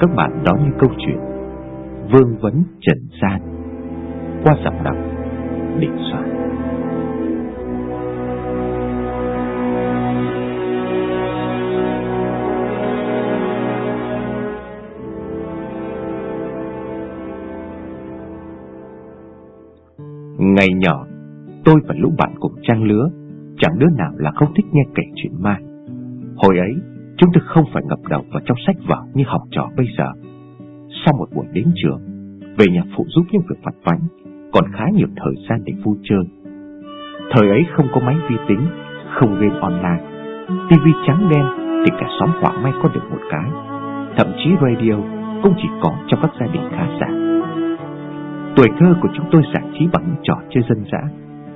Các bạn đón nghe câu chuyện. Vương vấn Trần Gian, Qua giọng đọc Định Soạn. Ngày nhỏ, Tôi và lũ bạn cùng trang lứa, Chẳng đứa nào là không thích nghe kể chuyện ma. Hồi ấy Chúng tôi không phải ngập đầu vào trong sách vở như học trò bây giờ. Sau một buổi đến trường, về nhà phụ giúp những việc vặt vãnh, còn khá nhiều thời gian để vui chơi. Thời ấy không có máy vi tính, không game online, tivi trắng đen thì cả xóm quả may có được một cái. Thậm chí radio cũng chỉ có trong các gia đình khá giả. Tuổi thơ của chúng tôi giải trí bằng những trò chơi dân dã.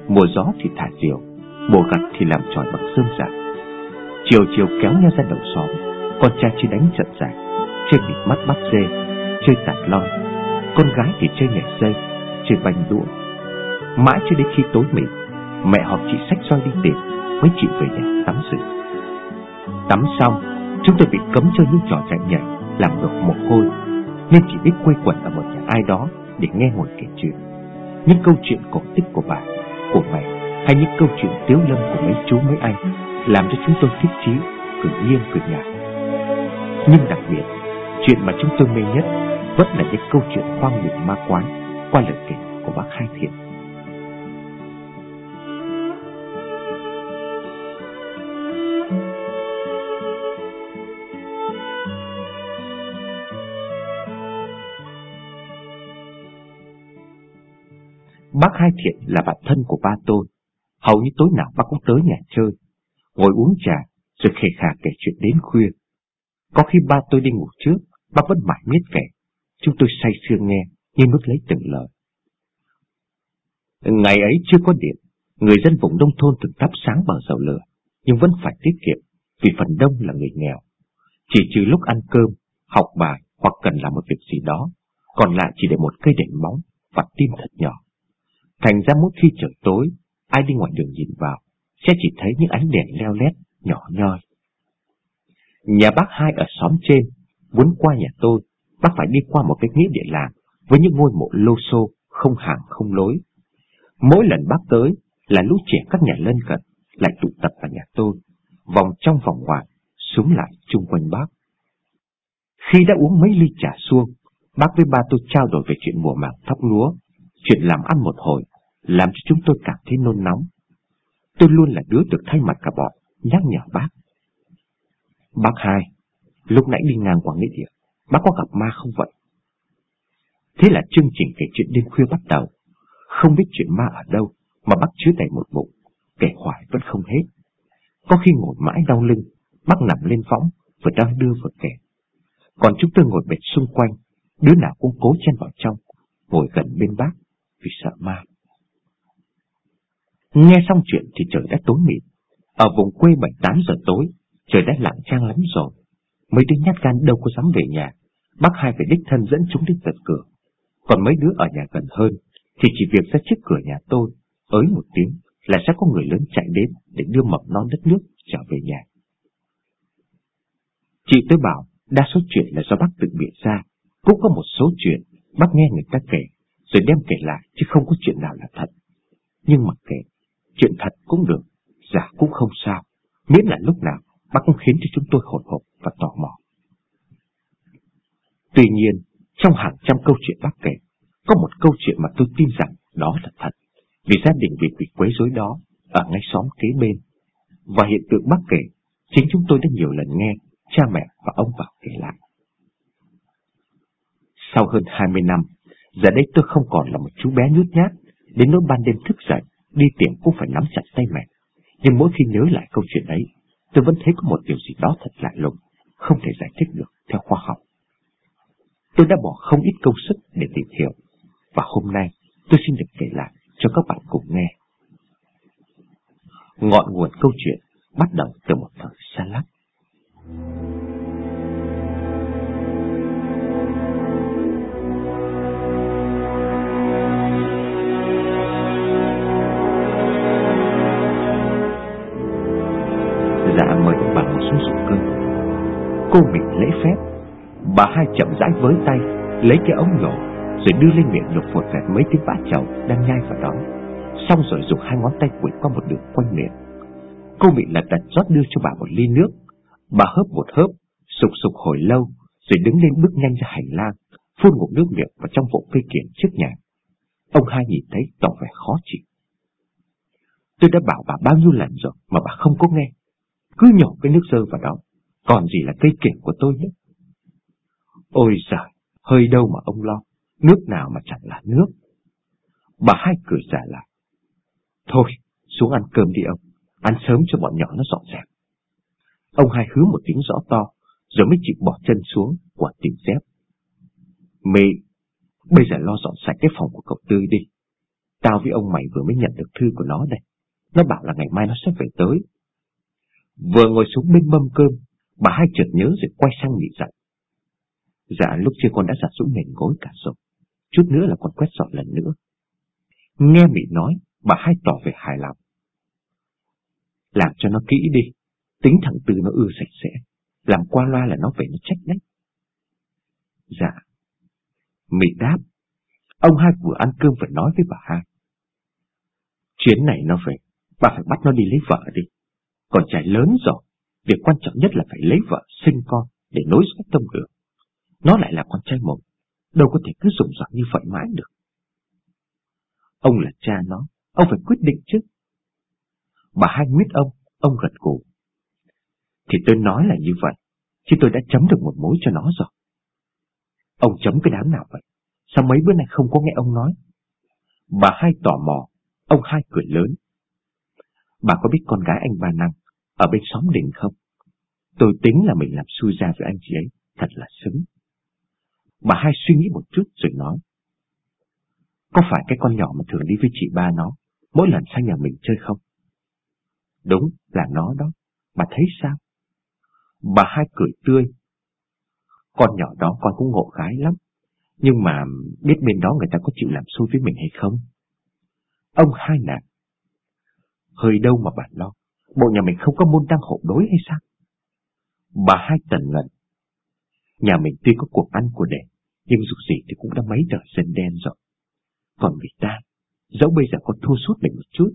Mùa gió thì thả diều, mùa gặt thì làm tròi bằng sơn giả Chiều chiều kéo nhau ra đầu xóm. Con trai chơi đánh trận giải Chơi bịt mắt bắt dê, Chơi tạt lon Con gái thì chơi nhảy dây, Chơi banh đũa. Mãi cho đến khi tối mịt, Mẹ họp chị sách roi đi tìm, Mới chịu về nhà tắm rửa. Tắm xong, Chúng tôi bị cấm chơi những trò chạy nhảy, Làm ngược mồ hôi Nên chỉ biết quây quần ở một nhà ai đó Để nghe ngồi kể chuyện. Những câu chuyện cổ tích của bà, Của mẹ, Hay những câu chuyện tiếu lâm của mấy chú mấy anh làm cho chúng tôi thích chí, cười nghiêng cười nhạt. Nhưng đặc biệt, chuyện mà chúng tôi mê nhất vẫn là những câu chuyện hoang đường ma quái qua lời kể của bác Hai Thiện. Bác Hai Thiện là bạn thân của ba tôi. Hầu như tối nào bác cũng tới nhà chơi ngồi uống trà, rồi khề khà kể chuyện đến khuya. Có khi ba tôi đi ngủ trước, ba vẫn mãi miết kể. Chúng tôi say sưa nghe, như nuốt lấy từng lời. Ngày ấy chưa có điện, người dân vùng nông thôn thường thắp sáng bằng dầu lửa, nhưng vẫn phải tiết kiệm, vì phần đông là người nghèo. Chỉ trừ lúc ăn cơm, học bài hoặc cần làm một việc gì đó, còn lại chỉ để một cây đèn bóng và tim thật nhỏ. Thành ra mỗi khi trời tối, ai đi ngoài đường nhìn vào, sẽ chỉ thấy những ánh đèn leo lét nhỏ nhoi. Nhà bác hai ở xóm trên, muốn qua nhà tôi, bác phải đi qua một cái nghĩa địa làng với những ngôi mộ lô xô, không hàng không lối. Mỗi lần bác tới là lũ trẻ các nhà lân cận lại tụ tập vào nhà tôi, vòng trong vòng ngoài, súng lại chung quanh bác. Khi đã uống mấy ly trà xuông, bác với ba tôi trao đổi về chuyện mùa màng thóc lúa, chuyện làm ăn một hồi, làm cho chúng tôi cảm thấy nôn nóng. Tôi luôn là đứa được thay mặt cả bọn, nhắc nhở bác. Bác hai, lúc nãy đi ngang qua nghĩa địa, bác có gặp ma không vậy? Thế là chương trình kể chuyện đêm khuya bắt đầu. Không biết chuyện ma ở đâu mà bác chứa đầy một bụng, kể hoài vẫn không hết. Có khi ngồi mãi đau lưng, bác nằm lên võng, vừa đang đưa vừa kể. Còn chúng tôi ngồi bệt xung quanh, đứa nào cũng cố chen vào trong, ngồi gần bên bác vì sợ ma. Nghe xong chuyện thì trời đã tối mịt. Ở vùng quê bảy tám giờ tối, trời đã lặng trang lắm rồi. Mấy đứa nhát gan đâu có dám về nhà. Bác hai phải đích thân dẫn chúng đến tận cửa. Còn mấy đứa ở nhà gần hơn, thì chỉ việc ra trước cửa nhà tôi, ới một tiếng là sẽ có người lớn chạy đến để đưa mầm non đất nước trở về nhà. Chị tôi bảo, đa số chuyện là do bác tự biện ra, cũng có một số chuyện bác nghe người ta kể, rồi đem kể lại chứ không có chuyện nào là thật. Nhưng mặc kể, Chuyện thật cũng được, giả cũng không sao, miễn là lúc nào bác cũng khiến cho chúng tôi hồi hộp và tò mò. Tuy nhiên, trong hàng trăm câu chuyện bác kể, có một câu chuyện mà tôi tin rằng đó là thật, vì gia đình bị quỷ quấy rối đó ở ngay xóm kế bên. Và hiện tượng bác kể, chính chúng tôi đã nhiều lần nghe cha mẹ và ông bà kể lại. Sau hơn 20 năm, giờ đây tôi không còn là một chú bé nhút nhát, đến nỗi ban đêm thức dậy đi tìm cũng phải nắm chặt tay mẹ. Nhưng mỗi khi nhớ lại câu chuyện ấy, tôi vẫn thấy có một điều gì đó thật lạ lùng, không thể giải thích được theo khoa học. Tôi đã bỏ không ít công sức để tìm hiểu, và hôm nay tôi xin được kể lại cho các bạn cùng nghe. Ngọn nguồn câu chuyện bắt đầu từ một thời xa lắc. Cô mình lễ phép. Bà hai chậm rãi với tay, Lấy cái ống nhổ Rồi đưa lên miệng nhục phột vẹt mấy tiếng bát chầu Đang nhai vào đó Xong rồi dùng hai ngón tay quỷ qua một đường quanh miệng. Cô bị lật đật rót đưa cho bà một ly nước. Bà hớp một hớp, Sục sục hồi lâu, Rồi đứng lên bước nhanh ra hành lang, Phun ngụm nước miệng vào trong vụ cây kiển trước nhà. Ông hai nhìn thấy tỏ vẻ khó chịu. Tôi đã bảo bà bao nhiêu lần rồi Mà bà không có nghe. Cứ nhổ cái nước dơ vào đó. Còn gì là cây kiểng của tôi nữa. Ôi giời, Hơi đâu mà ông lo, Nước nào mà chẳng là nước. Bà hai cười giả lại. Thôi, xuống ăn cơm đi ông, Ăn sớm cho bọn nhỏ nó dọn dẹp. Ông hai hứa một tiếng rõ to, Rồi mới chịu bỏ chân xuống, Quả tìm dép. Mị, Bây giờ lo dọn sạch cái phòng của cậu Tươi đi. Tao với ông mày vừa mới nhận được thư của nó đây. Nó bảo là ngày mai nó sẽ về tới. Vừa ngồi xuống bên mâm cơm Bà hai chợt nhớ rồi quay sang Mị dặn Dạ lúc chưa con đã giặt xuống nền gối cả rồi, Chút nữa là con quét dọn lần nữa. Nghe Mị nói, Bà hai tỏ vẻ hài lòng. Làm cho nó kỹ đi, Tính thằng Tư nó ưa sạch sẽ, Làm qua loa là nó về nó trách đấy. Dạ. Mị đáp, Ông hai vừa ăn cơm phải nói với bà hai. Chuyến này nó về, Bà phải bắt nó đi lấy vợ đi, Còn trai lớn rồi. Việc quan trọng nhất là phải lấy vợ sinh con Để nối sách tâm đường Nó lại là con trai một Đâu có thể cứ dùng dọa như vậy mãi được Ông là cha nó Ông phải quyết định chứ Bà hai nguyết ông Ông gật gù Thì tôi nói là như vậy Chứ tôi đã chấm được một mối cho nó rồi Ông chấm cái đám nào vậy? Sao mấy bữa nay không có nghe ông nói? Bà hai tò mò, ông hai cười lớn. Bà có biết con gái anh ba Năng ở bên xóm đình không? Tôi tính là mình làm xui ra với anh chị ấy, thật là xứng. Bà hai suy nghĩ một chút rồi nói. Có phải cái con nhỏ mà thường đi với chị ba nó, mỗi lần sang nhà mình chơi không? Đúng, là nó đó. Bà thấy sao? Bà hai cười tươi, con nhỏ đó con cũng ngộ gái lắm. Nhưng mà biết bên đó người ta có chịu làm xui với mình hay không? Ông hai nạt. Hơi đâu mà bạn lo. Bộ nhà mình không có môn đăng hộ đối hay sao? Bà hai tần ngần. Nhà mình tuy có cuộc ăn của đệ, nhưng dù gì thì cũng đã mấy đời dân đen rồi. Còn người ta, dẫu bây giờ có thua suốt mình một chút,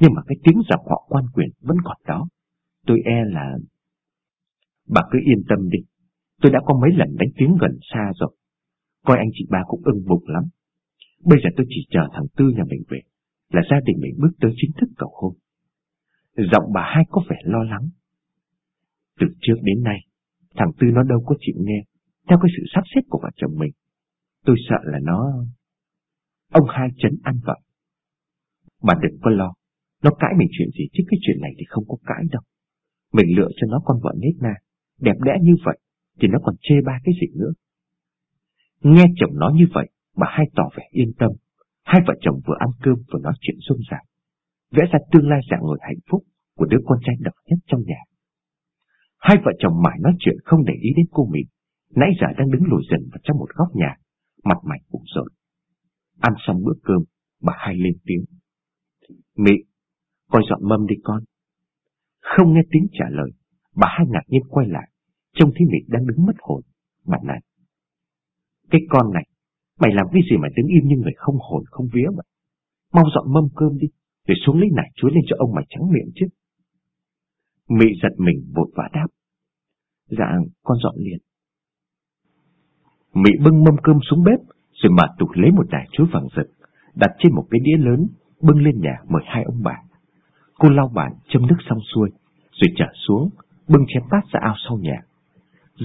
nhưng mà cái tiếng dòng họ quan quyền vẫn còn đó. Tôi e là... Bà cứ yên tâm đi, Tôi đã có mấy lần đánh tiếng gần xa rồi. Coi anh chị ba cũng ưng bụng lắm. Bây giờ tôi chỉ chờ thằng Tư nhà mình về, là gia đình mình bước tới chính thức cầu hôn. Giọng bà hai có vẻ lo lắng. Từ trước đến nay, thằng Tư nó đâu có chịu nghe, theo cái sự sắp xếp của vợ chồng mình. Tôi sợ là nó... Ông hai chấn ăn vợ. Bà đừng có lo, nó cãi mình chuyện gì chứ cái chuyện này thì không có cãi đâu. Mình lựa cho nó con vợ nết na, đẹp đẽ như vậy, thì nó còn chê ba cái gì nữa. Nghe chồng nói như vậy, bà hai tỏ vẻ yên tâm. Hai vợ chồng vừa ăn cơm vừa nói chuyện rôm rả, vẽ ra tương lai dạng người hạnh phúc của đứa con trai độc nhất trong nhà. Hai vợ chồng mãi nói chuyện không để ý đến cô mình, nãy giờ đang đứng lùi dần vào trong một góc nhà, mặt mày cũng rộn. Ăn xong bữa cơm, bà hai lên tiếng. Mị, coi dọn mâm đi con. Không nghe tiếng trả lời, bà hai ngạc nhiên quay lại, Trông thấy Mị đang đứng mất hồn. bà này. Cái con này, mày làm cái gì mà đứng im như người không hồn không vía vậy? Mau dọn mâm cơm đi, rồi xuống lấy nải chuối lên cho ông mà trắng miệng chứ. Mị giật mình vội vã đáp. Dạ, con dọn liền. Mị bưng mâm cơm xuống bếp, rồi mà tụt lấy một nải chuối vàng rực, đặt trên một cái đĩa lớn, bưng lên nhà mời hai ông bà. Cô lau bàn châm nước xong xuôi, rồi trở xuống, bưng chén bát ra ao sau nhà.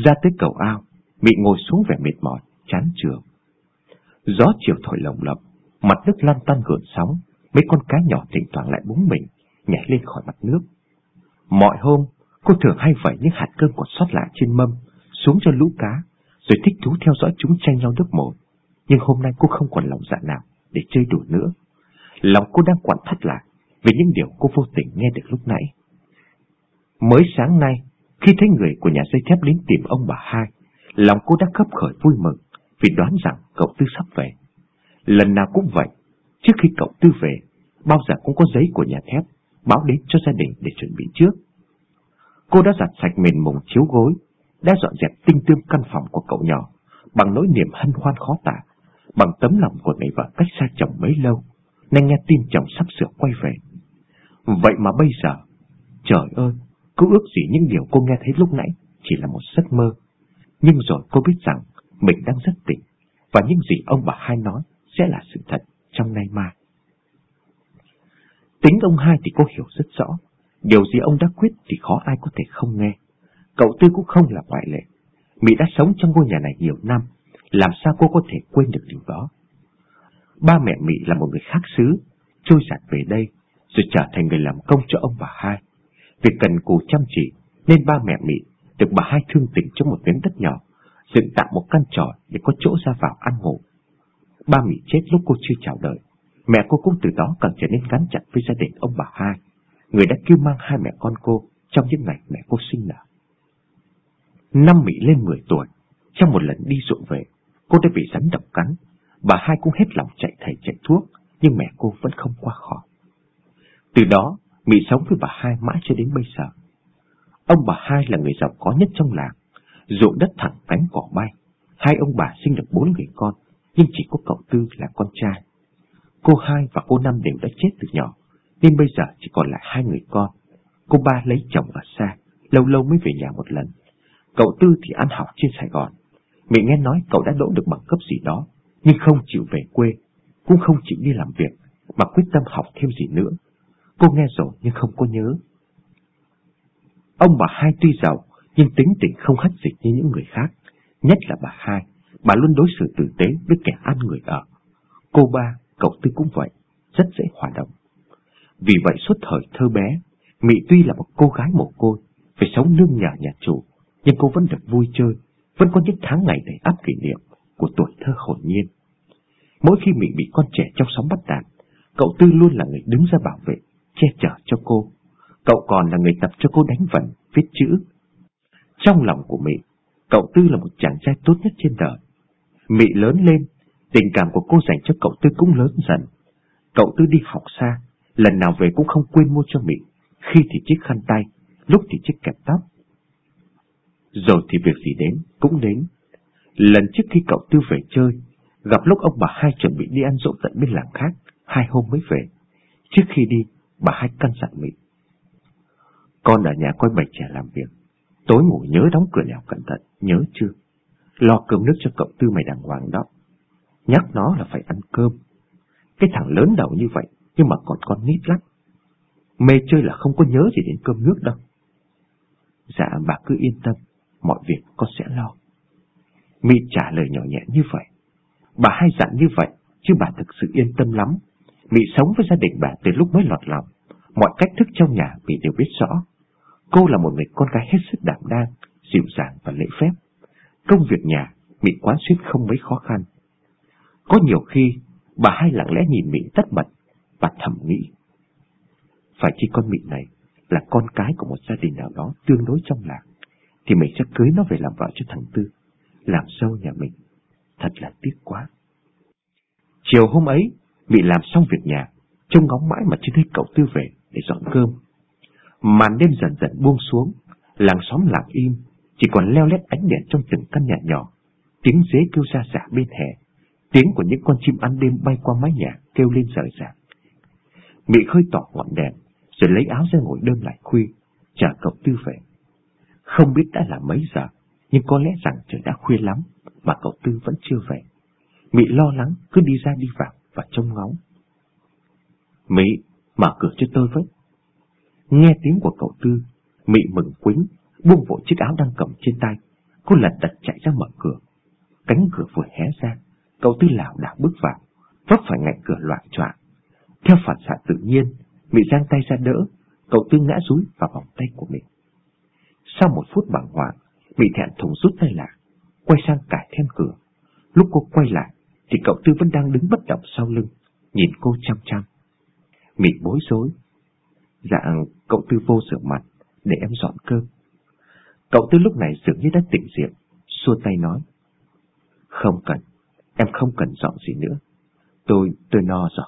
Ra tới cầu ao, Mị ngồi xuống vẻ mệt mỏi, chán trường. Gió chiều thổi lồng lộng, mặt nước lan tan gợn sóng, mấy con cá nhỏ thỉnh thoảng lại búng mình, nhảy lên khỏi mặt nước. Mọi hôm, cô thường hay vẩy những hạt cơm còn sót lại trên mâm, xuống cho lũ cá, rồi thích thú theo dõi chúng tranh nhau nước mồi. Nhưng hôm nay cô không còn lòng dạ nào để chơi đùa nữa. Lòng cô đang quặn thắt lại vì những điều cô vô tình nghe được lúc nãy. Mới sáng nay, khi thấy người của nhà dây thép đến tìm ông bà hai, lòng cô đã khấp khởi vui mừng vì đoán rằng cậu Tư sắp về. Lần nào cũng vậy, trước khi cậu Tư về, bao giờ cũng có giấy của nhà thép báo đến cho gia đình để chuẩn bị trước. Cô đã giặt sạch mền mùng chiếu gối, đã dọn dẹp tinh tươm căn phòng của cậu nhỏ bằng nỗi niềm hân hoan khó tả, bằng tấm lòng của người vợ cách xa chồng mấy lâu, nên nghe tin chồng sắp sửa quay về. Vậy mà bây giờ, trời ơi, cô ước gì những điều cô nghe thấy lúc nãy chỉ là một giấc mơ. Nhưng rồi cô biết rằng mình đang rất tỉnh, và những gì ông bà hai nói sẽ là sự thật trong này mai. Tính ông hai thì cô hiểu rất rõ, điều gì ông đã quyết thì khó ai có thể không nghe. Cậu Tư cũng không là ngoại lệ. Mỹ đã sống trong ngôi nhà này nhiều năm, làm sao cô có thể quên được điều đó? Ba mẹ Mỹ là một người khác xứ, trôi giặt về đây, rồi trở thành người làm công cho ông bà hai. Việc cần cù chăm chỉ, nên ba mẹ Mỹ được bà hai thương tình trong một miếng đất nhỏ, dựng tạm một căn tròi để có chỗ ra vào ăn ngủ. Ba Mỹ chết lúc cô chưa chào đời, mẹ cô cũng từ đó càng trở nên gắn chặt với gia đình ông bà hai, người đã kêu mang hai mẹ con cô trong những ngày mẹ cô sinh nở. Năm Mỹ lên 10 tuổi, trong một lần đi ruộng về, cô đã bị rắn độc cắn. Bà hai cũng hết lòng chạy thầy chạy thuốc, nhưng mẹ cô vẫn không qua khỏi. Từ đó, Mỹ sống với bà hai mãi cho đến bây giờ. Ông bà hai là người giàu có nhất trong làng, ruộng đất thẳng cánh cỏ bay. Hai ông bà sinh được bốn người con, nhưng chỉ có cậu Tư là con trai. Cô hai và cô năm đều đã chết từ nhỏ, nên bây giờ chỉ còn lại hai người con. Cô ba lấy chồng ở xa, lâu lâu mới về nhà một lần. Cậu Tư thì ăn học trên Sài Gòn. mẹ nghe nói cậu đã đỗ được bằng cấp gì đó, nhưng không chịu về quê, cũng không chịu đi làm việc, mà quyết tâm học thêm gì nữa. Cô nghe rồi nhưng không có nhớ. Ông bà hai tuy giàu, nhưng tính tình không hất dịch như những người khác. Nhất là bà hai, bà luôn đối xử tử tế với kẻ ăn người ở. Cô ba, cậu Tư cũng vậy, rất dễ hòa đồng. Vì vậy suốt thời thơ bé, Mỹ tuy là một cô gái mồ côi, phải sống nương nhờ nhà chủ, nhưng cô vẫn được vui chơi, vẫn có những tháng ngày đầy áp kỷ niệm của tuổi thơ hồn nhiên. Mỗi khi mỹ bị con trẻ trong sóng bắt đạn, cậu Tư luôn là người đứng ra bảo vệ, che chở cho cô. Cậu còn là người tập cho cô đánh vần, viết chữ. Trong lòng của Mỹ, cậu Tư là một chàng trai tốt nhất trên đời mị lớn lên, tình cảm của cô dành cho cậu Tư cũng lớn dần. Cậu Tư đi học xa, lần nào về cũng không quên mua cho mị khi thì chiếc khăn tay, lúc thì chiếc kẹp tóc, rồi thì việc gì đến cũng đến. Lần trước khi cậu Tư về chơi, gặp lúc ông bà hai chuẩn bị đi ăn rộn tận bên làng khác, hai hôm mới về. Trước khi đi, bà hai căn dặn mị: Con ở nhà coi bầy trẻ làm việc. Tối ngủ nhớ đóng cửa lèo cẩn thận, nhớ chưa? Lo cơm nước cho cậu Tư mày đàng hoàng đó. Nhắc nó là phải ăn cơm. Cái thằng lớn đầu như vậy, nhưng mà còn con nít lắm. Mê chơi là không có nhớ gì đến cơm nước đâu. Dạ bà cứ yên tâm, mọi việc con sẽ lo. My trả lời nhỏ nhẹ như vậy. Bà hay dặn như vậy, chứ bà thực sự yên tâm lắm. Mỹ sống với gia đình bà từ lúc mới lọt lòng. Mọi cách thức trong nhà Mỹ đều biết rõ. Cô là một người con gái hết sức đảm đang, dịu dàng và lễ phép. Công việc nhà, Mỹ quán xuyến không mấy khó khăn. Có nhiều khi, bà hai lặng lẽ nhìn Mỹ tất bật và thầm nghĩ. Phải chi con Mỹ này là con cái của một gia đình nào đó tương đối trong làng thì mình sẽ cưới nó về làm vợ cho thằng Tư, làm sâu nhà mình. Thật là tiếc quá. Chiều hôm ấy, mị làm xong việc nhà, trông ngóng mãi mà chưa thấy cậu Tư về để dọn cơm. Màn đêm dần dần buông xuống, làng xóm lặng im, chỉ còn leo lét ánh đèn trong từng căn nhà nhỏ, tiếng dế kêu ra xả bên hè, tiếng của những con chim ăn đêm bay qua mái nhà kêu lên rời rạc. Mỹ khơi tỏ ngọn đèn, rồi lấy áo ra ngồi đơm lại khuya, chờ cậu Tư về. Không biết đã là mấy giờ, nhưng có lẽ rằng trời đã khuya lắm, mà cậu Tư vẫn chưa về. Mỹ lo lắng, cứ đi ra đi vào và trông ngóng. Mỹ, mở cửa cho tôi với. Nghe tiếng của cậu Tư, Mỹ mừng quính, buông vội chiếc áo đang cầm trên tay. Cô lật đật chạy ra mở cửa. Cánh cửa vừa hé ra, cậu Tư lảo đảo bước vào, vấp phải ngạch cửa loạn choạng. Theo phản xạ tự nhiên, Mỹ giang tay ra đỡ, cậu Tư ngã rúi vào vòng tay của mình. Sau một phút bàng hoàng, bị thẹn thùng rút tay lại, quay sang cải thêm cửa. Lúc cô quay lại, thì cậu Tư vẫn đang đứng bất động sau lưng, nhìn cô chăm chăm. Mị bối rối. Dạ, cậu Tư vô rửa mặt, để em dọn cơm. Cậu Tư lúc này dường như đã tỉnh rượu, xua tay nói. Không cần, em không cần dọn gì nữa. Tôi, tôi no rồi.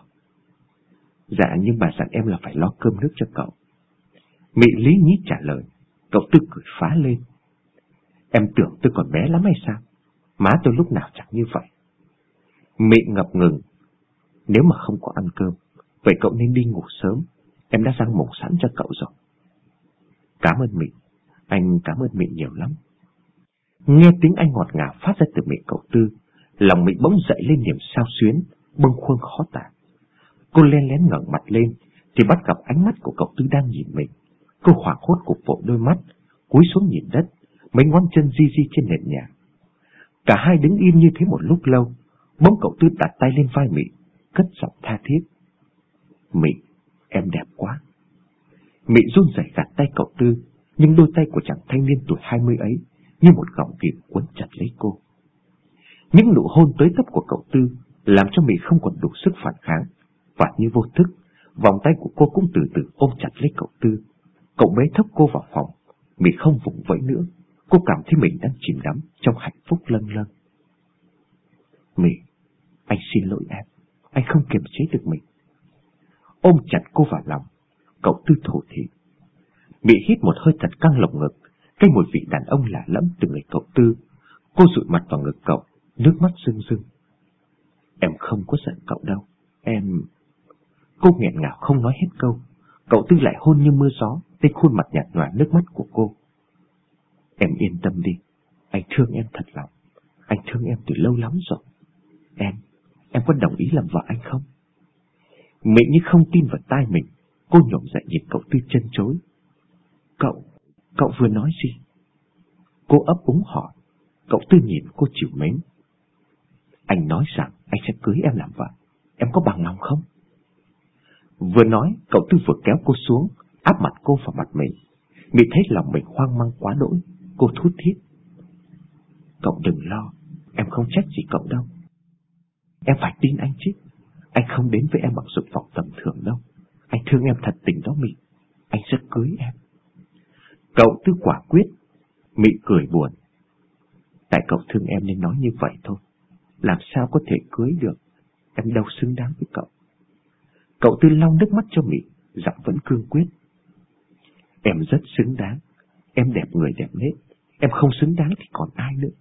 Dạ, nhưng bà dặn em là phải lo cơm nước cho cậu. Mị lý nhí trả lời. Cậu Tư cười phá lên. Em tưởng tôi còn bé lắm hay sao? Má tôi lúc nào chẳng như vậy. Mị ngập ngừng. Nếu mà không có ăn cơm, vậy cậu nên đi ngủ sớm. Em đã răng mổ sẵn cho cậu rồi. Cảm ơn Mị. Anh cảm ơn Mị nhiều lắm. Nghe tiếng anh ngọt ngào phát ra từ miệng cậu Tư, lòng Mị bỗng dậy lên niềm sao xuyến, bâng khuâng khó tả. Cô len lén ngẩng mặt lên, thì bắt gặp ánh mắt của cậu Tư đang nhìn mình. Cô hoảng hốt cục bộ đôi mắt, cúi xuống nhìn đất, mấy ngón chân di di trên nền nhà. Cả hai đứng im như thế một lúc lâu, bỗng cậu Tư đặt tay lên vai Mị, cất giọng tha thiết. Mị, em đẹp quá. Mị run rẩy gạt tay cậu Tư, nhưng đôi tay của chàng thanh niên tuổi hai mươi ấy như một gọng kìm quấn chặt lấy cô. Những nụ hôn tới tấp của cậu Tư làm cho Mị không còn đủ sức phản kháng, và như vô thức, vòng tay của cô cũng từ từ ôm chặt lấy cậu Tư. Cậu bế thấp cô vào phòng, Mị không vùng vẫy nữa, cô cảm thấy mình đang chìm đắm trong hạnh phúc lâng lâng. Mị, anh xin lỗi em, anh không kiềm chế được mình. Ôm chặt cô vào lòng, cậu Tư thổ thị. Mỹ hít một hơi thật căng lồng ngực, cái mùi vị đàn ông lạ lẫm từ người cậu Tư. Cô dụi mặt vào ngực cậu, nước mắt rưng rưng. Em không có giận cậu đâu, em... Cô nghẹn ngào không nói hết câu. Cậu Tư lại hôn như mưa gió lên khuôn mặt nhạt nhòa nước mắt của cô. Em yên tâm đi, anh thương em thật lòng. Anh thương em từ lâu lắm rồi. Em, em có đồng ý làm vợ anh không? Mỹ như không tin vào tai mình, cô nhổm dậy nhìn cậu Tư chân chối. Cậu, cậu vừa nói gì? Cô ấp úng hỏi, cậu Tư nhìn cô chịu mến. Anh nói rằng anh sẽ cưới em làm vợ, em có bằng lòng không? Vừa nói, cậu Tư vừa kéo cô xuống, áp mặt cô vào mặt mình. Mị thấy lòng mình hoang mang quá đỗi, cô thút thít. Cậu đừng lo, em không trách gì cậu đâu. Em phải tin anh chứ, anh không đến với em bằng dục vọng tầm thường đâu. Anh thương em thật tình đó mình. anh sẽ cưới em. Cậu cứ quả quyết, Mỹ cười buồn. Tại cậu thương em nên nói như vậy thôi, làm sao có thể cưới được, em đâu xứng đáng với cậu. Cậu Tư lau nước mắt cho Mỹ, giọng vẫn cương quyết. Em rất xứng đáng, em đẹp người đẹp nết, em không xứng đáng thì còn ai nữa.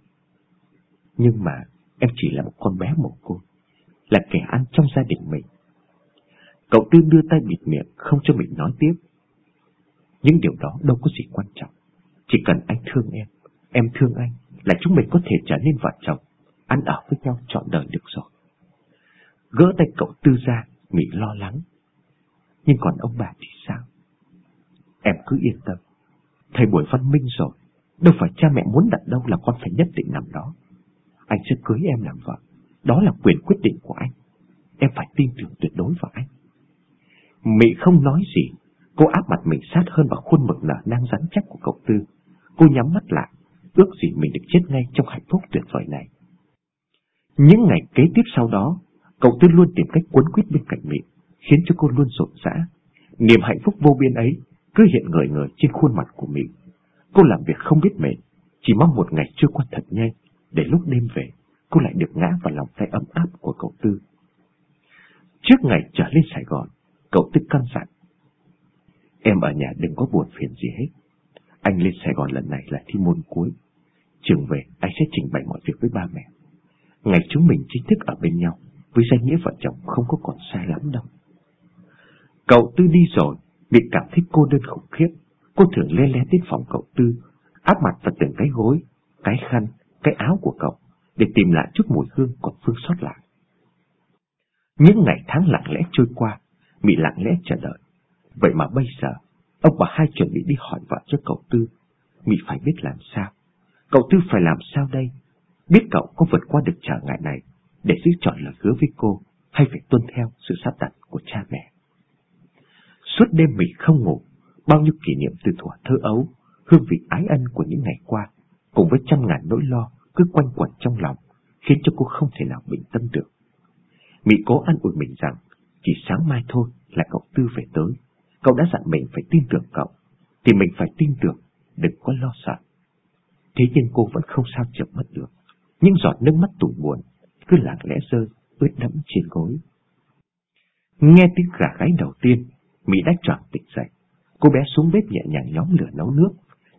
Nhưng mà em chỉ là một con bé mồ côi, là kẻ ăn trong gia đình mình. Cậu Tư đưa tay bịt miệng, không cho mình nói tiếp. Những điều đó đâu có gì quan trọng. Chỉ cần anh thương em, em thương anh, là chúng mình có thể trở nên vợ chồng, ăn ở với nhau trọn đời được rồi. Gỡ tay cậu Tư ra, Mỹ lo lắng. Nhưng còn ông bà thì sao? Em cứ yên tâm. Thầy buổi văn minh rồi. Đâu phải cha mẹ muốn đặt đâu là con phải nhất định nằm đó. Anh sẽ cưới em làm vợ. Đó là quyền quyết định của anh. Em phải tin tưởng tuyệt đối vào anh. Mỹ không nói gì. Cô áp mặt mình sát hơn vào khuôn mực nở đang rắn chắc của cậu Tư. Cô nhắm mắt lại, ước gì mình được chết ngay trong hạnh phúc tuyệt vời này. Những ngày kế tiếp sau đó, Cậu Tư luôn tìm cách quấn quýt bên cạnh mình, khiến cho cô luôn rộn rã. Niềm hạnh phúc vô biên ấy cứ hiện ngời ngời trên khuôn mặt của mình. Cô làm việc không biết mệt, chỉ mong một ngày trôi qua thật nhanh, để lúc đêm về, cô lại được ngã vào lòng tay ấm áp của cậu Tư. Trước ngày trở lên Sài Gòn, cậu Tư căn dặn. Em ở nhà đừng có buồn phiền gì hết. Anh lên Sài Gòn lần này là thi môn cuối. Trường về, anh sẽ trình bày mọi việc với ba mẹ. Ngày chúng mình chính thức ở bên nhau, với danh nghĩa vợ chồng không có còn sai lắm đâu. Cậu Tư đi rồi, bị cảm thấy cô đơn khủng khiếp. Cô thường lê lén đến phòng cậu Tư, áp mặt vào từng cái gối, cái khăn, cái áo của cậu, để tìm lại chút mùi hương còn phương sót lại. Những ngày tháng lặng lẽ trôi qua, bị lặng lẽ chờ đợi. Vậy mà bây giờ, ông bà hai chuẩn bị đi hỏi vợ cho cậu Tư. Mị phải biết làm sao. Cậu Tư phải làm sao đây? Biết cậu có vượt qua được trở ngại này, để giữ chọn lời hứa với cô hay phải tuân theo sự sắp đặt của cha mẹ. Suốt đêm Mỹ không ngủ, bao nhiêu kỷ niệm từ thuở thơ ấu, hương vị ái ân của những ngày qua, cùng với trăm ngàn nỗi lo cứ quanh quẩn trong lòng, khiến cho cô không thể nào bình tâm được. Mỹ cố ăn ủi mình rằng, chỉ sáng mai thôi là cậu Tư về tới. Cậu đã dặn mình phải tin tưởng cậu, thì mình phải tin tưởng, đừng có lo sợ. Thế nhưng cô vẫn không sao chậm mất được. Những giọt nước mắt tủi buồn cứ lặng lẽ rơi, ướt đẫm trên gối. Nghe tiếng gà gáy đầu tiên, Mỹ đã tròn tỉnh dậy. Cô bé xuống bếp nhẹ nhàng nhóm lửa nấu nước,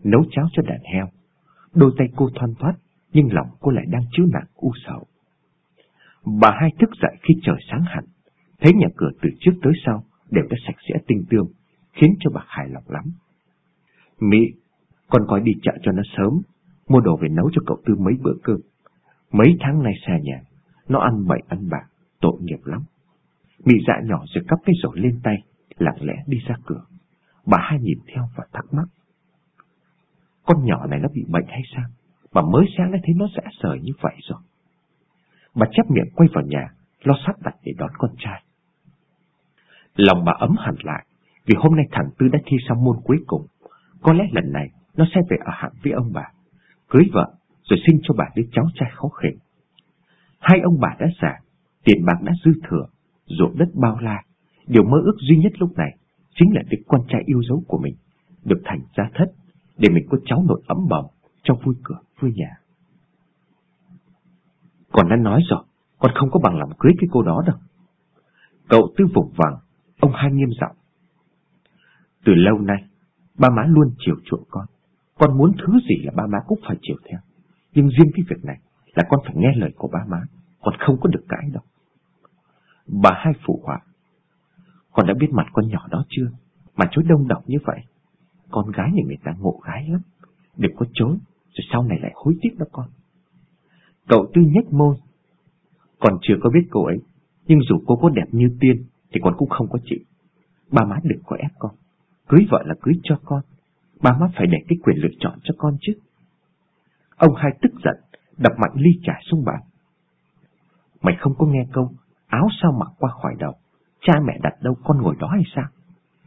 nấu cháo cho đàn heo. Đôi tay cô thoăn thoát, nhưng lòng cô lại đang chứa nặng u sầu. Bà hai thức dậy khi trời sáng hẳn, thấy nhà cửa từ trước tới sau đều đã sạch sẽ tinh tươm, khiến cho bà hài lòng lắm. Mỹ, con coi đi chợ cho nó sớm, mua đồ về nấu cho cậu Tư mấy bữa cơm. Mấy tháng nay xa nhà, nó ăn bậy ăn bạc, tội nghiệp lắm. Mỹ dạ nhỏ rồi cắp cái rổ lên tay, lặng lẽ đi ra cửa. Bà hai nhìn theo và thắc mắc. Con nhỏ này nó bị bệnh hay sao? Mà mới sáng đã thấy nó rã rời như vậy rồi. Bà chép miệng quay vào nhà, lo sắp đặt để đón con trai. Lòng bà ấm hẳn lại, vì hôm nay thằng Tư đã thi xong môn cuối cùng. Có lẽ lần này nó sẽ về ở hạng với ông bà, cưới vợ, rồi sinh cho bà đứa cháu trai khó khỉnh. Hai ông bà đã già, tiền bạc đã dư thừa, ruộng đất bao la. Điều mơ ước duy nhất lúc này chính là đứa con trai yêu dấu của mình, được thành gia thất, để mình có cháu nội ấm bồng, trong vui cửa, vui nhà. Còn đã nói rồi, con không có bằng làm cưới cái cô đó đâu. Cậu tư vùng vằng, ông hai nghiêm giọng. Từ lâu nay, ba má luôn chiều chuộng con. Con muốn thứ gì là ba má cũng phải chiều theo. Nhưng riêng cái việc này là con phải nghe lời của ba má, con không có được cãi đâu. Bà hai phụ họa. Con đã biết mặt con nhỏ đó chưa? Mà chối đông độc như vậy. Con gái nhà người ta ngộ gái lắm. Đừng có chối, rồi sau này lại hối tiếc đó con. Cậu tư nhếch môi. Còn chưa có biết cô ấy, nhưng dù cô có đẹp như tiên, thì con cũng không có chịu. Ba má đừng có ép con. Cưới vợ là cưới cho con. Ba má phải để cái quyền lựa chọn cho con chứ. Ông hai tức giận, đập mạnh ly trà xuống bàn. Mày không có nghe câu, áo sao mặc qua khỏi đầu, cha mẹ đặt đâu con ngồi đó hay sao?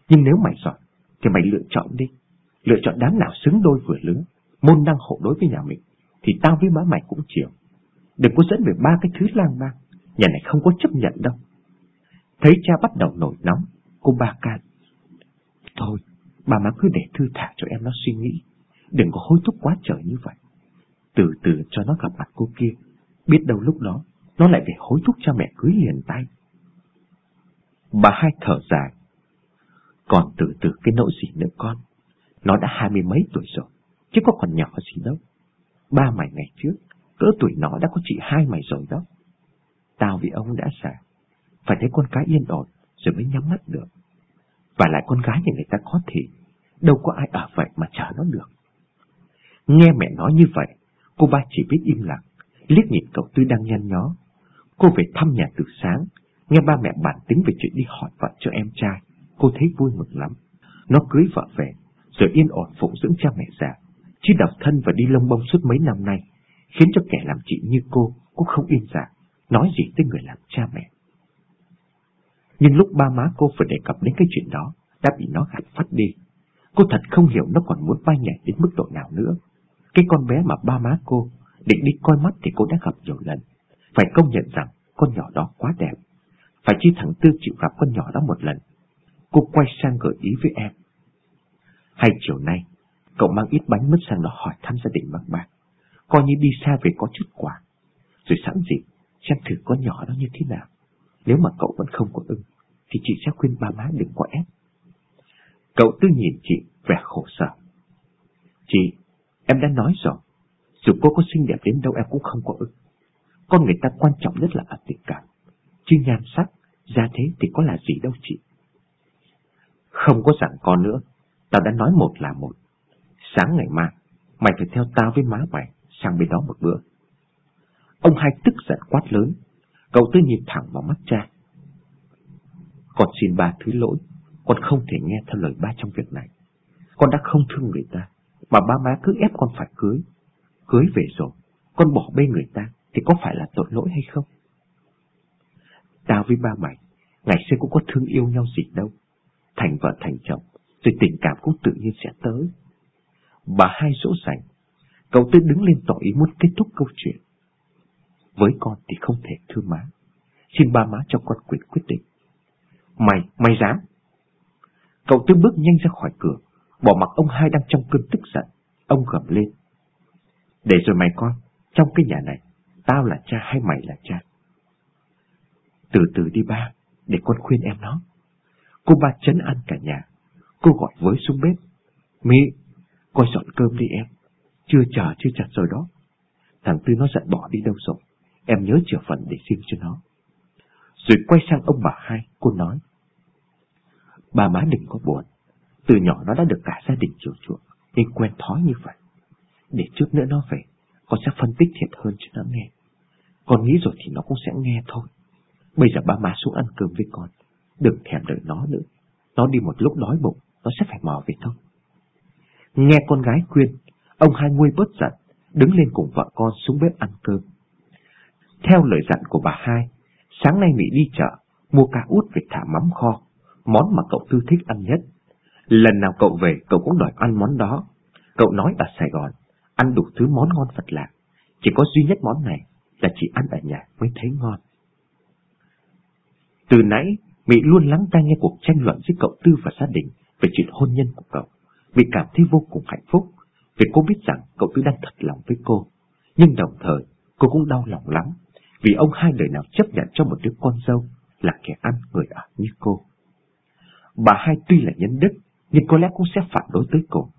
Nhưng nếu mày giỏi, thì mày lựa chọn đi. Lựa chọn đám nào xứng đôi vừa lứa, môn đăng hộ đối với nhà mình, thì tao với má mày cũng chiều. Đừng có dẫn về ba cái thứ lang bang, nhà này không có chấp nhận đâu. Thấy cha bắt đầu nổi nóng, cô ba can. Thôi, bà má cứ để thư thả cho em nó suy nghĩ, đừng có hối thúc quá trời như vậy. Từ từ cho nó gặp mặt cô kia, biết đâu lúc đó nó lại phải hối thúc cha mẹ cưới liền tay. Bà hai thở dài. Còn từ từ cái nỗi gì nữa con, nó đã hai mươi mấy tuổi rồi, chứ có còn nhỏ gì đâu. Ba mày ngày trước, cỡ tuổi nó đã có chị hai mày rồi đó. Tao vì ông đã già, phải thấy con cái yên ổn rồi mới nhắm mắt được. Và lại con gái nhà người ta có thì, đâu có ai ở vậy mà chờ nó được. Nghe mẹ nói như vậy, cô ba chỉ biết im lặng, liếc nhìn cậu Tư đang nhăn nhó. Cô về thăm nhà từ sáng, nghe ba mẹ bàn tính về chuyện đi hỏi vợ cho em trai, cô thấy vui mừng lắm. Nó cưới vợ về, rồi yên ổn phụng dưỡng cha mẹ già, chứ độc thân và đi lông bông suốt mấy năm nay, khiến cho kẻ làm chị như cô cũng không yên dạ, nói gì tới người làm cha mẹ. Nhưng lúc ba má cô phải đề cập đến cái chuyện đó, đã bị nó gạt phát đi. Cô thật không hiểu nó còn muốn bay nhảy đến mức độ nào nữa. Cái con bé mà ba má cô định đi coi mắt thì cô đã gặp nhiều lần. Phải công nhận rằng con nhỏ đó quá đẹp. Phải chi thằng Tư chịu gặp con nhỏ đó một lần. Cô quay sang gợi ý với em. Hay chiều nay, cậu mang ít bánh mứt sang đó hỏi thăm gia đình bằng bạc. Coi như đi xa về có chút quà. Rồi sẵn dịp, xem thử con nhỏ đó như thế nào. Nếu mà cậu vẫn không có ưng, thì chị sẽ khuyên ba má đừng có ép. Cậu tư nhìn chị vẻ khổ sở. Chị, em đã nói rồi, dù cô có xinh đẹp đến đâu em cũng không có ưng. Con người ta quan trọng nhất là ở tình cảm. Chứ nhan sắc, ra thế thì có là gì đâu chị. Không có dặn con nữa, tao đã nói một là một. Sáng ngày mai, mày phải theo tao với má mày sang bên đó một bữa. Ông hai tức giận quát lớn, cậu tư nhìn thẳng vào mắt cha. Con xin ba thứ lỗi, con không thể nghe theo lời ba trong việc này. Con đã không thương người ta, mà ba má cứ ép con phải cưới. Cưới về rồi, con bỏ bê người ta, thì có phải là tội lỗi hay không? Tao với ba mày, ngày xưa cũng có thương yêu nhau gì đâu. Thành vợ thành chồng, rồi tình cảm cũng tự nhiên sẽ tới. Bà hai dỗ dành, cậu tư đứng lên tỏ ý muốn kết thúc câu chuyện. Với con thì không thể thương má. Xin ba má cho con quyền quyết định. Mày, mày dám? Cậu tư bước nhanh ra khỏi cửa, bỏ mặc ông hai đang trong cơn tức giận. Ông gầm lên. Để rồi mày con trong cái nhà này, tao là cha hay mày là cha? Từ từ đi ba, để con khuyên em nó. Cô ba chấn ăn cả nhà. Cô gọi với xuống bếp. Mỹ, coi dọn cơm đi em. Chưa chờ chưa chặt rồi đó. Thằng Tư nó giận bỏ đi đâu rồi. Em nhớ chữa phần để xin cho nó. Rồi quay sang ông bà hai, cô nói. Bà má đừng có buồn. Từ nhỏ nó đã được cả gia đình chiều chuộng, nên quen thói như vậy. Để chút nữa nó về, con sẽ phân tích thiệt hơn cho nó nghe. Con nghĩ rồi thì nó cũng sẽ nghe thôi. Bây giờ ba má xuống ăn cơm với con. Đừng thèm đợi nó nữa. Nó đi một lúc đói bụng, nó sẽ phải mò về thôi. Nghe con gái khuyên, ông hai nguôi bớt giận, đứng lên cùng vợ con xuống bếp ăn cơm. Theo lời dặn của bà hai, sáng nay Mỹ đi chợ, mua cá út về thả mắm kho, món mà cậu Tư thích ăn nhất. Lần nào cậu về, cậu cũng đòi ăn món đó. Cậu nói ở Sài Gòn, ăn đủ thứ món ngon phật lạ, chỉ có duy nhất món này là chỉ ăn ở nhà mới thấy ngon. Từ nãy, Mỹ luôn lắng tai nghe cuộc tranh luận giữa cậu Tư và gia đình về chuyện hôn nhân của cậu. Mỹ cảm thấy vô cùng hạnh phúc, vì cô biết rằng cậu Tư đang thật lòng với cô. Nhưng đồng thời, cô cũng đau lòng lắm, vì ông hai đời nào chấp nhận cho một đứa con dâu là kẻ ăn người ở như cô. Bà hai tuy là nhân đức, nhưng có lẽ cũng sẽ phản đối tới cùng,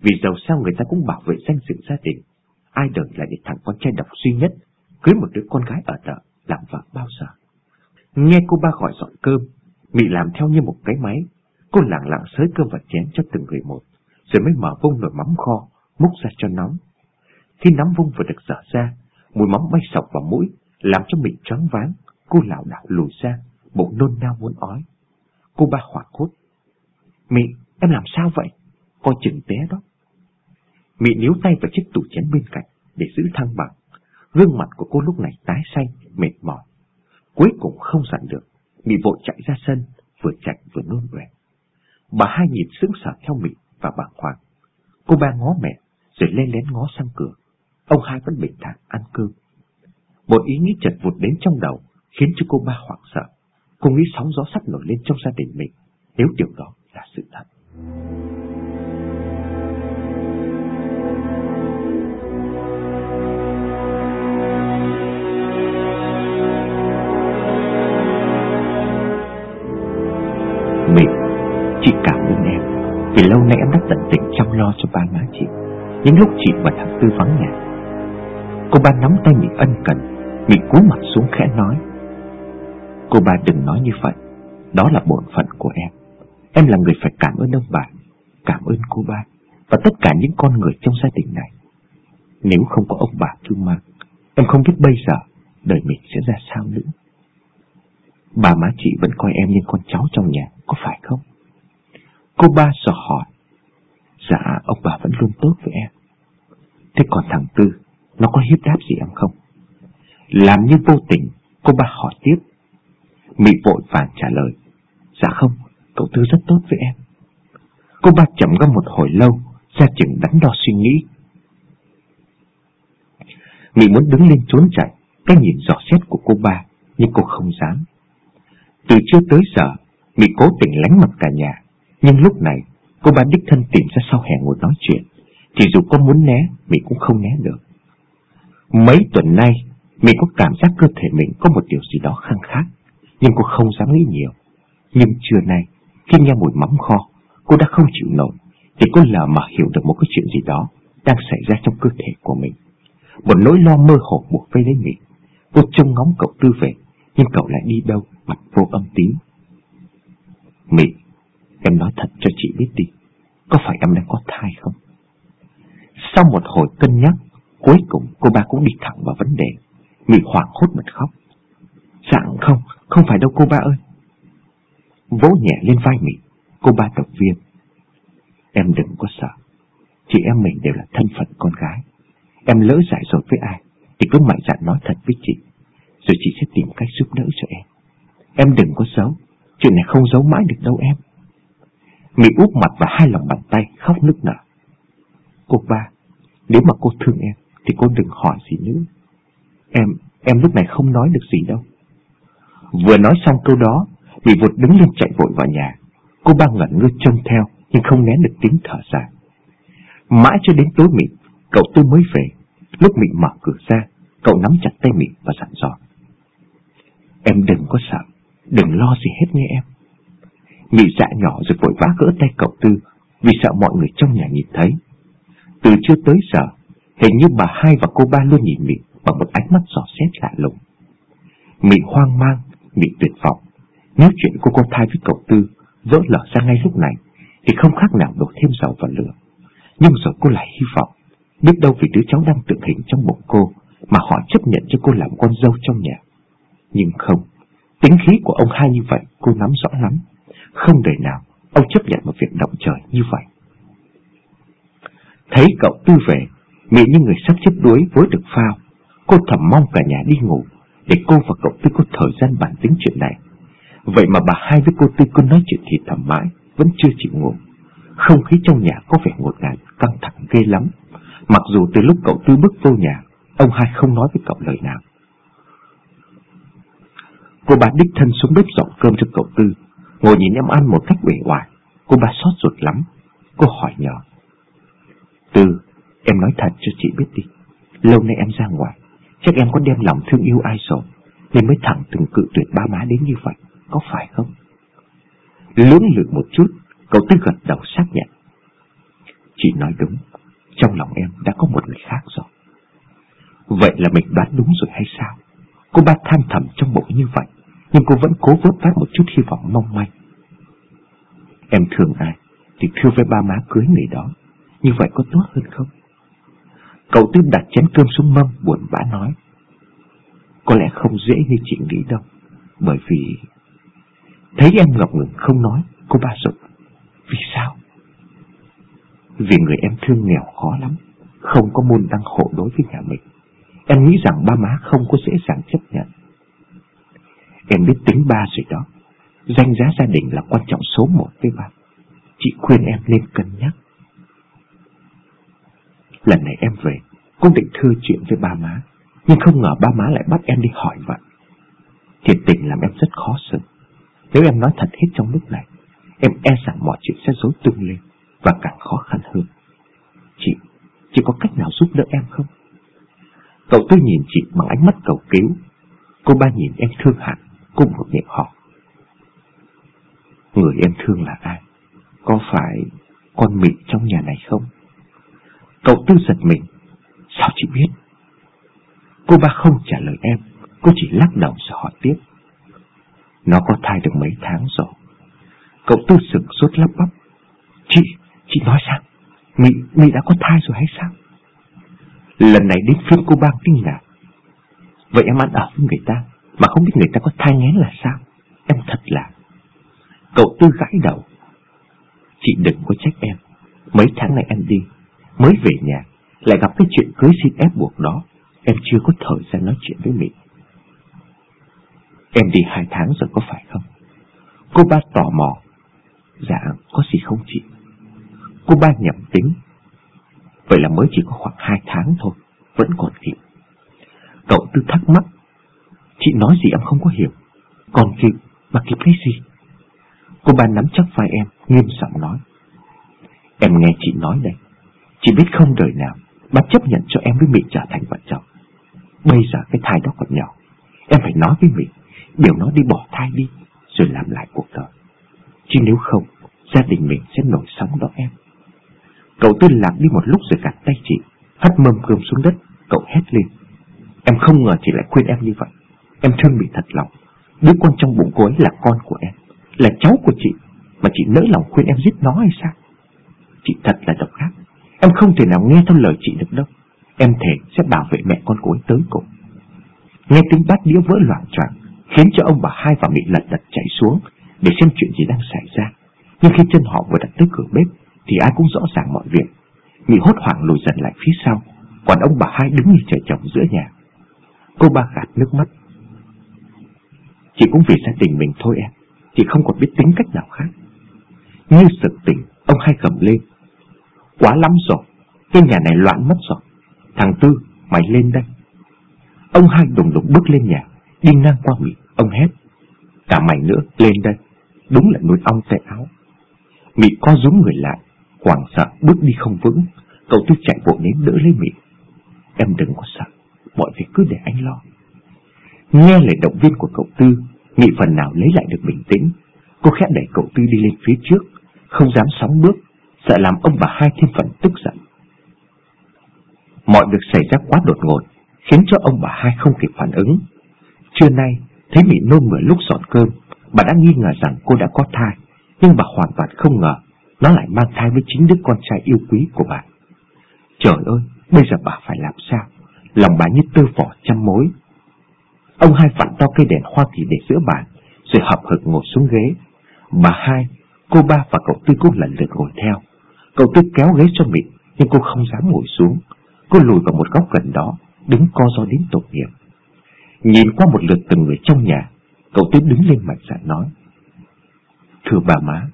vì dầu sao người ta cũng bảo vệ danh dự gia đình. Ai đời lại để thằng con trai độc duy nhất cưới một đứa con gái ở đợ làm vợ bao giờ. Nghe cô ba gọi dọn cơm, Mị làm theo như một cái máy. Cô lặng lặng xới cơm và chén cho từng người một, rồi mới mở vung nồi mắm kho, múc ra cho nóng. Khi nắm vung vừa được dở ra, mùi mắm bay sọc vào mũi, làm cho Mị choáng váng. Cô lảo đảo lùi ra, bụng nôn nao muốn ói. Cô ba hoảng hốt. Mị, em làm sao vậy? Coi chừng té đó. Mị níu tay vào chiếc tủ chén bên cạnh để giữ thăng bằng. Gương mặt của cô lúc này tái xanh, mệt mỏi. Cuối cùng không dặn được, Mị vội chạy ra sân, vừa chạy vừa nôn ọe. Bà hai nhìn sững sờ theo Mị và bàng hoàng. Cô ba ngó mẹ, rồi lên lén ngó sang cửa. Ông hai vẫn bình thản ăn cơm. Một ý nghĩ chật vụt đến trong đầu, khiến cho cô ba hoảng sợ. Cô nghĩ sóng gió sắp nổi lên trong gia đình mình, nếu điều đó là sự thật. Mình, chị cảm ơn em Vì lâu nay em đã tận tình chăm lo cho ba má chị Những lúc chị và thằng Tư vắng nhà Cô ba nắm tay mình ân cần Nghị cúi mặt xuống khẽ nói. Cô ba đừng nói như vậy. Đó là bổn phận của em. Em là người phải cảm ơn ông bà, Cảm ơn cô ba Và tất cả những con người trong gia đình này. Nếu không có ông bà thương mang, Em không biết bây giờ Đời mình sẽ ra sao nữa. Bà má chị vẫn coi em như con cháu trong nhà, Có phải không? Cô ba sợ hỏi. Dạ ông bà vẫn luôn tốt với em. Thế còn thằng Tư, Nó có hiếp đáp gì em không? Làm như vô tình, Cô ba hỏi tiếp. Mị vội vàng trả lời. Dạ không, Cậu Tư rất tốt với em. Cô ba chậm ngâm một hồi lâu, Ra chừng đắn đo suy nghĩ. Mị muốn đứng lên trốn chạy, Cái nhìn dò xét của cô ba, Nhưng cô không dám. Từ chưa tới giờ, Mị cố tình lánh mặt cả nhà, Nhưng lúc này, cô ba đích thân tìm ra sau hè ngồi nói chuyện. Thì dù có muốn né, Mị cũng không né được. Mấy tuần nay mình có cảm giác cơ thể mình có một điều gì đó khăng khác Nhưng cô không dám nghĩ nhiều. Nhưng trưa nay, Khi nghe mùi mắm kho, Cô đã không chịu nổi Thì cô lờ mà hiểu được một cái chuyện gì đó Đang xảy ra trong cơ thể của mình. Một nỗi lo mơ hồ buộc vây lấy mình. Cô trông ngóng cậu Tư về, Nhưng cậu lại đi đâu mặt vô âm tín Mị, Em nói thật cho chị biết đi, Có phải em đang có thai không? Sau một hồi cân nhắc, Cuối cùng cô ba cũng đi thẳng vào vấn đề. Mị hoảng hốt bật khóc. Dạng không Không phải đâu cô ba ơi. Vỗ nhẹ lên vai Mị, Cô ba động viên. Em đừng có sợ. Chị em mình đều là thân phận con gái. Em lỡ giải rồi với ai, Thì cứ mạnh dạn nói thật với chị, Rồi chị sẽ tìm cách giúp đỡ cho em. Em đừng có giấu, Chuyện này không giấu mãi được đâu em. Mỹ úp mặt vào hai lòng bàn tay, Khóc nức nở. Cô ba, Nếu mà cô thương em, Thì cô đừng hỏi gì nữa. Em, em lúc này không nói được gì đâu. Vừa nói xong câu đó Mỹ vụt đứng lên chạy vội vào nhà. Cô ba ngẩn ngơ trông theo Nhưng không nén được tiếng thở dài Mãi cho đến tối mịn Cậu tư mới về. Lúc mịn mở cửa ra Cậu nắm chặt tay mịn và dặn dò. Em đừng có sợ Đừng lo gì hết nghe em. Mị dạ nhỏ rồi vội vã gỡ tay cậu Tư Vì sợ mọi người trong nhà nhìn thấy. Từ chưa tới giờ Hình như bà hai và cô ba luôn nhìn Mị bằng một ánh mắt dò xét lạ lùng. Mị hoang mang, Mị tuyệt vọng. Nếu chuyện của cô thai với cậu Tư vỡ lở ra ngay lúc này, thì không khác nào đổ thêm dầu vào lửa. Nhưng rồi cô lại hy vọng, biết đâu vì đứa cháu đang tượng hình trong bụng cô, mà họ chấp nhận cho cô làm con dâu trong nhà. Nhưng không, tính khí của ông hai như vậy cô nắm rõ lắm. Không đời nào ông chấp nhận một việc động trời như vậy. Thấy cậu Tư về, Mỹ như người sắp chết đuối với được phao. Cô thầm mong cả nhà đi ngủ, để cô và cậu Tư có thời gian bàn tính chuyện này. Vậy mà bà hai với cô Tư cứ nói chuyện thì thầm mãi, vẫn chưa chịu ngủ. Không khí trong nhà có vẻ ngột ngạt, căng thẳng ghê lắm. Mặc dù từ lúc cậu Tư bước vô nhà, ông hai không nói với cậu lời nào. Cô bà đích thân xuống bếp dọn cơm cho cậu Tư, ngồi nhìn em ăn một cách uể oải. Cô bà xót ruột lắm. Cô hỏi nhỏ. Tư, em nói thật cho chị biết đi. Lâu nay em ra ngoài, chắc em có đem lòng thương yêu ai rồi, nên mới thẳng từng cự tuyệt ba má đến như vậy, có phải không? Lưỡng lự một chút, cậu Tư gật đầu xác nhận. Chị nói đúng, trong lòng em đã có một người khác rồi. Vậy là mình đoán đúng rồi hay sao? Cô ba than thầm trong bụng như vậy, nhưng cô vẫn cố vớt vát một chút hy vọng mong manh. Em thương ai, thì thưa với ba má cưới người đó, như vậy có tốt hơn không? Cậu Tư đặt chén cơm xuống mâm buồn bã nói. Có lẽ không dễ như chị nghĩ đâu, bởi vì... Thấy em ngọc ngừng không nói, cô ba rụt. Vì sao? Vì người em thương nghèo khó lắm, không có môn đăng hộ đối với nhà mình. Em nghĩ rằng ba má không có dễ dàng chấp nhận. Em biết tính ba rồi đó. Danh giá gia đình là quan trọng số một với ba. Chị khuyên em nên cân nhắc. Lần này em về, cũng định thưa chuyện với ba má, nhưng không ngờ ba má lại bắt em đi hỏi vậy. Thiệt tình làm em rất khó xử. Nếu em nói thật hết trong lúc này, em e rằng mọi chuyện sẽ rối tung lên và càng khó khăn hơn. Chị, chị có cách nào giúp đỡ em không? Cậu tôi nhìn chị bằng ánh mắt cầu cứu. Cô ba nhìn em thương hại, cô một miệng hỏi. Người em thương là ai? Có phải con mị trong nhà này không? Cậu tư giật mình. Sao chị biết? Cô ba không trả lời em, cô chỉ lắc đầu rồi hỏi tiếp. Nó có thai được mấy tháng rồi. Cậu tư sửng sốt lắp bắp. Chị, chị nói sao? Mị, Mị đã có thai rồi hay sao? Lần này đến phiên cô ba kinh ngạc. Vậy em ăn ở với người ta, mà không biết người ta có thai ngén là sao? Em thật là... Cậu tư gãi đầu. Chị đừng có trách em. Mấy tháng này em đi, mới về nhà, lại gặp cái chuyện cưới xin ép buộc đó. Em chưa có thời gian nói chuyện với mình. Em đi hai tháng rồi có phải không? Cô ba tò mò. Dạ, có gì không chị? Cô ba nhầm tính. Vậy là mới chỉ có khoảng hai tháng thôi, vẫn còn kịp. Cậu tư thắc mắc. Chị nói gì em không có hiểu. Còn kịp, mà kịp cái gì? Cô ba nắm chắc vai em, nghiêm giọng nói. Em nghe chị nói đây chỉ biết không đời nào, bà chấp nhận cho em với Mỹ trở thành vợ chồng. Bây giờ cái thai đó còn nhỏ. Em phải nói với Mỹ, biểu nó đi bỏ thai đi, rồi làm lại cuộc đời. Chứ nếu không, gia đình mình sẽ nổi sóng đó em. Cậu tư lạc đi một lúc rồi gạt tay chị, hất mâm cơm xuống đất, cậu hét lên. Em không ngờ chị lại khuyên em như vậy. Em thương bị thật lòng. Đứa con trong bụng cô ấy là con của em, là cháu của chị, mà chị nỡ lòng khuyên em giết nó hay sao? Chị thật là độc ác. Em không thể nào nghe theo lời chị được đâu. Em thề sẽ bảo vệ mẹ con cô ấy tới cùng. Nghe tiếng bát đĩa vỡ loạn choạng khiến cho ông bà hai và Mỹ lật đật chạy xuống để xem chuyện gì đang xảy ra. Nhưng khi chân họ vừa đặt tới cửa bếp thì ai cũng rõ ràng mọi việc. Mỹ hốt hoảng lùi dần lại phía sau, còn ông bà hai đứng như trời chồng giữa nhà. Cô ba gạt nước mắt. Chị cũng vì gia đình mình thôi em, chị không còn biết tính cách nào khác. Như sực tỉnh, ông hai cầm lên. Quá lắm rồi, cái nhà này loạn mất rồi. Thằng Tư, mày lên đây. Ông hai đùng đùng bước lên nhà, đi ngang qua Mỹ, ông hét. Cả mày nữa, lên đây. Đúng là nuôi ong tay áo. Mỹ co rúm người lại, hoảng sợ bước đi không vững. Cậu Tư chạy bộ đến đỡ lấy Mỹ. Em đừng có sợ, mọi việc cứ để anh lo. Nghe lời động viên của cậu Tư, Mỹ phần nào lấy lại được bình tĩnh. Cô khẽ đẩy cậu Tư đi lên phía trước, không dám sóng bước, sợ làm ông bà hai thêm phần tức giận. Mọi việc xảy ra quá đột ngột, khiến cho ông bà hai không kịp phản ứng. Trưa nay, thấy bị nôn mửa lúc dọn cơm, bà đã nghi ngờ rằng cô đã có thai, nhưng bà hoàn toàn không ngờ nó lại mang thai với chính đứa con trai yêu quý của bà. Trời ơi, bây giờ bà phải làm sao? Lòng bà như tơ vỏ trăm mối. Ông hai vặn to cây đèn hoa kỳ để giữa bàn, rồi hợp hực ngồi xuống ghế. Bà hai, cô ba và cậu tư cũng lần lượt ngồi theo. Cậu tư kéo ghế cho mình nhưng cô không dám ngồi xuống. Cô lùi vào một góc gần đó, đứng co do đến tội nghiệp. Nhìn qua một lượt từng người trong nhà, cậu tư đứng lên mạnh dạn nói. Thưa bà má,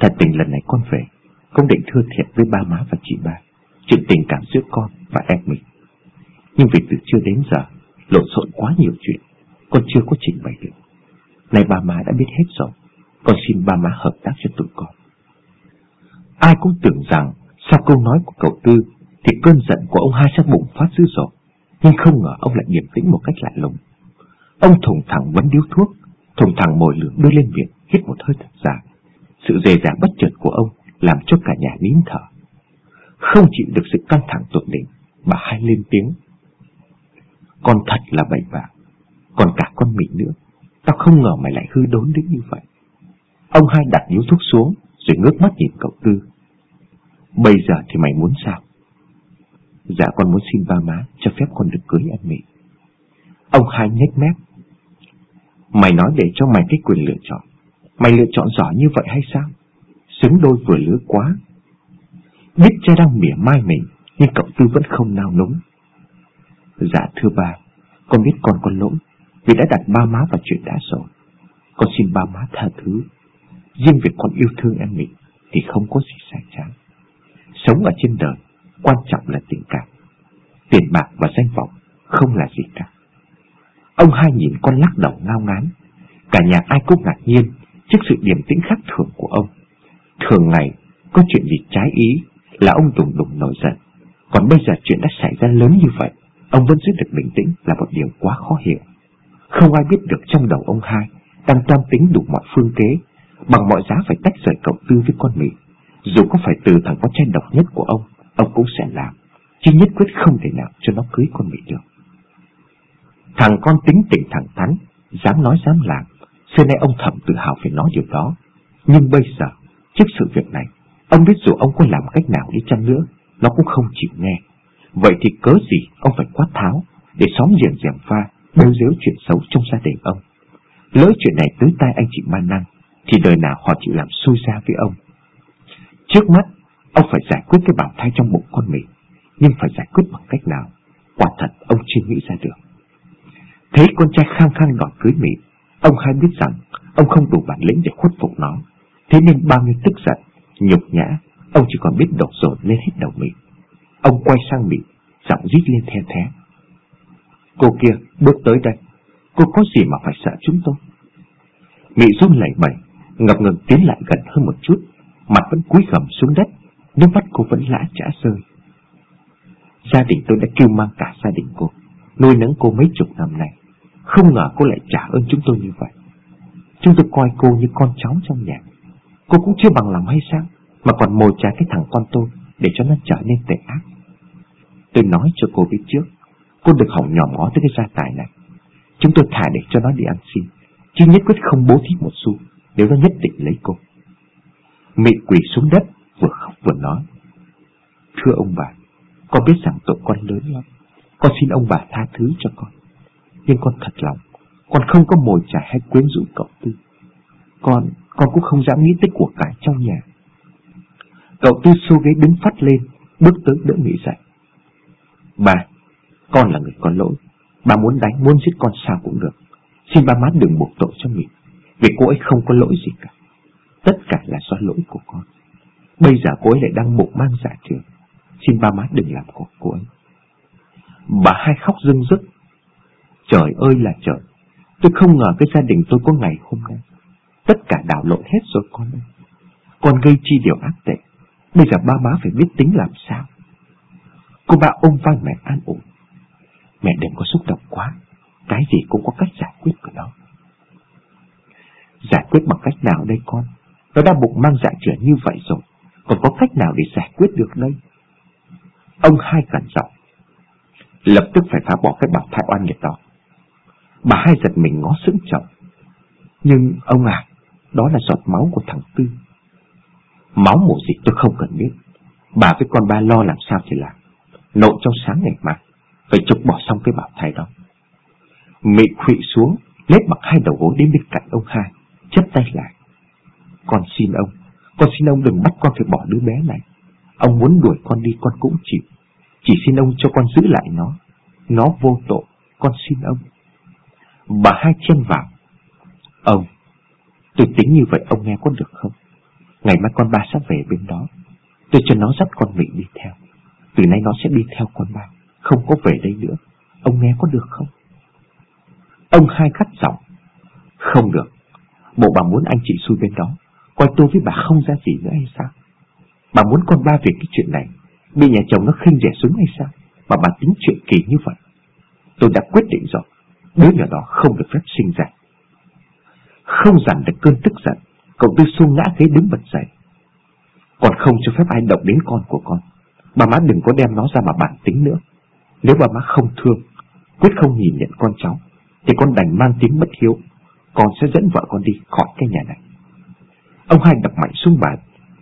thật tình lần này con về, con định thưa thiệt với ba má và chị ba, chuyện tình cảm giữa con và em mình. Nhưng vì từ chưa đến giờ, lộn xộn quá nhiều chuyện, con chưa có trình bày được. Này ba má đã biết hết rồi, con xin ba má hợp tác cho tụi con. Ai cũng tưởng rằng sau câu nói của cậu Tư thì cơn giận của ông hai sẽ bùng phát dữ dội, nhưng không ngờ ông lại điềm tĩnh một cách lạ lùng. Ông thùng thẳng vấn điếu thuốc, thùng thẳng mồi lửa đưa lên miệng, hít một hơi thật dài. Sự dề dàng bất chợt của ông làm cho cả nhà nín thở. Không chịu được sự căng thẳng tột đỉnh, bà hai lên tiếng. Con thật là bậy bạ, còn cả con mị nữa. Tao không ngờ mày lại hư đốn đến như vậy. Ông hai đặt điếu thuốc xuống, rồi ngước mắt nhìn cậu Tư. Bây giờ thì mày muốn sao? Dạ con muốn xin ba má cho phép con được cưới em Mỹ. Ông hai nhếch mép. Mày nói để cho mày cái quyền lựa chọn. Mày lựa chọn giỏi như vậy hay sao? Xứng đôi vừa lứa quá. Biết cha đang mỉa mai mình, nhưng cậu Tư vẫn không nao núng. Dạ thưa ba, con biết con con lỗi, vì đã đặt ba má vào chuyện đã rồi. Con xin ba má tha thứ. Riêng việc con yêu thương em mình thì không có gì sai trái. Sống ở trên đời, quan trọng là tình cảm. Tiền bạc và danh vọng không là gì cả. Ông hai nhìn con lắc đầu ngao ngán. Cả nhà ai cũng ngạc nhiên trước sự điềm tĩnh khác thường của ông. Thường ngày, có chuyện gì trái ý là ông đùng đùng nổi giận. Còn bây giờ chuyện đã xảy ra lớn như vậy, ông vẫn giữ được bình tĩnh là một điều quá khó hiểu. Không ai biết được trong đầu ông hai đang toan tính đủ mọi phương kế, bằng mọi giá phải tách rời cậu tư với con mình dù có phải từ thằng con trai độc nhất của ông, ông cũng sẽ làm, chứ nhất quyết không thể nào cho nó cưới con mình được. Thằng con tính tình thẳng thắn, dám nói dám làm, xưa nay ông thầm tự hào về nói điều đó. Nhưng bây giờ, trước sự việc này, ông biết dù ông có làm cách nào đi chăng nữa, nó cũng không chịu nghe. Vậy thì cớ gì ông phải quát tháo, để xóm giềng gièm pha, bêu dếu chuyện xấu trong gia đình ông. Lỡ chuyện này tới tai anh chị Ma Năng, thì đời nào họ chịu làm xui ra với ông. Trước mắt, ông phải giải quyết cái bảo thai trong bụng con mình, nhưng phải giải quyết bằng cách nào? Quả thật ông chưa nghĩ ra được. Thấy con trai khang khang đòi cưới mình, ông hai biết rằng ông không đủ bản lĩnh để khuất phục nó. Thế nên bao nhiêu tức giận, nhục nhã, ông chỉ còn biết đổ dồn lên hết đầu mình. Ông quay sang Mỹ, giọng rít lên the thé. Cô kia, bước tới đây. Cô có gì mà phải sợ chúng tôi? Mỹ run lẩy bẩy, ngập ngừng tiến lại gần hơn một chút, mặt vẫn cúi gầm xuống đất, nước mắt cô vẫn lã trả rơi. Gia đình tôi đã kêu mang cả gia đình cô, nuôi nấng cô mấy chục năm nay. Không ngờ cô lại trả ơn chúng tôi như vậy. Chúng tôi coi cô như con cháu trong nhà. Cô cũng chưa bằng lòng hay sao, mà còn mồi trả cái thằng con tôi để cho nó trở nên tệ ác. Tôi nói cho cô biết trước, cô được hỏng nhòm ngó tới cái gia tài này. Chúng tôi thả để cho nó đi ăn xin, chứ nhất quyết không bố thí một xu nếu nó nhất định lấy cô. Mị quỳ xuống đất, vừa khóc vừa nói. Thưa ông bà, con biết rằng tội con lớn lắm. Con xin ông bà tha thứ cho con. Nhưng con thật lòng, con không có mồi trả hay quyến rũ cậu Tư. Con, con cũng không dám nghĩ tới của cải trong nhà. Cậu Tư xô ghế đứng phát lên, bước tới đỡ Mỹ dậy. Bà, con là người có lỗi. Bà muốn đánh, muốn giết con sao cũng được. Xin ba má đừng buộc tội cho mình, vì cô ấy không có lỗi gì cả. Tất cả là do lỗi của con. Bây giờ cô ấy lại đang bụng mang giả trường. Xin ba má đừng làm khổ cô ấy. Bà hai khóc rưng rức. Trời ơi là trời. Tôi không ngờ cái gia đình tôi có ngày hôm nay. Tất cả đảo lộn hết rồi con ơi. Con gây chi điều ác tệ. Bây giờ ba má phải biết tính làm sao. Cô ba ôm vai mẹ an ủi. Mẹ đừng có xúc động quá. Cái gì cũng có cách giải quyết của nó. Giải quyết bằng cách nào đây con? Nó đã bụng mang dạ chữa như vậy rồi. Còn có cách nào để giải quyết được đây? Ông hai cẩn giọng. Lập tức phải phá bỏ cái bảo thai oan nghiệt đó Bà hai giật mình ngó sững chồng Nhưng ông à Đó là giọt máu của thằng Tư Máu mổ gì tôi không cần biết Bà với con ba lo làm sao thì làm Nội trong sáng ngày mai, Phải trục bỏ xong cái bảo thai đó Mị khụy xuống Lết bằng hai đầu gối đến bên cạnh ông hai Chấp tay lại con xin ông, Con xin ông đừng bắt con phải bỏ đứa bé này. Ông muốn đuổi con đi, con cũng chịu. Chỉ xin ông cho con giữ lại nó. Nó vô tội, Con xin ông. Bà hai chân vào. Ông, Tôi tính như vậy, ông nghe có được không? Ngày mai con ba sẽ về bên đó. Tôi cho nó dắt con Mỹ đi theo. Từ nay nó sẽ đi theo con ba, Không có về đây nữa. Ông nghe có được không? Ông hai cắt giọng. Không được. Bộ bà muốn anh chị xui bên đó. Coi tôi với bà không ra gì nữa hay sao? Bà muốn con ba về cái chuyện này, Bị nhà chồng nó khinh rẻ xuống hay sao? Mà bà tính chuyện kỳ như vậy. Tôi đã quyết định rồi, Đứa nhỏ đó không được phép sinh ra. Không dằn được cơn tức giận, Cậu tư xu ngã ghế đứng bật dậy. Còn không cho phép ai động đến con của con. Bà má đừng có đem nó ra mà bản tính nữa. Nếu bà má không thương, Quyết không nhìn nhận con cháu, Thì con đành mang tiếng bất hiếu. Con sẽ dẫn vợ con đi khỏi cái nhà này. Ông hai đập mạnh xuống bàn,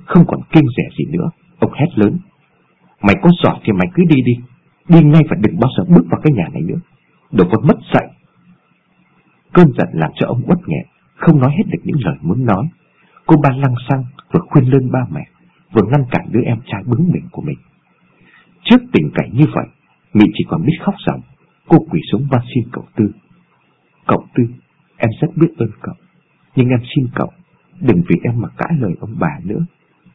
Không còn kinh rẻ gì nữa. Ông hét lớn, Mày có giỏi thì mày cứ đi đi Đi ngay và đừng bao giờ bước vào cái nhà này nữa. Đồ con mất dạy. Cơn giận làm cho ông uất nghẹn, Không nói hết được những lời muốn nói. Cô ba lăng xăng vừa khuyên lơn ba mẹ Vừa ngăn cản đứa em trai bướng bỉnh của mình. Trước tình cảnh như vậy, Mị chỉ còn biết khóc ròng Cô quỳ xuống van xin cậu Tư. Cậu Tư, Em rất biết ơn cậu, Nhưng em xin cậu Đừng vì em mà cãi lời ông bà nữa.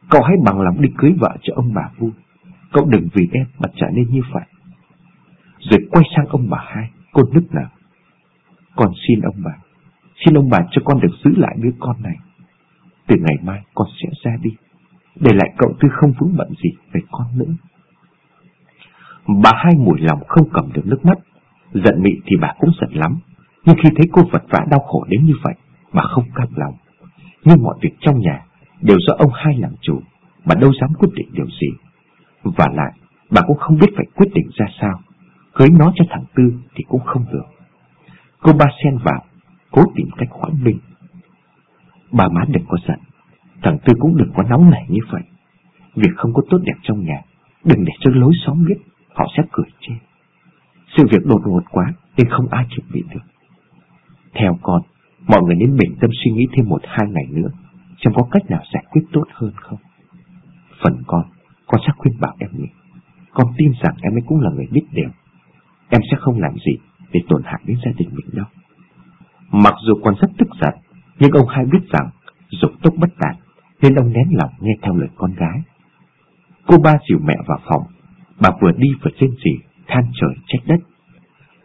Cậu hãy bằng lòng đi cưới vợ cho ông bà vui. Cậu đừng vì em mà trở nên như vậy. Rồi quay sang ông bà hai, Cô nức nở. Con xin ông bà, Xin ông bà cho con được giữ lại đứa con này. Từ ngày mai con sẽ ra đi, Để lại cậu tư không vướng bận gì về con nữa. Bà hai mùi lòng không cầm được nước mắt. Giận mị thì bà cũng giận lắm. Nhưng khi thấy cô vật vã đau khổ đến như vậy, Bà không cam lòng. Nhưng mọi việc trong nhà Đều do ông hai làm chủ Bà đâu dám quyết định điều gì. Và lại, bà cũng không biết phải quyết định ra sao. Cưới nó cho thằng Tư thì cũng không được. Cô ba Sen vào, Cố tìm cách khoản minh Bà má đừng có giận. Thằng Tư cũng đừng có nóng nảy như vậy. Việc không có tốt đẹp trong nhà, Đừng để cho lối xóm biết Họ sẽ cười chê. Sự việc đột ngột quá Nên không ai chuẩn bị được. Theo con Mọi người nên bình tâm suy nghĩ thêm một hai ngày nữa, Xem có cách nào giải quyết tốt hơn không. Phần con Con sẽ khuyên bảo em nhỉ Con tin rằng em ấy cũng là người biết điều. Em sẽ không làm gì Để tổn hại đến gia đình mình đâu. Mặc dù con rất tức giận, Nhưng ông hai biết rằng Dục tốc bất đạt Nên ông nén lòng nghe theo lời con gái. Cô ba dìu mẹ vào phòng. Bà vừa đi vừa trên gì Than trời trách đất.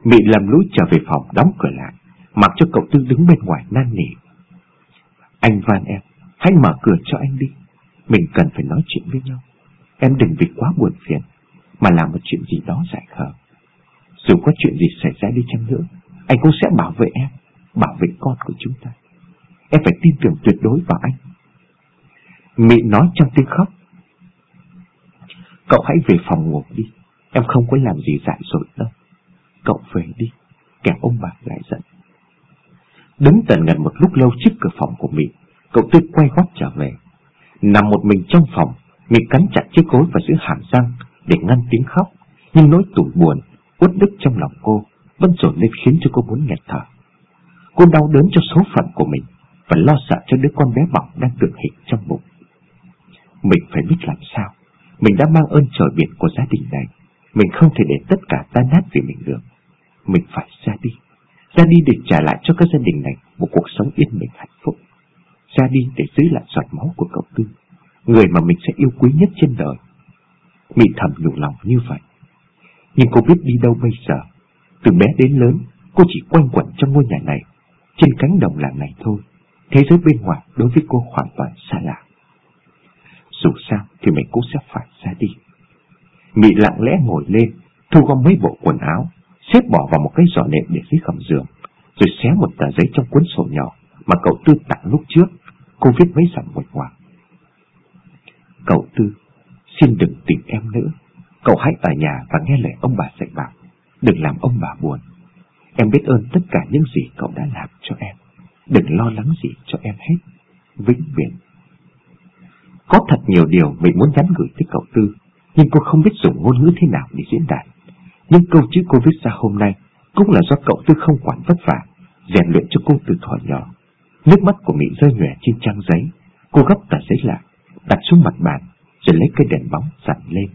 Mị làm lũi trở về phòng đóng cửa lại. Mặc cho cậu Tư đứng bên ngoài nan nỉ. Anh van em, Hãy mở cửa cho anh đi. Mình cần phải nói chuyện với nhau. Em đừng vì quá buồn phiền, Mà làm một chuyện gì đó giải khờ. Dù có chuyện gì xảy ra đi chăng nữa, Anh cũng sẽ bảo vệ em, Bảo vệ con của chúng ta. Em phải tin tưởng tuyệt đối vào anh. Mị nói trong tiếng khóc. Cậu hãy về phòng ngủ đi, Em không có làm gì dại dội đâu. Cậu về đi, Kẻo ông bà lại giận. Đứng tận gần một lúc lâu trước cửa phòng của Mị Cậu Tư quay gót trở về. Nằm một mình trong phòng Mị cắn chặt chiếc gối và giữ hàm răng Để ngăn tiếng khóc, Nhưng nỗi tủi buồn, Uất đức trong lòng cô Vẫn dồn lên khiến cho cô muốn nghẹt thở. Cô đau đớn cho số phận của mình Và lo sợ cho đứa con bé bỏng đang tượng hình trong bụng. Mình phải biết làm sao. Mình đã mang ơn trời biển của gia đình này. Mình không thể để tất cả tan nát vì mình được. Mình phải ra đi. Ra đi để trả lại cho các gia đình này Một cuộc sống yên bình hạnh phúc. Ra đi để giữ lại giọt máu của cậu Tư, Người mà mình sẽ yêu quý nhất trên đời. Mị thầm nhủ lòng như vậy. Nhưng cô biết đi đâu bây giờ? Từ bé đến lớn, Cô chỉ quanh quẩn trong ngôi nhà này, Trên cánh đồng làng này thôi. Thế giới bên ngoài đối với cô hoàn toàn xa lạ. Dù sao thì mình cũng sẽ phải ra đi. Mị lặng lẽ ngồi lên, Thu gom mấy bộ quần áo Xếp bỏ vào một cái giỏ nệm để dưới gầm giường, Rồi xé một tờ giấy trong cuốn sổ nhỏ Mà cậu Tư tặng lúc trước. Cô viết mấy dòng nguệch ngoạc. Cậu Tư, Xin đừng tìm em nữa. Cậu hãy ở nhà và nghe lời ông bà dạy bảo. Đừng làm ông bà buồn. Em biết ơn tất cả những gì cậu đã làm cho em. Đừng lo lắng gì cho em hết. Vĩnh viễn. Có thật nhiều điều mình muốn nhắn gửi tới cậu Tư, Nhưng cô không biết dùng ngôn ngữ thế nào để diễn đạt. Nhưng câu chữ cô viết ra hôm nay Cũng là do cậu Tư không quản vất vả, rèn luyện cho cô từ thuở nhỏ. Nước mắt của Mỹ rơi nhòe trên trang giấy. Cô gấp tờ giấy lại, Đặt xuống mặt bàn, Rồi lấy cây đèn bóng dặn lên.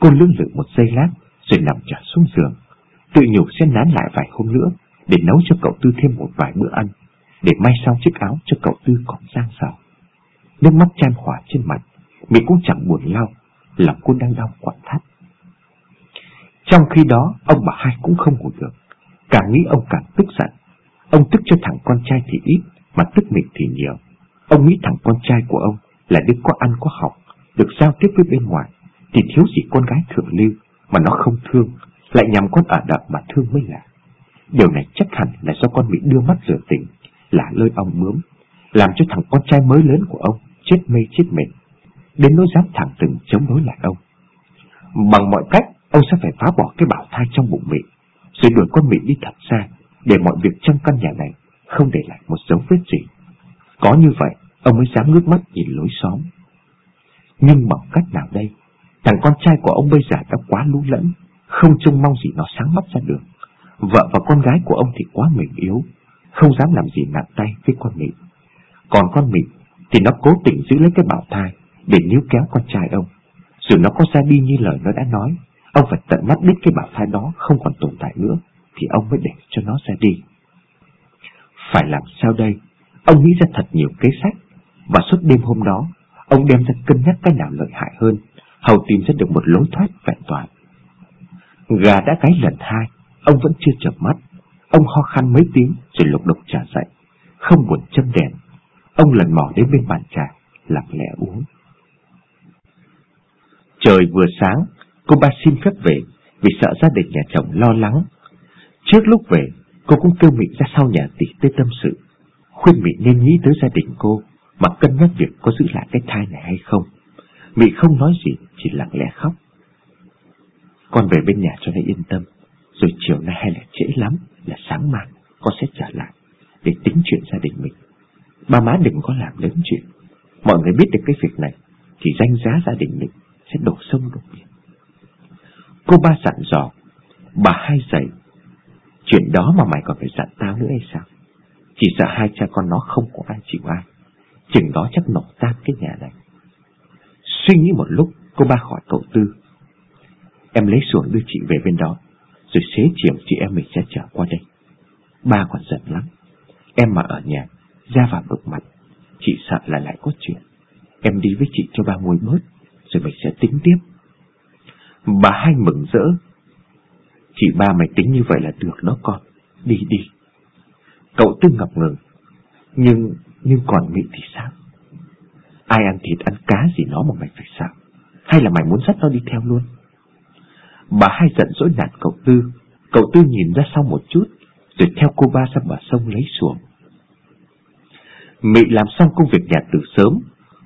Cô lưỡng lự một giây lát, Rồi nằm trở xuống giường. Tự nhủ sẽ nán lại vài hôm nữa, Để nấu cho cậu Tư thêm một vài bữa ăn, Để may sau chiếc áo cho cậu Tư còn sang giàu. Nước mắt chan hòa trên mặt Mỹ cũng chẳng buồn lau Lòng cô đang đau quặn thắt. Trong khi đó, Ông bà hai cũng không ngủ được. Càng nghĩ ông càng tức giận. Ông tức cho thằng con trai thì ít, Mà tức mình thì nhiều. Ông nghĩ thằng con trai của ông Là đứa có ăn có học, Được giao tiếp với bên ngoài, Thì thiếu gì con gái thượng lưu Mà nó không thương, Lại nhằm con ở đậm mà thương mới lạ. Điều này chắc hẳn là do con bị đưa mắt rửa tình, Là lơi ông bướm Làm cho thằng con trai mới lớn của ông Chết mê chết mệt, Đến nỗi dám thẳng từng chống đối lại ông. Bằng mọi cách Ông sẽ phải phá bỏ cái bảo thai trong bụng mị Rồi đuổi con mị đi thật xa, Để mọi việc trong căn nhà này Không để lại một dấu vết gì. Có như vậy, Ông mới dám ngước mắt nhìn lối xóm. Nhưng bằng cách nào đây? Thằng con trai của ông bây giờ đã quá lú lẫn, Không trông mong gì nó sáng mắt ra được. Vợ và con gái của ông thì quá mềm yếu, Không dám làm gì nặng tay với con mị Còn con mị Thì nó cố tình giữ lấy cái bảo thai Để níu kéo con trai ông, Dù nó có ra đi như lời nó đã nói. Ông phải tận mắt biết cái bảo thai đó Không còn tồn tại nữa, Thì ông mới để cho nó ra đi. Phải làm sao đây? Ông nghĩ ra thật nhiều kế sách. Và suốt đêm hôm đó, Ông đem ra cân nhắc cái nào lợi hại hơn, Hầu tìm ra được một lối thoát vẹn toàn. Gà đã gáy lần hai, Ông vẫn chưa chợp mắt. Ông ho khăn mấy tiếng rồi lục đục trả dậy, Không buồn châm đèn. Ông lần mò đến bên bàn trà, Lặng lẽ uống. Trời vừa sáng Cô ba xin phép về Vì sợ gia đình nhà chồng lo lắng. Trước lúc về, Cô cũng kêu Mỹ ra sau nhà tỷ tới tâm sự, Khuyên Mỹ nên nghĩ tới gia đình cô Mà cân nhắc việc có giữ lại cái thai này hay không. Mỹ không nói gì, Chỉ lặng lẽ khóc. Con về bên nhà cho nó yên tâm, Rồi chiều nay hay là trễ lắm Là sáng mai con sẽ trở lại Để tính chuyện gia đình mình. Ba má đừng có làm lớn chuyện, Mọi người biết được cái việc này, Thì danh giá gia đình mình sẽ đổ sông đổ biển. Cô ba dặn dò, Bà hai dạy, Chuyện đó mà mày còn phải dặn tao nữa hay sao? Chỉ sợ hai cha con nó không có ai chịu ai. Chừng đó chắc nổ tan cái nhà này. Suy nghĩ một lúc, Cô ba hỏi cậu Tư, Em lấy xuồng đưa chị về bên đó, Rồi xế chiều chị em mình sẽ trở qua đây. Ba còn giận lắm, Em mà ở nhà, Ra vào bực mặt, Chị sợ là lại có chuyện. Em đi với chị cho ba nguôi bớt, Rồi mình sẽ tính tiếp. Bà hai mừng rỡ. Chị ba mày tính như vậy là được đó con. Đi đi. Cậu tư ngập ngừng, Nhưng Nhưng còn Mỹ thì sao? Ai ăn thịt, ăn cá gì nó mà mày phải sợ? Hay là mày muốn dắt nó đi theo luôn? Bà hai giận dỗi nạt cậu Tư. Cậu Tư nhìn ra sau một chút, Rồi theo cô ba ra bờ sông lấy xuồng. Mị làm xong công việc nhà từ sớm,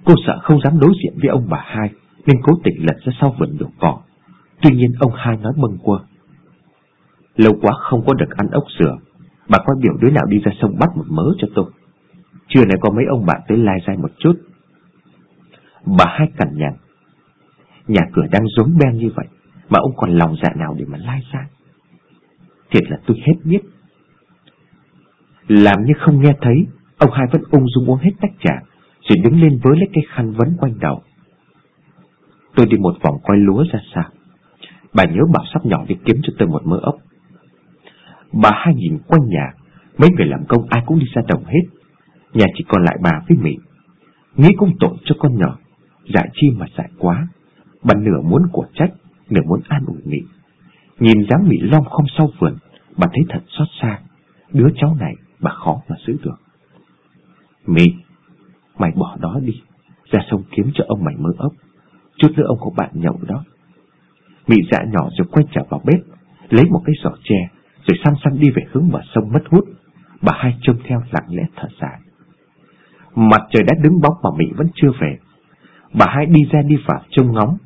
Cô sợ không dám đối diện với ông bà hai, Nên cố tình lật ra sau vườn đổ cỏ. Tuy nhiên ông hai nói mừng qua Lâu quá không có được ăn ốc sửa Bà coi biểu đứa nào đi ra sông bắt một mớ cho tôi Trưa nay có mấy ông bạn tới lai dai một chút. Bà hai cằn nhằn. Nhà cửa đang rốn ben như vậy, Mà ông còn lòng dạ nào để mà lai dai Thiệt là tôi hết biết Làm như không nghe thấy, Ông hai vẫn ung dung uống hết tách trà, Rồi đứng lên với lấy cây khăn vấn quanh đầu. Tôi đi một vòng quay lúa ra sao. Bà nhớ bảo sắp nhỏ đi kiếm cho tôi một mớ ốc. Bà hai nhìn quanh nhà, Mấy người làm công ai cũng đi ra đồng hết. Nhà chỉ còn lại bà với mình. Nghĩ cũng tội cho con nhỏ, Dại chi mà dại quá. Bà nửa muốn của trách, Nửa muốn an ủi mị Nhìn dáng Mỹ long không sau vườn, Bà thấy thật xót xa. Đứa cháu này bà khó mà giữ được. Mỹ, Mày bỏ đó đi, Ra sông kiếm cho ông mày mớ ốc. Chút nữa ông có bạn nhậu đó. Mị dạ nhỏ rồi quay trở vào bếp Lấy một cái giỏ tre Rồi xăm xăm đi về hướng bờ sông mất hút Bà hai trông theo lặng lẽ thở dài Mặt trời đã đứng bóng mà Mị vẫn chưa về Bà hai đi ra đi vào trông ngóng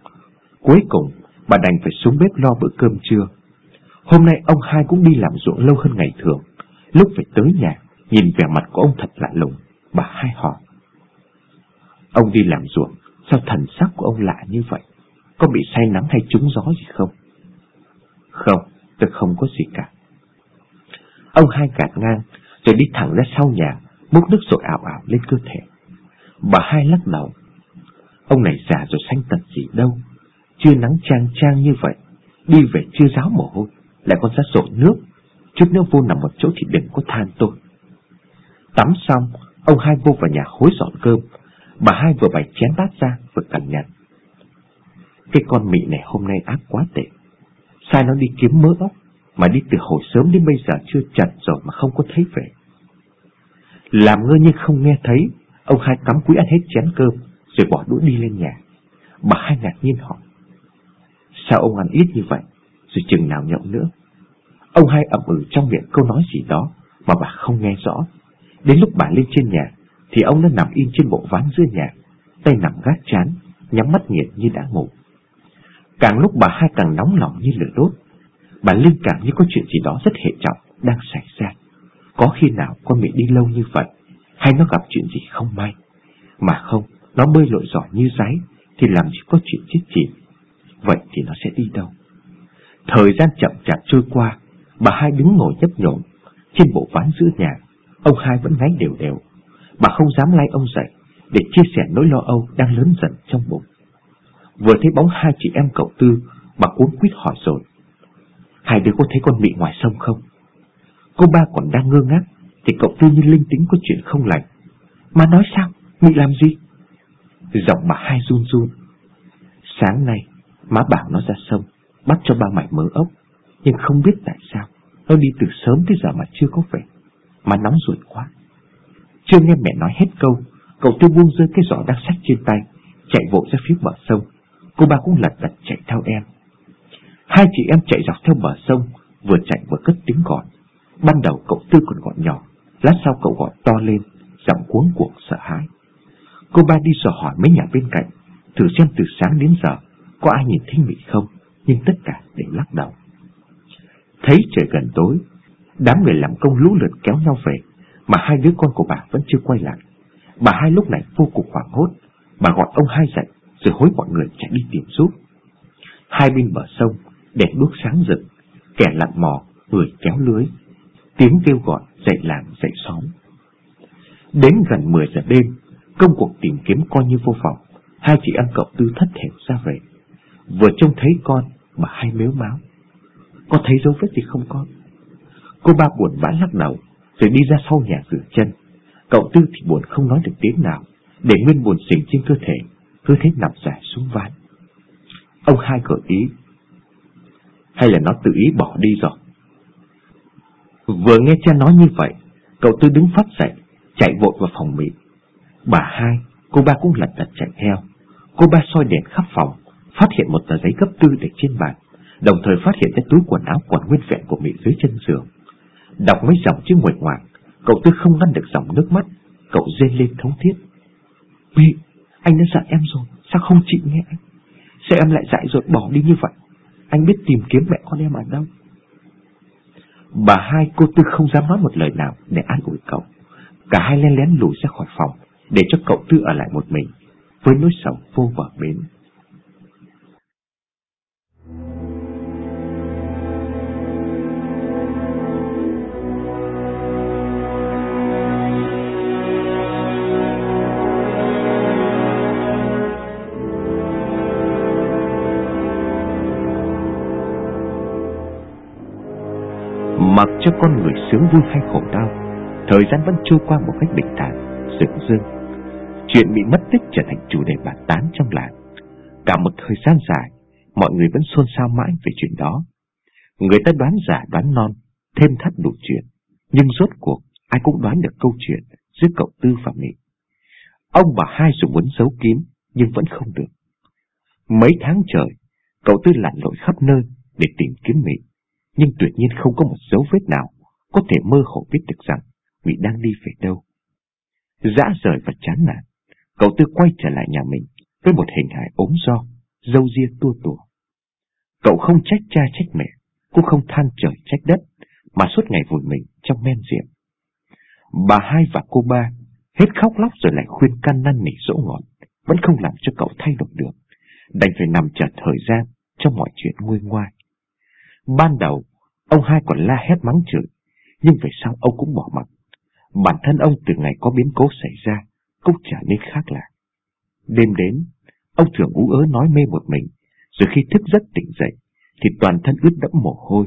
Cuối cùng bà đành phải xuống bếp lo bữa cơm trưa Hôm nay ông hai cũng đi làm ruộng lâu hơn ngày thường. Lúc phải tới nhà, nhìn vẻ mặt của ông thật lạ lùng, bà hai hỏi. Ông đi làm ruộng, sao thần sắc của ông lạ như vậy? Có bị say nắng hay trúng gió gì không? Không, tôi không có gì cả. Ông hai gạt ngang, rồi đi thẳng ra sau nhà, múc nước rồi ảo ảo lên cơ thể. Bà hai lắc đầu. Ông này già rồi xanh tật gì đâu, chưa nắng trang trang như vậy, đi về chưa ráo mồ hôi, lại còn ra sội nước, chút nước vô nằm một chỗ thì đừng có than tôi. Tắm xong, ông hai vô vào nhà hối dọn cơm, bà hai vừa bày chén bát ra vừa cằn nhằn. Cái con mị này hôm nay ác quá tệ, sai nó đi kiếm mỡ ốc, mà đi từ hồi sớm đến bây giờ chưa chặt rồi mà không có thấy về. Làm ngơ như không nghe thấy, ông hai cắm cúi ăn hết chén cơm, rồi bỏ đũa đi lên nhà. Bà hai ngạc nhiên hỏi, sao ông ăn ít như vậy, rồi chừng nào nhậu nữa? Ông hai ậm ừ trong miệng câu nói gì đó mà bà không nghe rõ. Đến lúc bà lên trên nhà, thì ông đã nằm im trên bộ ván dưới nhà, tay nằm gác chán, nhắm mắt nghiệt như đã ngủ. Càng lúc bà hai càng nóng lòng như lửa đốt, bà linh cảm như có chuyện gì đó rất hệ trọng đang xảy ra. Có khi nào con mẹ đi lâu như vậy, hay nó gặp chuyện gì không may? Mà không, nó bơi lội giỏi như giấy, thì làm gì có chuyện chết chìm. Vậy thì nó sẽ đi đâu? Thời gian chậm chạp trôi qua, bà hai đứng ngồi nhấp nhộn trên bộ ván giữa nhà. Ông hai vẫn ngáy đều đều. Bà không dám lay ông dậy để chia sẻ nỗi lo âu đang lớn dần trong bụng. Vừa thấy bóng hai chị em cậu Tư, bà cuốn quýt hỏi rồi. Hai đứa có thấy con mị ngoài sông không? Cô ba còn đang ngơ ngác, thì cậu Tư như linh tính có chuyện không lành. Mà nói sao? Mị làm gì? Giọng bà hai run run. Sáng nay, má bảo nó ra sông, bắt cho ba mày mớ ốc, nhưng không biết tại sao. Nó đi từ sớm tới giờ mà chưa có về, mà nóng ruột quá. Chưa nghe mẹ nói hết câu, cậu Tư buông rơi cái giỏ đang sách trên tay, chạy vội ra phía bờ sông. Cô ba cũng lật đật chạy theo em. Hai chị em chạy dọc theo bờ sông, vừa chạy vừa cất tiếng gọi. Ban đầu cậu Tư còn gọi nhỏ, lát sau cậu gọi to lên, giọng cuống cuồng sợ hãi. Cô ba đi dò hỏi mấy nhà bên cạnh, thử xem từ sáng đến giờ có ai nhìn thấy Mỹ không, nhưng tất cả đều lắc đầu. Thấy trời gần tối, đám người làm công lũ lượt kéo nhau về, mà hai đứa con của bà vẫn chưa quay lại. Bà hai lúc này vô cùng hoảng hốt, bà gọi ông hai dậy, rồi hối mọi người chạy đi tìm giúp. Hai bên bờ sông, đèn đuốc sáng rực, kẻ lặn mò, người kéo lưới, tiếng kêu gọi dậy làng dậy xóm. Đến gần 10 giờ đêm, công cuộc tìm kiếm coi như vô vọng, hai chị em cậu tư thất thểu ra về. Vừa trông thấy con, mà hai mếu máu. Có thấy dấu vết gì không con? Cô ba buồn bã lắc đầu, rồi đi ra sau nhà rửa chân. Cậu tư thì buồn không nói được tiếng nào, để nguyên buồn xình trên cơ thể, cứ thế nằm dài xuống vai. Ông hai gợi ý, hay là nó tự ý bỏ đi rồi? Vừa nghe cha nói như vậy, cậu tư đứng phát dậy, chạy vội vào phòng mị. Bà hai, cô ba cũng lật đật chạy theo. Cô ba soi đèn khắp phòng, phát hiện một tờ giấy gấp tư để trên bàn, đồng thời phát hiện cái túi quần áo còn nguyên vẹn của mị dưới chân giường. Đọc mấy dòng chữ nguệch ngoạc, cậu tư không ngăn được dòng nước mắt, cậu rên lên thống thiết. Mị, anh đã dặn em rồi, sao không chịu nghe anh? Sao em lại dạy rồi bỏ đi như vậy? Anh biết tìm kiếm mẹ con em ở đâu? Bà hai cô tư không dám nói một lời nào để an ủi cậu. Cả hai len lén lùi ra khỏi phòng để cho cậu tư ở lại một mình với nỗi sầu vô bờ bến. Cho con người sướng vui hay khổ đau, Thời gian vẫn trôi qua một cách bình thản Dừng dưng Chuyện bị mất tích trở thành chủ đề bàn tán trong làng. Cả một thời gian dài, Mọi người vẫn xôn xao mãi về chuyện đó. Người ta đoán giả đoán non, Thêm thắt đủ chuyện, Nhưng rốt cuộc, ai cũng đoán được câu chuyện Giữa cậu Tư và Nghị. Ông bà hai dù muốn giấu kín, Nhưng vẫn không được. Mấy tháng trời, Cậu Tư lặn lội khắp nơi Để tìm kiếm Mỹ nhưng tuyệt nhiên không có một dấu vết nào có thể mơ hồ biết được rằng Mỹ đang đi về đâu. Dã rời và chán nản, cậu tư quay trở lại nhà mình với một hình hài ốm do, dâu ria tua tủa. Cậu không trách cha trách mẹ, cũng không than trời trách đất, mà suốt ngày vùi mình trong men rượu. Bà hai và cô ba hết khóc lóc rồi lại khuyên can năn nỉ dỗ ngọt, vẫn không làm cho cậu thay đổi được, đành phải nằm chờ thời gian cho mọi chuyện nguôi ngoai. Ban đầu, ông hai còn la hét mắng chửi, nhưng về sau ông cũng bỏ mặt Bản thân ông từ ngày có biến cố xảy ra, cũng trở nên khác lạ. Đêm đến, ông thường ú ớ nói mê một mình, rồi khi thức giấc tỉnh dậy, thì toàn thân ướt đẫm mồ hôi,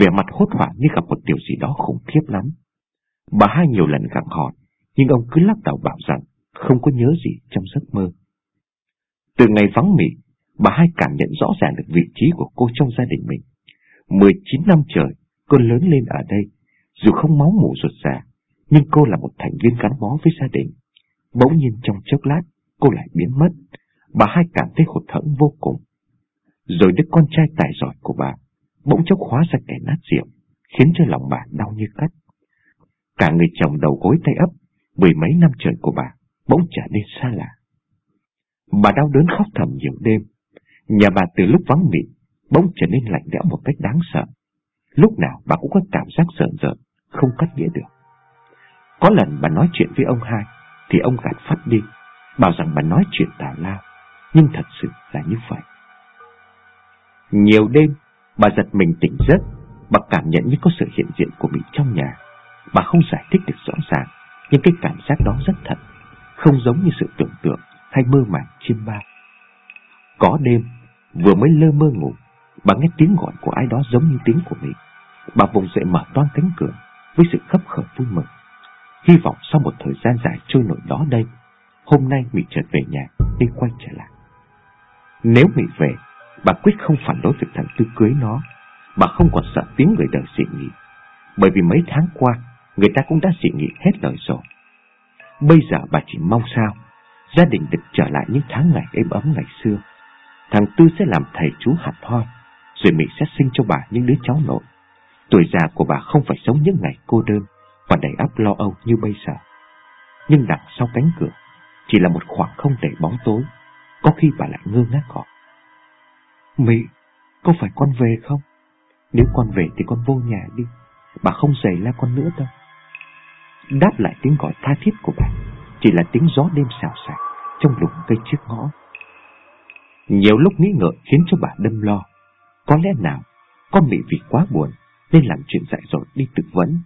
vẻ mặt hốt hoảng như gặp một điều gì đó khủng khiếp lắm. Bà hai nhiều lần gặng hỏi, nhưng ông cứ lắc đầu bảo rằng không có nhớ gì trong giấc mơ. Từ ngày vắng mị, bà hai cảm nhận rõ ràng được vị trí của cô trong gia đình mình. 19 năm trời, cô lớn lên ở đây, dù không máu mủ ruột già, nhưng cô là một thành viên gắn bó với gia đình. Bỗng nhiên trong chốc lát, cô lại biến mất. Bà hai cảm thấy hụt thẫn vô cùng. Rồi đứa con trai tài giỏi của bà bỗng chốc hóa ra kẻ nát rượu, khiến cho lòng bà đau như cắt. Cả người chồng đầu gối tay ấp, mười mấy năm trời của bà bỗng trở nên xa lạ. Bà đau đớn khóc thầm nhiều đêm. Nhà bà từ lúc vắng mịn, bỗng trở nên lạnh lẽo một cách đáng sợ. Lúc nào bà cũng có cảm giác sợ rợn, không cắt nghĩa được. Có lần bà nói chuyện với ông hai, thì ông gạt phát đi, bảo rằng bà nói chuyện tào lao, nhưng thật sự là như vậy. Nhiều đêm, bà giật mình tỉnh giấc, bà cảm nhận như có sự hiện diện của mình trong nhà. Bà không giải thích được rõ ràng, nhưng cái cảm giác đó rất thật, không giống như sự tưởng tượng hay mơ màng chiêm bao. Có đêm, vừa mới lơ mơ ngủ, bà nghe tiếng gọi của ai đó giống như tiếng của mình. Bà vùng dậy mở toan cánh cửa với sự khấp khởi vui mừng. Hy vọng sau một thời gian dài trôi nổi đó đây, hôm nay Mỹ trở về nhà đi quay trở lại. Nếu Mỹ về, bà quyết không phản đối việc thằng Tư cưới nó. Bà không còn sợ tiếng người đời dị nghị. Bởi vì mấy tháng qua, người ta cũng đã dị nghị hết lời rồi. Bây giờ bà chỉ mong sao, gia đình được trở lại những tháng ngày êm ấm ngày xưa. Thằng Tư sẽ làm thầy chú hạt hoi, rồi mình sẽ sinh cho bà những đứa cháu nội. Tuổi già của bà không phải sống những ngày cô đơn và đầy ắp lo âu như bây giờ. Nhưng đằng sau cánh cửa chỉ là một khoảng không đầy bóng tối, có khi bà lại ngơ ngác gọi. Mỹ, có phải con về không? Nếu con về thì con vô nhà đi, bà không giày la con nữa đâu. Đáp lại tiếng gọi tha thiết của bà, chỉ là tiếng gió đêm xào xạc trong lùm cây trước ngõ. Nhiều lúc nghĩ ngợi khiến cho bà đâm lo. Có lẽ nào con bị vì quá buồn nên làm chuyện dại dột đi tự vấn.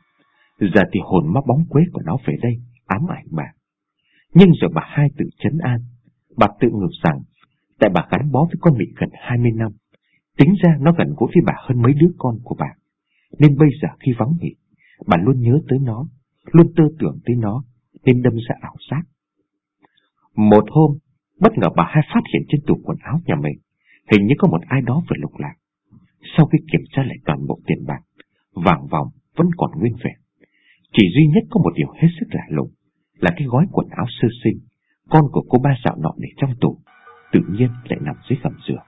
Giờ thì hồn ma bóng quế của nó về đây ám ảnh bà. Nhưng rồi bà hai tự chấn an, bà tự ngược rằng tại bà gắn bó với con mị gần 20 năm, tính ra nó gần gũi với bà hơn mấy đứa con của bà. Nên bây giờ khi vắng mị, bà luôn nhớ tới nó, luôn tư tưởng tới nó, nên đâm ra ảo giác. Một hôm, bất ngờ bà hai phát hiện trên tủ quần áo nhà mình, hình như có một ai đó vừa lục lạc. Sau khi kiểm tra lại toàn bộ tiền bạc, vàng vòng vẫn còn nguyên vẹn. Chỉ duy nhất có một điều hết sức lạ lùng, là cái gói quần áo sơ sinh, con của cô ba dạo nọ để trong tủ, tự nhiên lại nằm dưới gầm giường.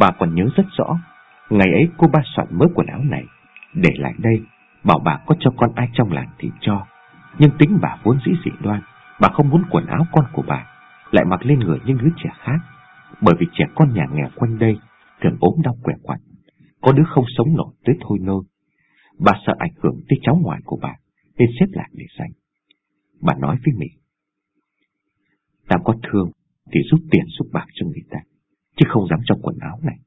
Bà còn nhớ rất rõ, ngày ấy cô ba soạn mớ quần áo này, để lại đây, bảo bà có cho con ai trong làng thì cho. Nhưng tính bà vốn dĩ dị đoan, bà không muốn quần áo con của bà lại mặc lên người những đứa trẻ khác, bởi vì trẻ con nhà nghèo quanh đây thường ốm đau quẻ quặt, có đứa không sống nổi tới thôi nôi. Bà sợ ảnh hưởng tới cháu ngoại của bà, nên xếp lại để dành. Bà nói với mình, ta có thương thì giúp tiền giúp bạc cho người ta, chứ không dám trong quần áo này.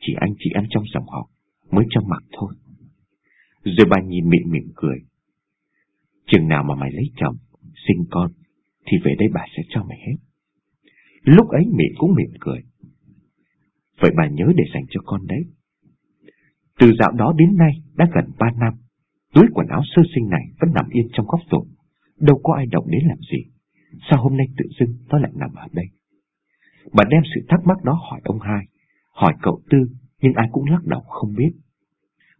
Chỉ anh chị em trong dòng họ mới cho mặc thôi. Rồi bà nhìn mị mỉm cười. Chừng nào mà mày lấy chồng, sinh con, thì về đây bà sẽ cho mày hết. Lúc ấy miệng cũng mỉm cười. Vậy bà nhớ để dành cho con đấy. Từ dạo đó đến nay đã gần ba năm, túi quần áo sơ sinh này vẫn nằm yên trong góc tủ, đâu có ai động đến làm gì. Sao hôm nay tự dưng nó lại nằm ở đây? Bà đem sự thắc mắc đó hỏi ông hai, hỏi cậu tư, nhưng ai cũng lắc đầu không biết.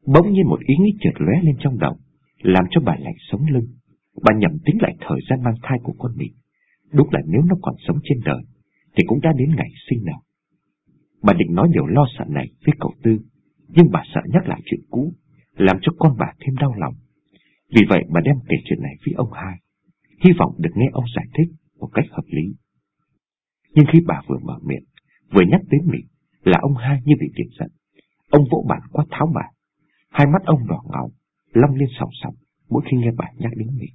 Bỗng nhiên một ý nghĩ chợt lóe lên trong đầu, làm cho bà lạnh sống lưng. Bà nhầm tính lại thời gian mang thai của con mình. Đúng là nếu nó còn sống trên đời, thì cũng đã đến ngày sinh nào. Bà định nói điều lo sợ này với cậu Tư, nhưng bà sợ nhắc lại chuyện cũ, làm cho con bà thêm đau lòng. Vì vậy bà đem kể chuyện này với ông hai, hy vọng được nghe ông giải thích một cách hợp lý. Nhưng khi bà vừa mở miệng, vừa nhắc đến mình, là ông hai như bị tiệm giận. Ông vỗ bàn quát tháo bà. Hai mắt ông đỏ ngầu, long lên sòng sòng mỗi khi nghe bà nhắc đến mình.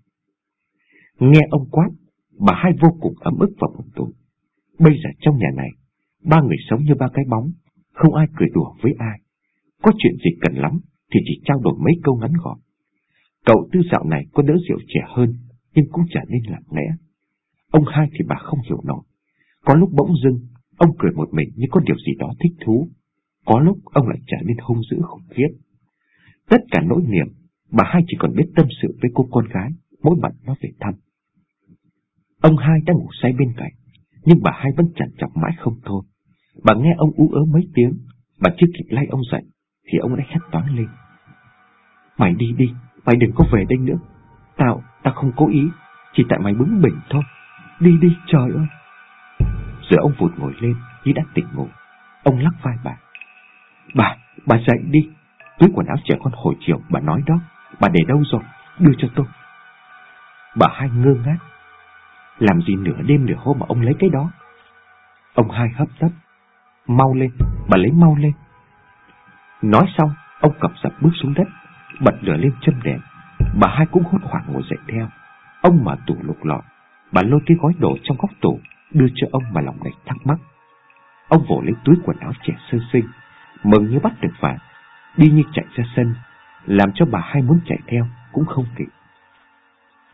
Nghe ông quát, bà hai vô cùng ấm ức và buồn tủi. Bây giờ trong nhà này, ba người sống như ba cái bóng, không ai cười đùa với ai. Có chuyện gì cần lắm thì chỉ trao đổi mấy câu ngắn gọn. Cậu tư dạo này có đỡ rượu trẻ hơn, nhưng cũng trở nên lặng lẽ. Ông hai thì bà không hiểu nổi. Có lúc bỗng dưng, ông cười một mình như có điều gì đó thích thú. Có lúc ông lại trở nên hung dữ khủng khiếp. Tất cả nỗi niềm, bà hai chỉ còn biết tâm sự với cô con gái, mỗi bận nó về thăm. Ông hai đang ngủ say bên cạnh, nhưng bà hai vẫn chẳng chọc mãi không thôi. Bà nghe ông ú ớ mấy tiếng, bà chưa kịp lay ông dậy, thì ông đã hét toán lên. Mày đi đi, mày đừng có về đây nữa. Tao, tao không cố ý, chỉ tại mày bướng bỉnh thôi. Đi đi, trời ơi. Rồi ông vụt ngồi lên như đã tỉnh ngủ. Ông lắc vai bà. Bà, bà dậy đi. Túi quần áo trẻ con hồi chiều, bà nói đó. Bà để đâu rồi? Đưa cho tôi. Bà hai ngơ ngác. Làm gì nửa đêm nửa hôm mà ông lấy cái đó? Ông hai hấp tấp. Mau lên, bà lấy mau lên. Nói xong, ông cập dập bước xuống đất, bật lửa lên châm đèn. Bà hai cũng hốt hoảng ngồi dậy theo. Ông mở tủ lục lọi, bà lôi cái gói đồ trong góc tủ, đưa cho ông mà lòng đầy thắc mắc. Ông vỗ lấy túi quần áo trẻ sơ sinh, mừng như bắt được vàng, đi như chạy ra sân, làm cho bà hai muốn chạy theo cũng không kịp.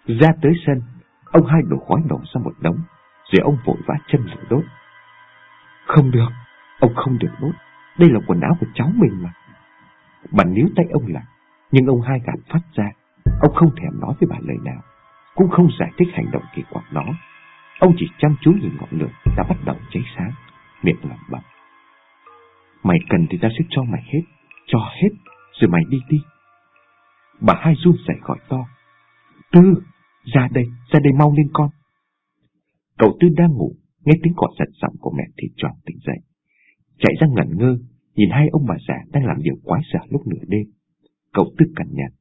Ra tới sân, ông hai đổ khói nổ ra một đống, rồi ông vội vã chân lửa đốt. Không được, ông không được đốt, đây là quần áo của cháu mình mà. Bà níu tay ông lại, nhưng ông hai gạt phát ra, ông không thèm nói với bà lời nào, cũng không giải thích hành động kỳ quặc đó. Ông chỉ chăm chú nhìn ngọn lửa đã bắt đầu cháy sáng, miệng lẩm bẩm. Mày cần thì tao sẽ cho mày hết, cho hết, rồi mày đi đi. Bà hai run rẩy gọi to. Tư, ra đây, ra đây mau lên con. Cậu Tư đang ngủ, nghe tiếng gọi giật giọng của mẹ thì tròn tỉnh dậy. Chạy ra ngẩn ngơ, nhìn hai ông bà già đang làm điều quái sợ lúc nửa đêm. Cậu Tư cẩn nhằn.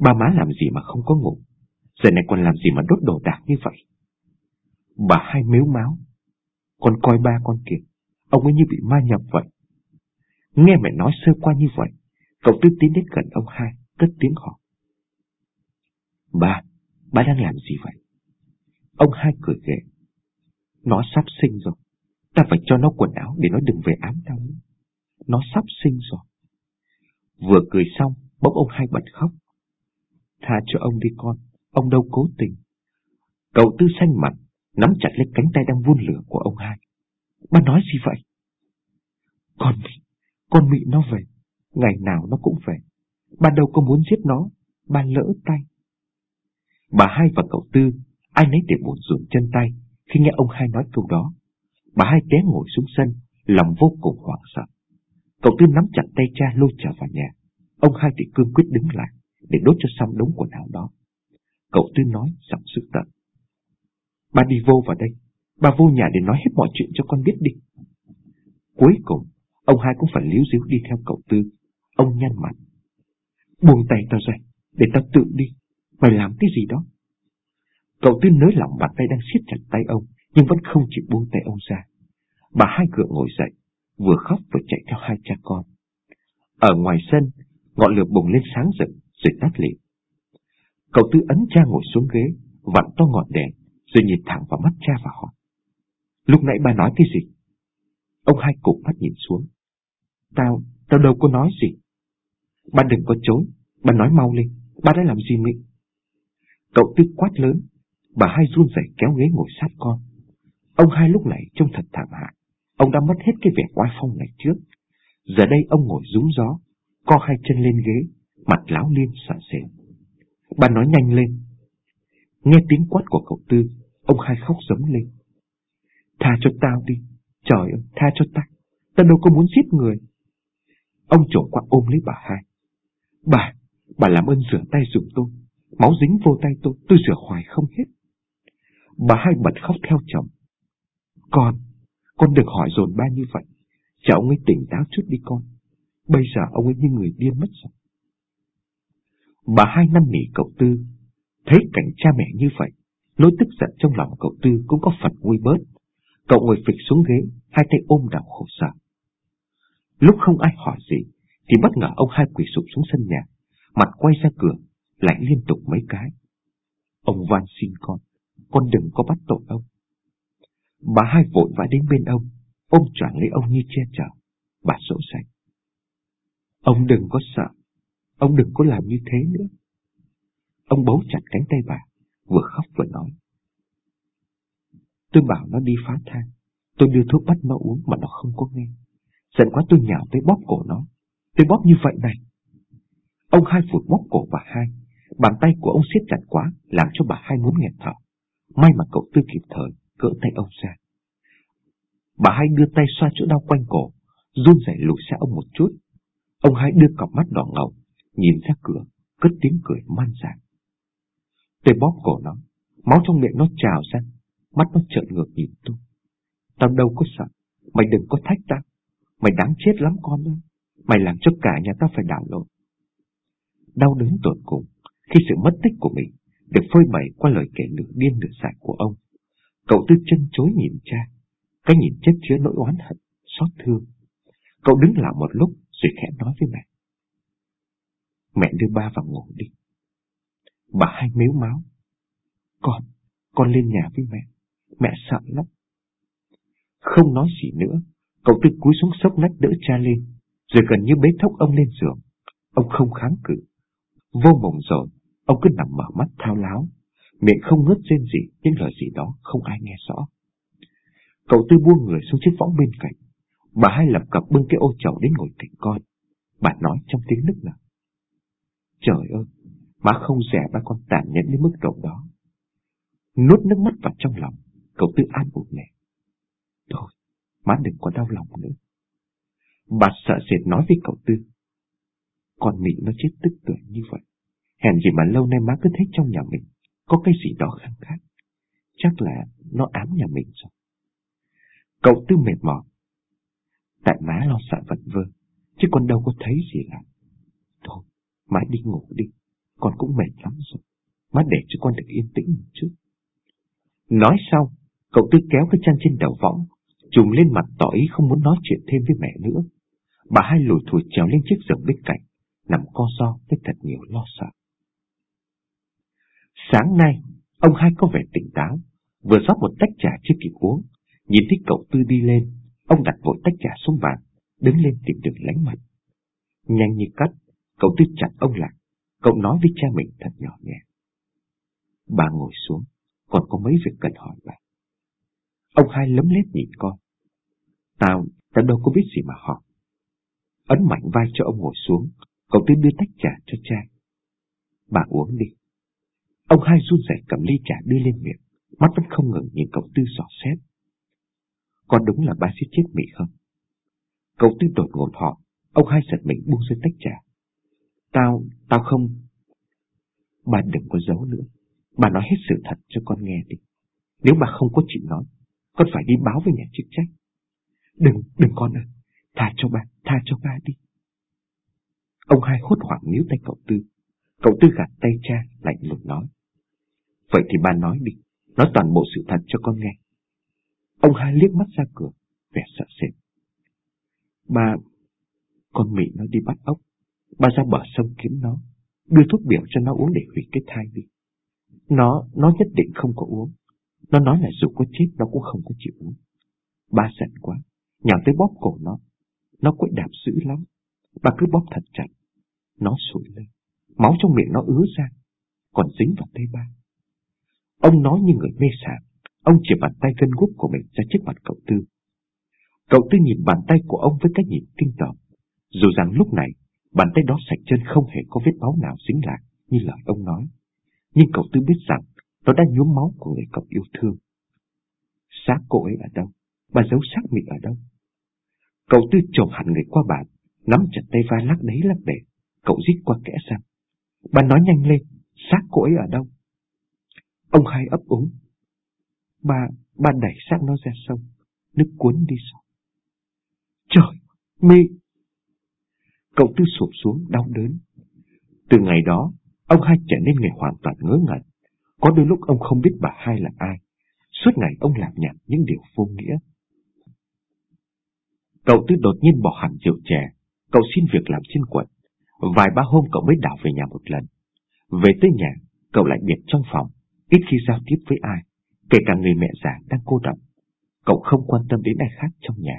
Ba má làm gì mà không có ngủ, giờ này còn làm gì mà đốt đồ đạc như vậy? Bà hai mếu máu. Con coi ba con kìa, ông ấy như bị ma nhập vậy. Nghe mẹ nói sơ qua như vậy, cậu Tư tiến đến gần ông hai, cất tiếng hỏi. Ba, ba đang làm gì vậy? Ông hai cười ghê, Nó sắp sinh rồi. Ta phải cho nó quần áo để nó đừng về ám tao nữa. Nó sắp sinh rồi. Vừa cười xong, bỗng ông hai bật khóc. Tha cho ông đi con, ông đâu cố tình. Cậu tư xanh mặt, nắm chặt lấy cánh tay đang vun lửa của ông hai. Ba nói gì vậy? Con Mị, con Mị nó về, ngày nào nó cũng về. Ba đâu có muốn giết nó, ba lỡ tay. Bà hai và cậu Tư, ai nấy đều buồn rùn chân tay khi nghe ông hai nói câu đó. Bà hai té ngồi xuống sân, lòng vô cùng hoảng sợ. Cậu Tư nắm chặt tay cha lôi trở vào nhà. Ông hai thì cương quyết đứng lại để đốt cho xong đống quần áo đó. Cậu Tư nói giọng sức tận. Ba đi vô vào đây. Ba vô nhà để nói hết mọi chuyện cho con biết đi. Cuối cùng, ông hai cũng phải líu díu đi theo cậu Tư. Ông nhăn mặt. Buông tay tao ra, để tao tự đi phải làm cái gì đó? Cậu Tư nới lỏng bàn tay đang siết chặt tay ông, nhưng vẫn không chịu buông tay ông ra. Bà hai cửa ngồi dậy, vừa khóc vừa chạy theo hai cha con. Ở ngoài sân, ngọn lửa bùng lên sáng rực, rồi tắt lịm. Cậu Tư ấn cha ngồi xuống ghế, vặn to ngọn đèn, rồi nhìn thẳng vào mắt cha và hỏi. Lúc nãy bà nói cái gì? Ông hai cục mắt nhìn xuống. Tao, tao đâu có nói gì. Ba đừng có chối, ba nói mau lên, ba đã làm gì mình? Cậu tức quát lớn, bà hai run rẩy kéo ghế ngồi sát con. Ông hai lúc này trông thật thảm hại. Ông đã mất hết cái vẻ oai phong ngày trước. Giờ đây ông ngồi rúng gió, co hai chân lên ghế, mặt láo liên sợ sệt. Bà nói nhanh lên. Nghe tiếng quát của cậu Tư, ông hai khóc giống lên. Tha cho tao đi, trời ơi, tha cho ta, ta đâu có muốn giết người. Ông trổ qua ôm lấy bà hai. Bà, bà làm ơn rửa tay giùm tôi, máu dính vô tay tôi, tôi rửa hoài không hết. Bà hai bật khóc theo chồng. Con, con đừng hỏi dồn ba như vậy. Chờ ông ấy tỉnh táo chút đi con. Bây giờ ông ấy như người điên mất rồi. Bà hai năm nỉ cậu Tư, thấy cảnh cha mẹ như vậy, Nỗi tức giận trong lòng cậu Tư cũng có phần nguôi bớt. Cậu ngồi phịch xuống ghế, hai tay ôm đầu khổ sở. Lúc không ai hỏi gì, thì bất ngờ ông hai quỳ sụp xuống sân nhà, mặt quay ra cửa, lại liên tục mấy cái. Ông van xin con, con đừng có bắt tội ông. Bà hai vội vã đến bên ông, ôm choàng lấy ông như che chở. Bà sổ sạch. Ông đừng có sợ, ông đừng có làm như thế nữa. Ông bấu chặt cánh tay bà, vừa khóc vừa nói. Tôi bảo nó đi phá thang, tôi đưa thuốc bắt nó uống mà nó không có nghe. Giận quá tôi nhào tới bóp cổ nó, tôi bóp như vậy này. Ông hai phụt bóp cổ bà hai, bàn tay của ông siết chặt quá, làm cho bà hai muốn nghẹt thở. May mà cậu tư kịp thời, cỡ tay ông ra. Bà hai đưa tay xoa chỗ đau quanh cổ, run rẩy lùi xa ông một chút. Ông hai đưa cặp mắt đỏ ngầu, nhìn ra cửa, cất tiếng cười man dại. Tôi bóp cổ nó, máu trong miệng nó trào ra, mắt nó trợn ngược nhìn tôi. Tao đâu có sợ, mày đừng có thách tao, mày đáng chết lắm con ơi, mày làm cho cả nhà tao phải đảo lộn. Đau đớn tột cùng, khi sự mất tích của mình được phơi bày qua lời kể nửa điên nửa dại của ông, cậu tư chân chối nhìn cha, cái nhìn chất chứa nỗi oán hận, xót thương. Cậu đứng lặng một lúc rồi khẽ nói với mẹ. Mẹ đưa ba vào ngủ đi. Bà hai mếu máu. Con, con lên nhà với mẹ. Mẹ sợ lắm. Không nói gì nữa, cậu tư cúi xuống sốc nách đỡ cha lên, rồi gần như bế thốc ông lên giường. Ông không kháng cự. Vô mộng rồi, ông cứ nằm mở mắt thao láo, miệng không ngớt rên gì, những lời gì đó không ai nghe rõ. Cậu tư buông người xuống chiếc võng bên cạnh. Bà hai lập cập bưng cái ô chậu đến ngồi cạnh con. Bà nói trong tiếng nức nở. Trời ơi, má không rẻ ba con tàn nhẫn đến mức độ đó. Nuốt nước mắt vào trong lòng, cậu tư an ủi mẹ. Thôi, má đừng có đau lòng nữa. Bà sợ sệt nói với cậu tư. Con Mỹ nó chết tức tuổi như vậy. Hèn gì mà lâu nay má cứ thấy trong nhà mình có cái gì đó khác khác. Chắc là nó ám nhà mình rồi. Cậu tư mệt mỏi. Tại má lo sợ vật vơ, chứ con đâu có thấy gì cả. Thôi, má đi ngủ đi, con cũng mệt lắm rồi. Má để cho con được yên tĩnh một chút. Nói xong, cậu tư kéo cái chăn trên đầu võng, trùm lên mặt tỏ ý không muốn nói chuyện thêm với mẹ nữa. Bà hai lùi thủi trèo lên chiếc giường bên cạnh, nằm co so với thật nhiều lo sợ. Sáng nay, ông hai có vẻ tỉnh táo, vừa rót một tách trà chưa kịp uống, Nhìn thấy cậu Tư đi lên, ông đặt vội tách trà xuống bàn, đứng lên tìm đường lánh mặt. Nhanh như cắt, cậu Tư chặt ông lại, cậu nói với cha mình thật nhỏ nhẹ. Bà ngồi xuống, còn có mấy việc cần hỏi bà. Ông hai lấm lét nhìn con. Tao, tao đâu có biết gì mà hỏi. Ấn mạnh vai cho ông ngồi xuống, cậu Tư đưa tách trà cho cha. Bà uống đi. Ông hai run rẩy cầm ly trà đưa lên miệng, mắt vẫn không ngừng nhìn cậu Tư dò xét. Có đúng là ba sẽ chết mị không? Cậu tư đột ngột họ, ông hai giật mình buông rơi tách trà. Tao, tao không... Bà đừng có giấu nữa, bà nói hết sự thật cho con nghe đi. Nếu bà không có chịu nói, con phải đi báo với nhà chức trách. Đừng, đừng con ơi, tha cho ba, tha cho ba đi. Ông hai hốt hoảng níu tay cậu Tư. Cậu Tư gạt tay cha, lạnh lùng nói. Vậy thì bà nói đi, nói toàn bộ sự thật cho con nghe. Ông hai liếc mắt ra cửa, vẻ sợ sệt. bà, con Mỹ nó đi bắt ốc. Ba ra bờ sông kiếm nó, đưa thuốc biểu cho nó uống để hủy cái thai đi. Nó, nó nhất định không có uống. Nó nói là dù có chết nó cũng không có chịu uống. Ba giận quá, nhào tới bóp cổ nó. Nó quậy đạp dữ lắm. Ba cứ bóp thật chặt. Nó sụi lên. Máu trong miệng nó ứa ra. Còn dính vào tay ba. Ông nói như người mê sảng. Ông chỉ bàn tay gân guốc của mình ra trước mặt cậu Tư. Cậu Tư nhìn bàn tay của ông với cái nhìn kinh tởm. Dù rằng lúc này, bàn tay đó sạch chân không hề có vết máu nào dính lại như lời ông nói. Nhưng cậu Tư biết rằng nó đã nhuốm máu của người cậu yêu thương. Xác cô ấy ở đâu? Bà giấu xác mình ở đâu? Cậu Tư trồm hẳn người qua bàn, nắm chặt tay vai lắc đấy lắc để. Cậu rít qua kẽ răng. Bà nói nhanh lên, xác cô ấy ở đâu? Ông hai ấp úng, Bà, bà đẩy xác nó ra sông, nước cuốn đi rồi. Trời, mê! Cậu tư sụp xuống đau đớn. Từ ngày đó, ông hai trở nên người hoàn toàn ngớ ngẩn. Có đôi lúc ông không biết bà hai là ai. Suốt ngày ông làm nhảm những điều vô nghĩa. Cậu Tư đột nhiên bỏ hẳn rượu chè. Cậu xin việc làm trên quận. Vài ba hôm cậu mới đảo về nhà một lần. Về tới nhà, cậu lại biệt trong phòng, ít khi giao tiếp với ai, kể cả người mẹ già đang cô độc. Cậu không quan tâm đến ai khác trong nhà.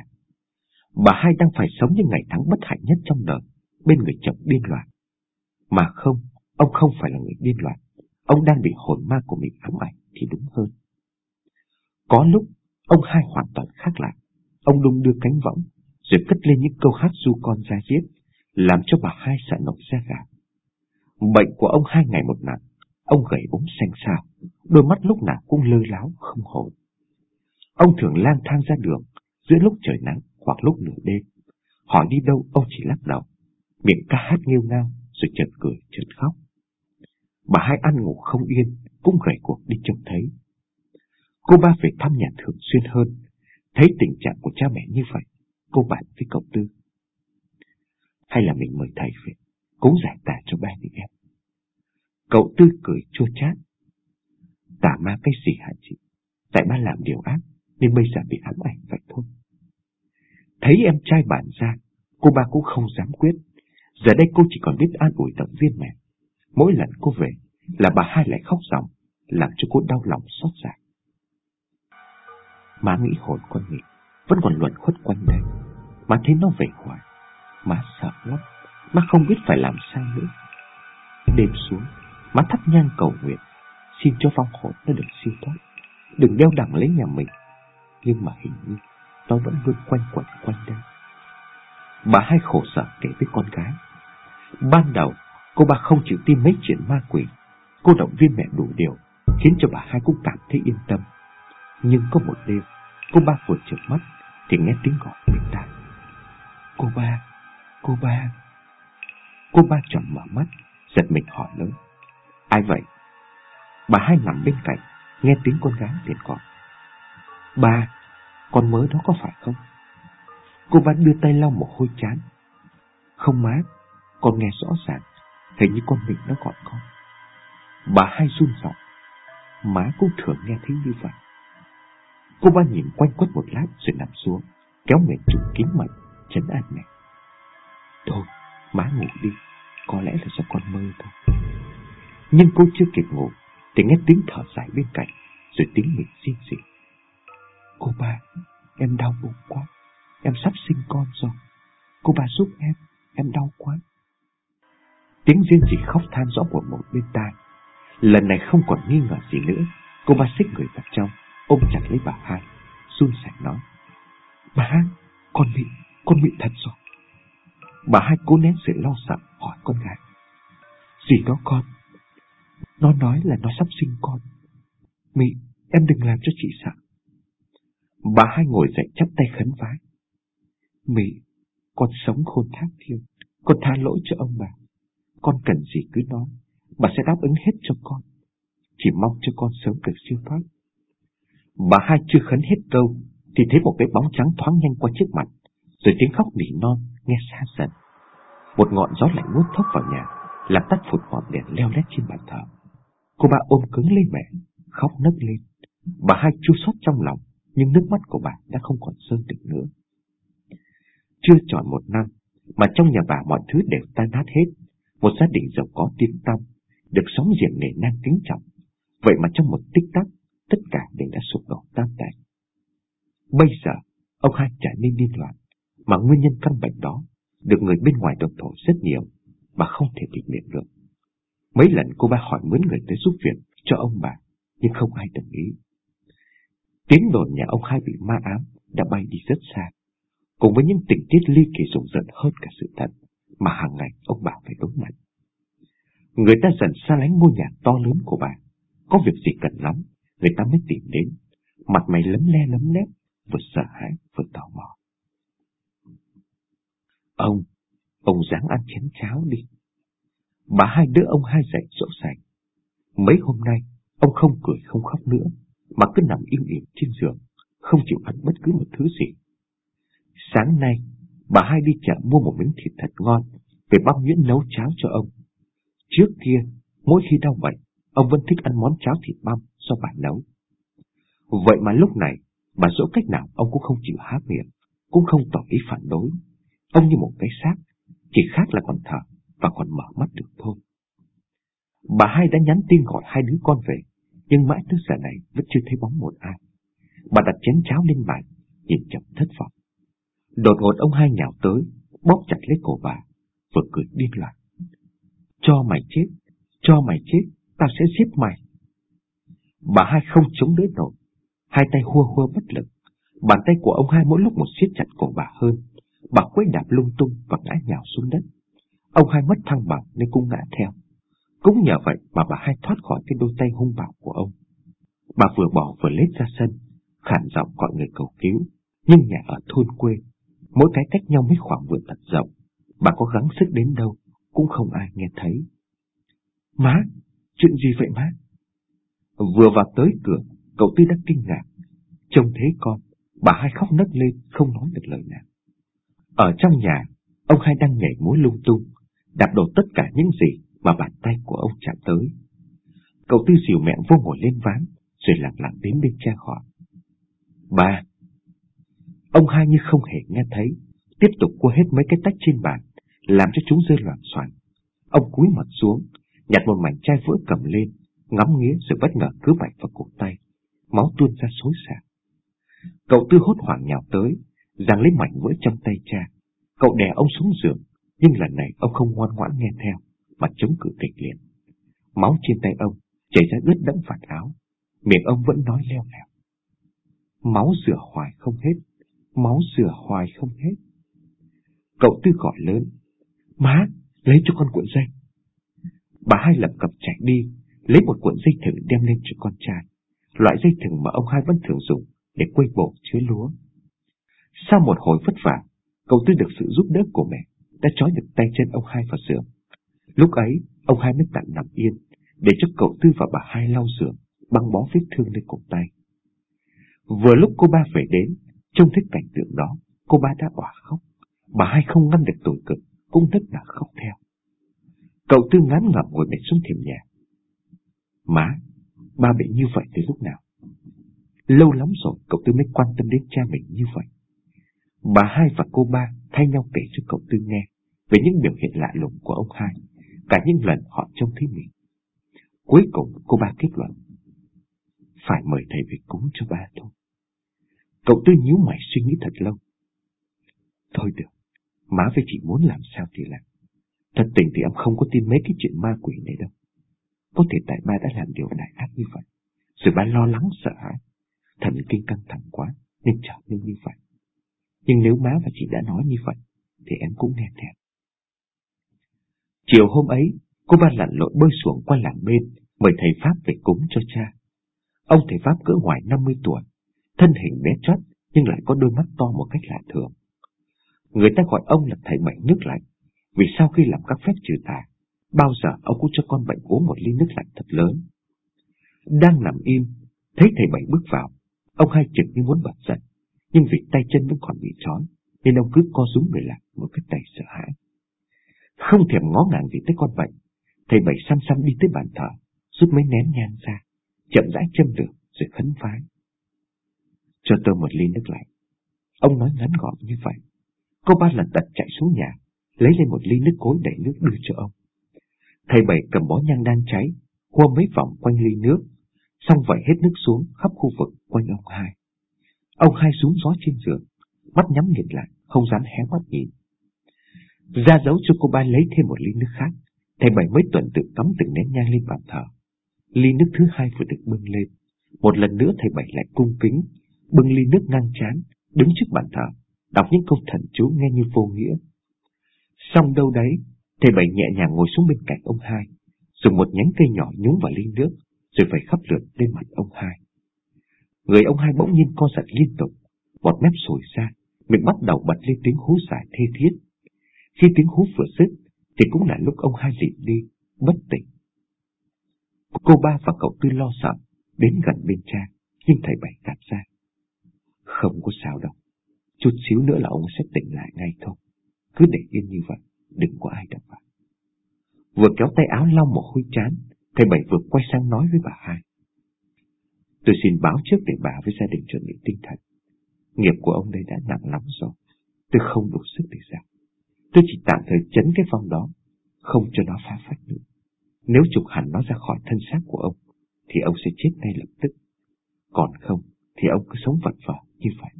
Bà hai đang phải sống những ngày tháng bất hạnh nhất trong đời, bên người chồng điên loạn. Mà không, ông không phải là người điên loạn, ông đang bị hồn ma của mình ám ảnh thì đúng hơn. Có lúc, ông hai hoàn toàn khác lại. Ông đung đưa cánh võng, rồi cất lên những câu hát du con ra giết, làm cho bà hai sợ nổi da gà. Bệnh của ông hai ngày một nặng, ông gầy ốm xanh xao, đôi mắt lúc nào cũng lơ láo không hồn. Ông thường lang thang ra đường, giữa lúc trời nắng hoặc lúc nửa đêm. Hỏi đi đâu ông chỉ lắc đầu, miệng ca hát nghêu ngao, rồi chợt cười chợt khóc. Bà hai ăn ngủ không yên, cũng gầy cuộc đi trông thấy. Cô ba về thăm nhà thường xuyên hơn, thấy tình trạng của cha mẹ như vậy, cô bạn với cậu Tư. Hay là mình mời thầy về, cố giải tả cho ba đi em. Cậu Tư cười chua chát. Tả ma cái gì hả chị? Tại ba làm điều ác, nên bây giờ bị ám ảnh vậy thôi. Thấy em trai bản ra, cô ba cũng không dám quyết. Giờ đây cô chỉ còn biết an ủi động viên mẹ. Mỗi lần cô về là bà hai lại khóc ròng, làm cho cô đau lòng xót xa. Má nghĩ hồn con nghĩ, vẫn còn luẩn khuất quanh đây. Má thấy nó về hoài, má sợ lắm, má không biết phải làm sao nữa. Đêm xuống, má thắp nhang cầu nguyện, xin cho vong hồn nó được siêu thoát, đừng đeo đẳng lấy nhà mình. Nhưng mà hình như nó vẫn luôn quanh quẩn quanh đây. Bà hai khổ sở kể với con gái. Ban đầu, cô ba không chịu tin mấy chuyện ma quỷ. Cô động viên mẹ đủ điều, khiến cho bà hai cũng cảm thấy yên tâm. Nhưng có một đêm, cô ba vừa chợp mắt, thì nghe tiếng gọi bên tai. Cô ba, cô ba. Cô ba chậm mở mắt, giật mình hỏi lớn. Ai vậy? Bà hai nằm bên cạnh, nghe tiếng con gái liền gọi. Ba, con mới đó có phải không? Cô ba đưa tay lau một hôi chán. Không má, con nghe rõ ràng, hình như con mình nó gọi con. Bà hai run giọng, má cũng thường nghe thấy như vậy. Cô ba nhìn quanh quất một lát rồi nằm xuống, kéo mẹ trùng kín mặt, chấn an mẹ. Thôi, má ngủ đi, có lẽ là do con mơ thôi. Nhưng cô chưa kịp ngủ, thì nghe tiếng thở dài bên cạnh, rồi tiếng mình xin xỉ Cô ba, em đau bụng quá, em sắp sinh con rồi. Cô ba giúp em, em đau quá. Tiếng riêng chỉ khóc than rõ một một bên tai. Lần này không còn nghi ngờ gì nữa, cô ba xích người vào trong, ôm chặt lấy bà hai, run sạch nói. Bà hai, con bị, con bị thật rồi. Bà hai cố nén sự lo sợ hỏi con gái. Gì đó con? Nó nói là nó sắp sinh con. Mị, em đừng làm cho chị sợ. Bà hai ngồi dậy chắp tay khấn vái. Mị, con sống khôn thác thiêng, con tha lỗi cho ông bà. Con cần gì cứ nói, bà sẽ đáp ứng hết cho con. Chỉ mong cho con sớm được siêu thoát. Bà hai chưa khấn hết câu, thì thấy một cái bóng trắng thoáng nhanh qua trước mặt, rồi tiếng khóc nỉ non nghe xa dần. Một ngọn gió lạnh nuốt thốc vào nhà, làm tắt phụt ngọn đèn leo lét trên bàn thờ. Cô ba ôm cứng lấy mẹ, khóc nấc lên. Bà hai chua xót trong lòng, nhưng nước mắt của bà đã không còn rơi được nữa. Chưa tròn một năm, mà trong nhà bà mọi thứ đều tan nát hết. Một gia đình giàu có tiếng tăm, được sống diện nề nang kính trọng. Vậy mà trong một tích tắc, tất cả đều đã sụp đổ tan tành. Bây giờ, ông hai trở nên điên loạn, mà nguyên nhân căn bệnh đó được người bên ngoài đồn thổi rất nhiều mà không thể bị miệng được. Mấy lần cô ba hỏi mướn người tới giúp việc cho ông bà, nhưng không ai đồng ý. Tiếng đồn nhà ông hai bị ma ám đã bay đi rất xa, cùng với những tình tiết ly kỳ rùng rợn hơn cả sự thật mà hàng ngày ông bà phải đối mặt. Người ta dần xa lánh ngôi nhà to lớn của bà, có việc gì cần lắm, người ta mới tìm đến, mặt mày lấm le lấm lép, vừa sợ hãi vừa tò mò. Ông, ông dáng ăn chén cháo đi. Bà hai đứa ông hai dậy dỗ dành Mấy hôm nay, ông không cười không khóc nữa, mà cứ nằm im ỉm trên giường, không chịu ăn bất cứ một thứ gì. Sáng nay, bà hai đi chợ mua một miếng thịt thật ngon, về băm nhuyễn nấu cháo cho ông. Trước kia, mỗi khi đau bệnh, ông vẫn thích ăn món cháo thịt băm do bà nấu. Vậy mà lúc này, bà dỗ cách nào ông cũng không chịu há miệng, cũng không tỏ ý phản đối. Ông như một cái xác, chỉ khác là còn thở và còn mở mắt được thôi. Bà hai đã nhắn tin gọi hai đứa con về, nhưng mãi tới giờ này vẫn chưa thấy bóng một ai. Bà đặt chén cháo lên bàn, nhìn chậm thất vọng. Đột ngột ông hai nhào tới, bóp chặt lấy cổ bà, vừa cười điên loạn. Cho mày chết, cho mày chết, tao sẽ giết mày. Bà hai không chống đỡ nổi, hai tay hua hua bất lực. Bàn tay của ông hai mỗi lúc một siết chặt cổ bà hơn. Bà quấy đạp lung tung và ngã nhào xuống đất. Ông hai mất thăng bằng nên cũng ngã theo. Cũng nhờ vậy mà bà hai thoát khỏi cái đôi tay hung bạo của ông. Bà vừa bỏ vừa lết ra sân, khản giọng gọi người cầu cứu. Nhưng nhà ở thôn quê, mỗi cái cách nhau mấy khoảng vườn thật rộng. Bà có gắng sức đến đâu, cũng không ai nghe thấy. Má, chuyện gì vậy má? Vừa vào tới cửa, cậu Tư đã kinh ngạc. Trông thấy con, bà hai khóc nấc lên, không nói được lời nào. Ở trong nhà, ông hai đang nhảy múa lung tung, đạp đổ tất cả những gì mà bàn tay của ông chạm tới. Cậu Tư dìu mẹ vô ngồi lên ván, rồi lặng lặng đến bên cha họ. Ba! Ông hai như không hề nghe thấy, tiếp tục cua hết mấy cái tách trên bàn, làm cho chúng rơi loạn soạn. Ông cúi mặt xuống, nhặt một mảnh chai vỡ cầm lên, ngắm nghía rồi bất ngờ cứ bạch vào cổ tay. Máu tuôn ra xối xả. Cậu Tư hốt hoảng nhào tới, giằng lấy mảnh vỡ trong tay cha. Cậu đè ông xuống giường, nhưng lần này ông không ngoan ngoãn nghe theo, mà chống cự kịch liệt. Máu trên tay ông chảy ra ướt đẫm vạt áo, miệng ông vẫn nói leo leo. Máu rửa hoài không hết, máu rửa hoài không hết. Cậu Tư gọi lớn, má, lấy cho con cuộn dây. Bà hai lập cập chạy đi, lấy một cuộn dây thừng đem lên cho con trai, loại dây thừng mà ông hai vẫn thường dùng để quây bộ chứa lúa. Sau một hồi vất vả, cậu Tư được sự giúp đỡ của mẹ, đã trói được tay chân ông hai vào giường. Lúc ấy, ông hai mới tạm nằm yên, để cho cậu Tư và bà hai lau giường, băng bó vết thương lên cổ tay. Vừa lúc cô ba về đến, trông thấy cảnh tượng đó, cô ba đã òa khóc. Bà hai không ngăn được tội cực, cũng rất là khóc theo. Cậu Tư ngán ngẩm ngồi bệt xuống thềm nhà. Má, ba bị như vậy từ lúc nào? Lâu lắm rồi cậu Tư mới quan tâm đến cha mình như vậy. Bà hai và cô ba thay nhau kể cho cậu Tư nghe về những biểu hiện lạ lùng của ông hai, cả những lần họ trông thấy mình. Cuối cùng cô ba kết luận, phải mời thầy về cúng cho ba thôi. Cậu Tư nhíu mày suy nghĩ thật lâu. Thôi được, má với chị muốn làm sao thì làm. Thật tình thì em không có tin mấy cái chuyện ma quỷ này đâu. Có thể tại ba đã làm điều đại ác như vậy. Rồi ba lo lắng sợ hãi. Thần kinh căng thẳng quá nên trở nên như vậy. Nhưng nếu má và chị đã nói như vậy thì em cũng nghe theo. Chiều hôm ấy, cô ba lặn lội bơi xuống qua làng bên mời thầy Pháp về cúng cho cha. Ông thầy Pháp cỡ ngoài 50 tuổi, thân hình bé chót nhưng lại có đôi mắt to một cách lạ thường. Người ta gọi ông là thầy bệnh nước lạnh, vì sau khi làm các phép trừ tà, bao giờ ông cũng cho con bệnh uống một ly nước lạnh thật lớn. Đang nằm im, thấy thầy bảy bước vào, ông hai chừng như muốn bật giận, nhưng vì tay chân vẫn còn bị trói, nên ông cứ co rúm người lại một cách đầy sợ hãi. Không thèm ngó ngàng gì tới con bệnh, thầy bảy xăm xăm đi tới bàn thờ, rút mấy nén nhang ra, chậm rãi châm lửa rồi khấn phái. Cho tôi một ly nước lạnh. Ông nói ngắn gọn như vậy. Cô ba lần tật chạy xuống nhà, lấy lên một ly nước cối đầy nước đưa cho ông. Thầy bảy cầm bó nhang đang cháy, hua mấy vòng quanh ly nước, xong vẩy hết nước xuống khắp khu vực quanh ông hai. Ông hai xuống gió trên giường, mắt nhắm nghiền lại, không dám hé mắt nhìn. Ra dấu cho cô ba lấy thêm một ly nước khác, thầy bảy mới tuần tự cắm từng nén nhang lên bàn thờ. Ly nước thứ hai vừa được bưng lên, một lần nữa thầy bảy lại cung kính, bưng ly nước ngang chán, đứng trước bàn thờ, đọc những câu thần chú nghe như vô nghĩa. Xong đâu đấy, thầy bảy nhẹ nhàng ngồi xuống bên cạnh ông hai, dùng một nhánh cây nhỏ nhúng vào ly nước, rồi phải khắp lượt lên mặt ông hai. Người ông hai bỗng nhiên co giật liên tục, một mép sồi ra, miệng bắt đầu bật lên tiếng hú dài thê thiết. Khi tiếng hú vừa dứt, thì cũng là lúc ông hai lịm đi, bất tỉnh. Cô ba và cậu tư lo sợ, đến gần bên cha, nhưng thầy bảy gạt ra. Không có sao đâu, chút xíu nữa là ông sẽ tỉnh lại ngay thôi. Cứ để yên như vậy, đừng có ai động vào. Vừa kéo tay áo lau một hôi chán, thầy Bảy vừa quay sang nói với bà hai. Tôi xin báo trước để bà với gia đình chuẩn bị tinh thần. Nghiệp của ông đây đã nặng lắm rồi. Tôi không đủ sức để giảm. Tôi chỉ tạm thời chấn cái vong đó, không cho nó phá phách nữa. Nếu trục hẳn nó ra khỏi thân xác của ông, thì ông sẽ chết ngay lập tức. Còn không, thì ông cứ sống vật vờ như vậy.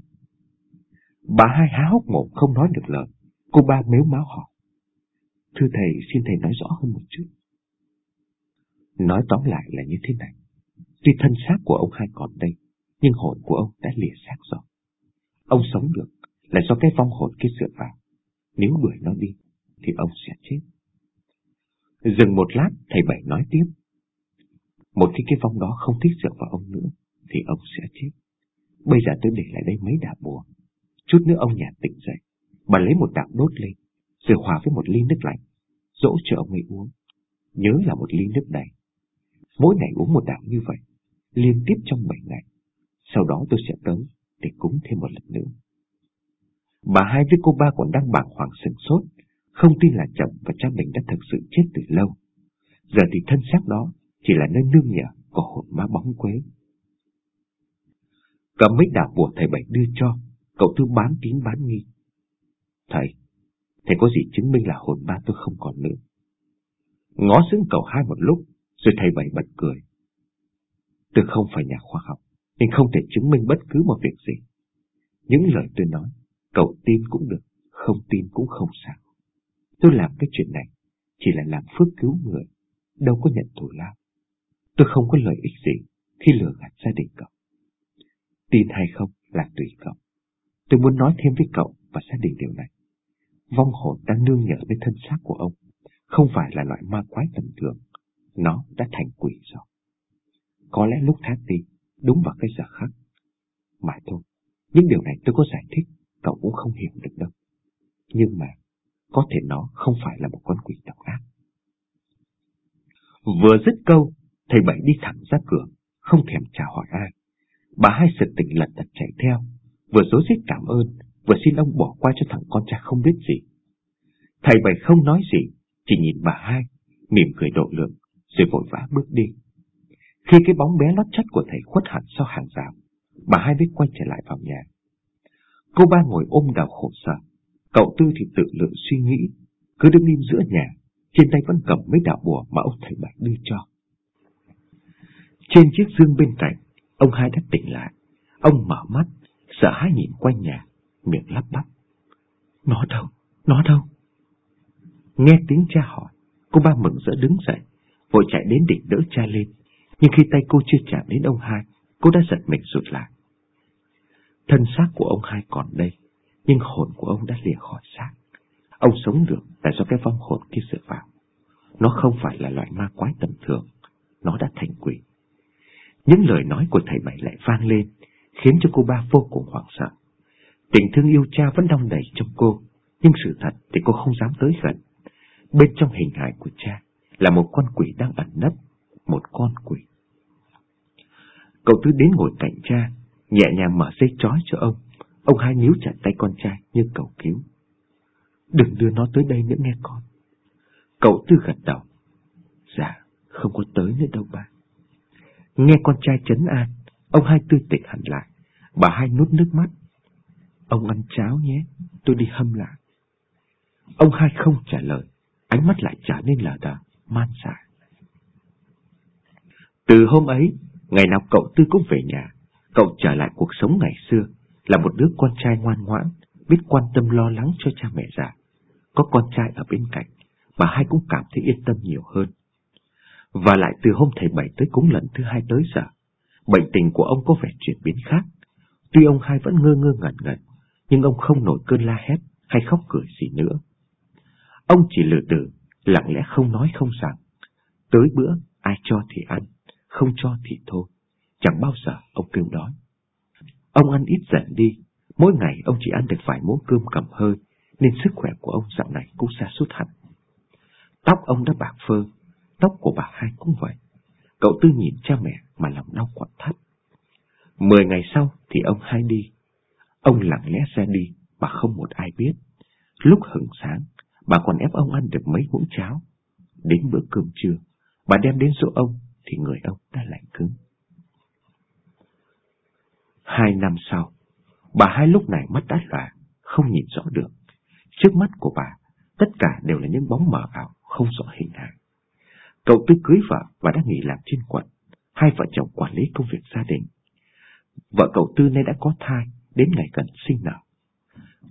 Bà hai há hốc mồm không nói được lời. Cô ba mếu máu hỏi. Thưa thầy, xin thầy nói rõ hơn một chút. Nói tóm lại là như thế này. Tuy thân xác của ông hai còn đây, nhưng hồn của ông đã lìa xác rồi. Ông sống được là do cái vong hồn kia dựa vào. Nếu đuổi nó đi, thì ông sẽ chết. Dừng một lát, thầy Bảy nói tiếp. Một khi cái vong đó không thích dựa vào ông nữa, thì ông sẽ chết. Bây giờ tôi để lại đây mấy đạp bùa. Chút nữa ông nhà tỉnh dậy, bà lấy một đạp đốt lên, rồi hòa với một ly nước lạnh, dỗ cho ông ấy uống. Nhớ là một ly nước đầy. Mỗi ngày uống một đạp như vậy, liên tiếp trong bảy ngày. Sau đó tôi sẽ tới để cúng thêm một lần nữa. Bà hai với cô ba còn đang bàng hoàng sừng sốt, không tin là chồng và cha mình đã thực sự chết từ lâu. Giờ thì thân xác đó chỉ là nơi nương nhờ của hồn ma bóng quế. Cầm mấy đạo bùa thầy Bảy đưa cho, cậu tư bán tín bán nghi. Thầy, thầy có gì chứng minh là hồn ba tôi không còn nữa. Ngó xứng cậu hai một lúc, rồi thầy Bảy bật cười. Tôi không phải nhà khoa học, nên không thể chứng minh bất cứ một việc gì. Những lời tôi nói, cậu tin cũng được, không tin cũng không sao. Tôi làm cái chuyện này, chỉ là làm phước cứu người, đâu có nhận thù lao. Tôi không có lợi ích gì khi lừa gạt gia đình cậu. Tin hay không là tùy cậu. Tôi muốn nói thêm với cậu và gia đình điều này. Vong hồn đang nương nhờ với thân xác của ông, không phải là loại ma quái tầm thường. Nó đã thành quỷ rồi. Có lẽ lúc thác đi, đúng vào cái giờ khác. Mà thôi, những điều này tôi có giải thích, cậu cũng không hiểu được đâu. Nhưng mà, có thể nó không phải là một con quỷ độc ác. Vừa dứt câu, thầy Bảy đi thẳng ra cửa, không thèm chào hỏi ai. Bà hai sự tỉnh lật đật chạy theo, vừa dối rít cảm ơn, vừa xin ông bỏ qua cho thằng con trai không biết gì. Thầy Bảy không nói gì, chỉ nhìn bà hai, mỉm cười độ lượng, rồi vội vã bước đi. Khi cái bóng bé lót chất của thầy khuất hẳn sau hàng rào, bà hai biết quay trở lại vào nhà. Cô ba ngồi ôm đầu khổ sở, cậu tư thì tự lượng suy nghĩ, cứ đứng im giữa nhà, trên tay vẫn cầm mấy đạo bùa mà ông thầy bạch đưa cho. Trên chiếc dương bên cạnh, ông hai đã tỉnh lại. Ông mở mắt, sợ hãi nhìn quanh nhà, miệng lắp bắp. Nó đâu? Nó đâu? Nghe tiếng cha hỏi, cô ba mừng rỡ đứng dậy, vội chạy đến định đỡ cha lên. Nhưng khi tay cô chưa chạm đến ông hai, cô đã giật mình rụt lại. Thân xác của ông hai còn đây, nhưng hồn của ông đã lìa khỏi xác. Ông sống được là do cái vong hồn kia dựa vào. Nó không phải là loại ma quái tầm thường, nó đã thành quỷ. Những lời nói của thầy Bảy lại vang lên, khiến cho cô ba vô cùng hoảng sợ. Tình thương yêu cha vẫn đong đầy trong cô, nhưng sự thật thì cô không dám tới gần. Bên trong hình hài của cha là một con quỷ đang ẩn nấp, một con quỷ. Cậu thứ đến ngồi cạnh cha, nhẹ nhàng mở dây trói cho ông. Ông hai níu chặt tay con trai như cầu cứu. Đừng đưa nó tới đây nữa nghe con. Cậu Tư gật đầu. Dạ, không có tới nữa đâu ba. Nghe con trai chấn an, ông hai tươi tịch hẳn lại. Bà hai nuốt nước mắt. Ông ăn cháo nhé, tôi đi hâm lại. Ông hai không trả lời, ánh mắt lại trở nên lờ đờ, man dại. Từ hôm ấy, ngày nào cậu Tư cũng về nhà, cậu trở lại cuộc sống ngày xưa, là một đứa con trai ngoan ngoãn, biết quan tâm lo lắng cho cha mẹ già. Có con trai ở bên cạnh, bà hai cũng cảm thấy yên tâm nhiều hơn. Và lại từ hôm thầy Bảy tới cúng lần thứ hai tới giờ, bệnh tình của ông có vẻ chuyển biến khác. Tuy ông hai vẫn ngơ ngơ ngẩn ngẩn, nhưng ông không nổi cơn la hét hay khóc cười gì nữa. Ông chỉ lừa tử, lặng lẽ không nói không rằng. Tới bữa, ai cho thì ăn, không cho thì thôi. Chẳng bao giờ ông kêu đói. Ông ăn ít dần đi, mỗi ngày ông chỉ ăn được vài muỗng cơm cầm hơi, nên sức khỏe của ông dạo này cũng xa sút hẳn. Tóc ông đã bạc phơ, tóc của bà hai cũng vậy. Cậu tư nhìn cha mẹ mà lòng đau quặn thắt. Mười ngày sau thì ông hai đi. Ông lặng lẽ ra đi mà không một ai biết. Lúc hừng sáng, bà còn ép ông ăn được mấy muỗng cháo. Đến bữa cơm trưa, Bà đem đến chỗ ông thì người ông đã lạnh cứng. Hai năm sau, bà hai lúc này mắt đã lòa, không nhìn rõ được. Trước mắt của bà, tất cả đều là những bóng mờ ảo, không rõ hình hài. Cậu Tư cưới vợ và đã nghỉ làm trên quận. Hai vợ chồng quản lý công việc gia đình. Vợ cậu Tư nay đã có thai, đến ngày gần sinh nở.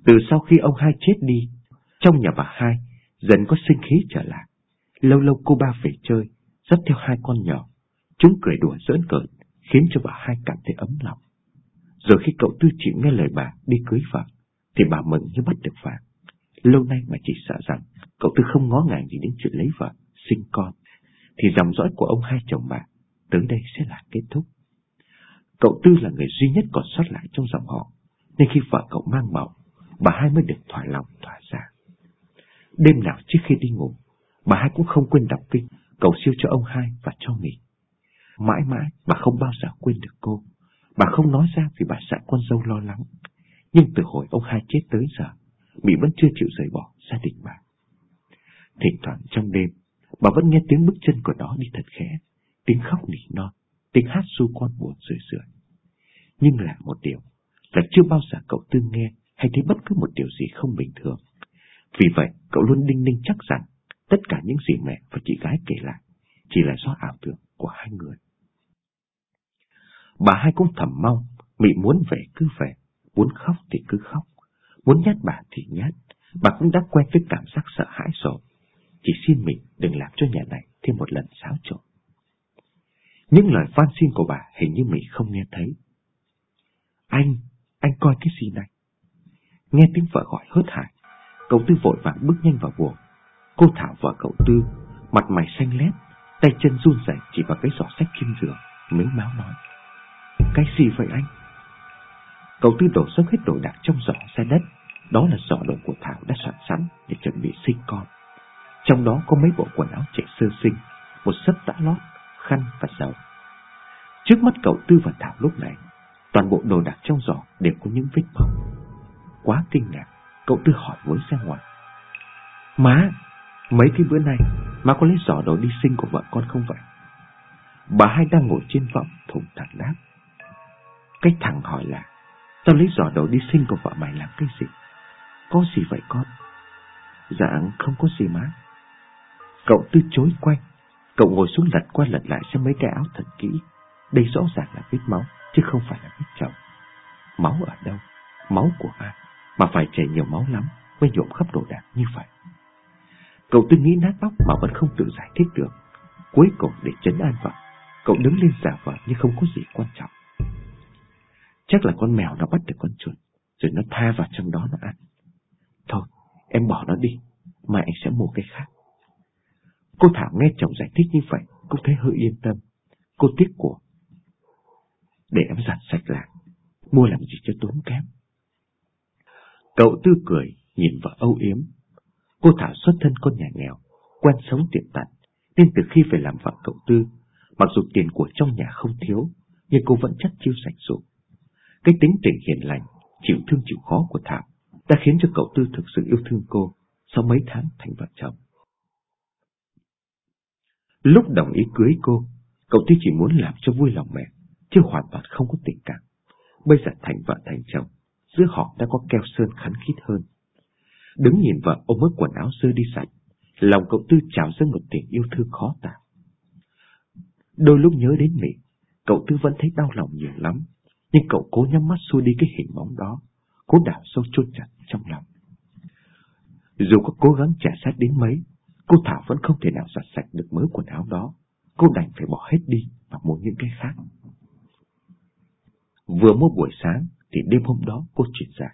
Từ sau khi ông hai chết đi, trong nhà bà hai dần có sinh khí trở lại. Lâu lâu cô ba về chơi, dắt theo hai con nhỏ. Chúng cười đùa giỡn cợt, khiến cho bà hai cảm thấy ấm lòng. Rồi khi cậu Tư chịu nghe lời bà đi cưới vợ, thì bà mừng như bắt được vàng. Lâu nay bà chỉ sợ rằng cậu Tư không ngó ngàng gì đến chuyện lấy vợ, sinh con, thì dòng dõi của ông hai chồng bà tới đây sẽ là kết thúc. Cậu Tư là người duy nhất còn sót lại trong dòng họ, nên khi vợ cậu mang bầu, bà hai mới được thỏa lòng thỏa ra. Đêm nào trước khi đi ngủ, bà hai cũng không quên đọc kinh, cầu siêu cho ông hai và cho mình. Mãi mãi, bà không bao giờ quên được cô. Bà không nói ra vì bà sợ con dâu lo lắng. Nhưng từ hồi ông hai chết tới giờ, Mỹ vẫn chưa chịu rời bỏ gia đình bà. Thỉnh thoảng trong đêm, bà vẫn nghe tiếng bước chân của nó đi thật khẽ, tiếng khóc nỉ non, tiếng hát su con buồn rười rượi. Nhưng là một điều, là chưa bao giờ cậu Tư nghe hay thấy bất cứ một điều gì không bình thường. Vì vậy, cậu luôn đinh ninh chắc rằng tất cả những gì mẹ và chị gái kể lại chỉ là do ảo tưởng của hai người. Bà hai cũng thầm mong, Mị muốn về cứ về, muốn khóc thì cứ khóc, muốn nhát bà thì nhát. Bà cũng đã quen với cảm giác sợ hãi rồi. Chỉ xin mình đừng làm cho nhà này thêm một lần xáo trộn. Những lời van xin của bà hình như Mỹ không nghe thấy. Anh, anh coi cái gì này? Nghe tiếng vợ gọi hớt hải, cậu Tư vội vàng bước nhanh vào buồng. Cô Thảo vợ cậu Tư, mặt mày xanh lét, tay chân run rẩy chỉ vào cái giỏ sách trên giường, mấy máu nói. Cái gì vậy anh? Cậu Tư đổ dốc hết đồ đạc trong giỏ ra đất, đó là giỏ đồ của Thảo đã soạn sẵn để chuẩn bị sinh con. Trong đó có mấy bộ quần áo trẻ sơ sinh, một sấp tã lót, khăn và dầu. Trước mắt cậu Tư và Thảo lúc này, toàn bộ đồ đạc trong giỏ đều có những vết máu. Quá kinh ngạc, cậu Tư hỏi với ra ngoài. Má, mấy cái bữa nay, má có lấy giỏ đồ đi sinh của vợ con không vậy? Bà hai đang ngồi trên võng thùng thẳng đáp. Cái thằng hỏi là, tao lấy giỏ đồ đi sinh của vợ mày làm cái gì? Có gì vậy con? Dạ không có gì má. Cậu Tư chối quanh, cậu ngồi xuống lật qua lật lại xem mấy cái áo thật kỹ. Đây rõ ràng là vết máu, chứ không phải là vết chồng. Máu ở đâu? Máu của ai? Mà phải chảy nhiều máu lắm mới nhộm khắp đồ đạc như vậy. Cậu Tư nghĩ nát bóc mà vẫn không tự giải thích được. Cuối cùng để chấn an vợ, cậu đứng lên giả vợ như không có gì quan trọng. Chắc là con mèo nó bắt được con chuột, rồi nó tha vào trong đó nó ăn. Thôi, em bỏ nó đi, mai anh sẽ mua cái khác. Cô Thảo nghe chồng giải thích như vậy, cô thấy hơi yên tâm. Cô tiếc của. Để em giặt sạch lại, mua làm gì cho tốn kém. Cậu tư cười, nhìn vợ âu yếm. Cô Thảo xuất thân con nhà nghèo, quen sống tiệm tận, nên từ khi về làm vợ cậu tư, mặc dù tiền của trong nhà không thiếu, nhưng cô vẫn chắc chiêu sạch sụp. Cái tính tình hiền lành, chịu thương chịu khó của Thảo đã khiến cho cậu tư thực sự yêu thương cô sau mấy tháng thành vợ chồng. Lúc đồng ý cưới cô, cậu tư chỉ muốn làm cho vui lòng mẹ, chứ hoàn toàn không có tình cảm. Bây giờ thành vợ thành chồng, giữa họ đã có keo sơn khắn khít hơn. Đứng nhìn vợ ôm mất quần áo dơ đi sạch, lòng cậu tư trào dâng một tình yêu thương khó tả. Đôi lúc nhớ đến mình, cậu tư vẫn thấy đau lòng nhiều lắm, nhưng cậu cố nhắm mắt xua đi cái hình bóng đó, cố đảo sâu chôn chặt trong lòng. Dù có cố gắng trả sát đến mấy, cô Thảo vẫn không thể nào giặt sạch được mớ quần áo đó. Cô đành phải bỏ hết đi và mua những cái khác. Vừa mua buổi sáng thì đêm hôm đó cô chuyển ra.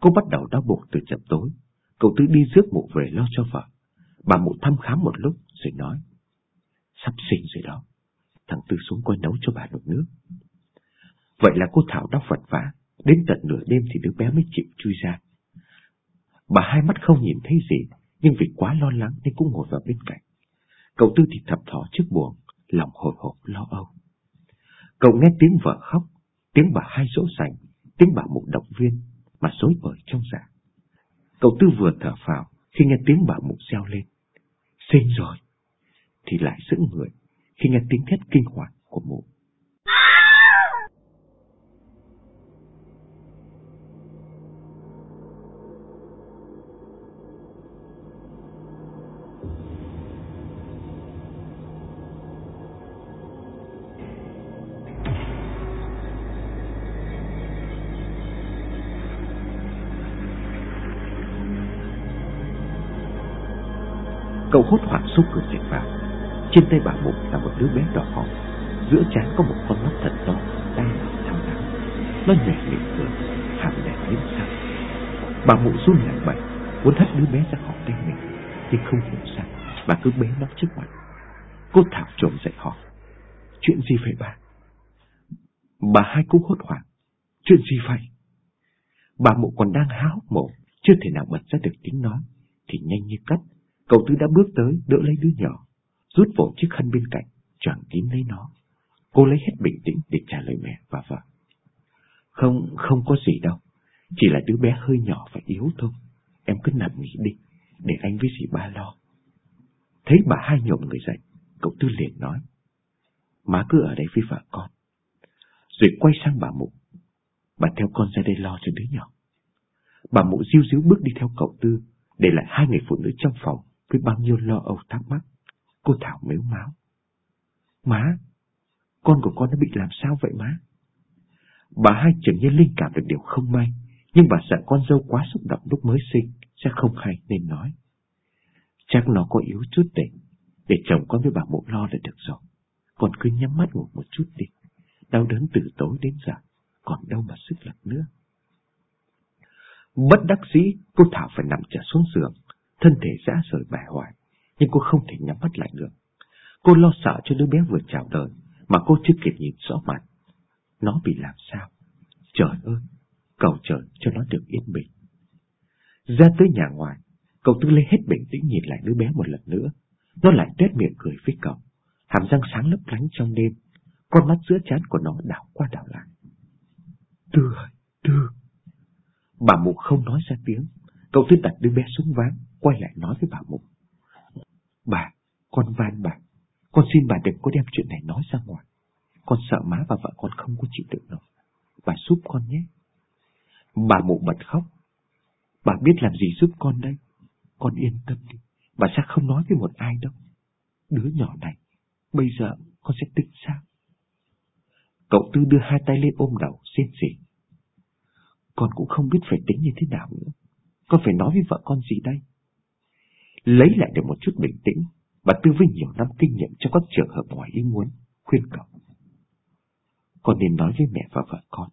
Cô bắt đầu đau bụng từ chậm tối. Cậu Tư đi rước mụ về lo cho vợ. Bà mụ thăm khám một lúc rồi nói. Sắp sinh rồi đó. Thằng Tư xuống coi nấu cho bà nồi nước. Vậy là cô Thảo đã vật vã. Đến tận nửa đêm thì đứa bé mới chịu chui ra. Bà hai mắt không nhìn thấy gì, nhưng vì quá lo lắng nên cũng ngồi vào bên cạnh. Cậu Tư thì thập thỏ trước buồng, lòng hồi hộp lo âu. Cậu nghe tiếng vợ khóc, tiếng bà hai dỗ dành, tiếng bà mụ động viên, mà dối bời trong dạ. Cậu Tư vừa thở phào khi nghe tiếng bà mụ reo lên. Sinh rồi! thì lại sững người khi nghe tiếng thét kinh hoàng của mụ. Cậu hốt hoảng xúc cửa chạy vào Trên tay bà mụ là một đứa bé đỏ hồng. Giữa trán có một con mắt thật to Đang thao trong nắng Nó nhảy lên cười Hàm đèn lên sau Bà mụ run lạnh bẩy, Muốn hất đứa bé ra khỏi tay mình, Nhưng không hiểu sao, Bà cứ bế nó trước mặt. Cô Thảo trộm dậy hỏi, Chuyện gì vậy bà? Bà hai cũng hốt hoảng, Chuyện gì vậy? Bà mụ còn đang háo mồm, Chưa thể nào bật ra được tiếng nói, Thì nhanh như cắt Cậu Tư đã bước tới, đỡ lấy đứa nhỏ, rút vội chiếc khăn bên cạnh, chẳng kín lấy nó. Cô lấy hết bình tĩnh để trả lời mẹ và vợ. Không, không có gì đâu. Chỉ là đứa bé hơi nhỏ và yếu thôi. Em cứ nằm nghỉ đi, để anh với dì ba lo. Thấy bà hai nhộm người dậy, cậu Tư liền nói. Má cứ ở đây với vợ con. Rồi quay sang bà mụ. Bà theo con ra đây lo cho đứa nhỏ. Bà mụ diêu diếu bước đi theo cậu Tư, để lại hai người phụ nữ trong phòng với bao nhiêu lo âu thắc mắc. Cô Thảo mếu máu. Má, con của con đã bị làm sao vậy má? Bà hai chừng như linh cảm được điều không may, nhưng bà sợ con dâu quá xúc động lúc mới sinh, sẽ không hay nên nói. Chắc nó có yếu chút tỉnh, để chồng con với bà mụ lo là được rồi. Con cứ nhắm mắt ngủ một chút đi, đau đớn từ tối đến giờ, còn đâu mà sức lực nữa. Bất đắc dĩ, cô Thảo phải nằm trở xuống giường, thân thể rã rời bài hoài, nhưng cô không thể nhắm mắt lại được. Cô lo sợ cho đứa bé vừa chào đời, mà cô chưa kịp nhìn rõ mặt. Nó bị làm sao? Trời ơi, cầu trời cho nó được yên bình. Ra tới nhà ngoài, cậu tư lấy hết bình tĩnh nhìn lại đứa bé một lần nữa. Nó lại tuét miệng cười với cậu, hàm răng sáng lấp lánh trong đêm, con mắt giữa chán của nó đảo qua đảo lại. Tư ơi, Tư! Bà mụ không nói ra tiếng, cậu tư đặt đứa bé xuống ván, quay lại nói với bà mụ. Bà, con van bà, con xin bà đừng có đem chuyện này nói ra ngoài. Con sợ má và vợ con không có chịu được đâu. Bà giúp con nhé. Bà mụ bật khóc. Bà biết làm gì giúp con đây. Con yên tâm đi, bà sẽ không nói với một ai đâu. Đứa nhỏ này, bây giờ con sẽ tính sao? Cậu Tư đưa hai tay lên ôm đầu, xin gì? Con cũng không biết phải tính như thế nào nữa. Con phải nói với vợ con gì đây? Lấy lại được một chút bình tĩnh, và Tư với nhiều năm kinh nghiệm trong các trường hợp ngoài ý muốn, khuyên cậu. Con nên nói với mẹ và vợ con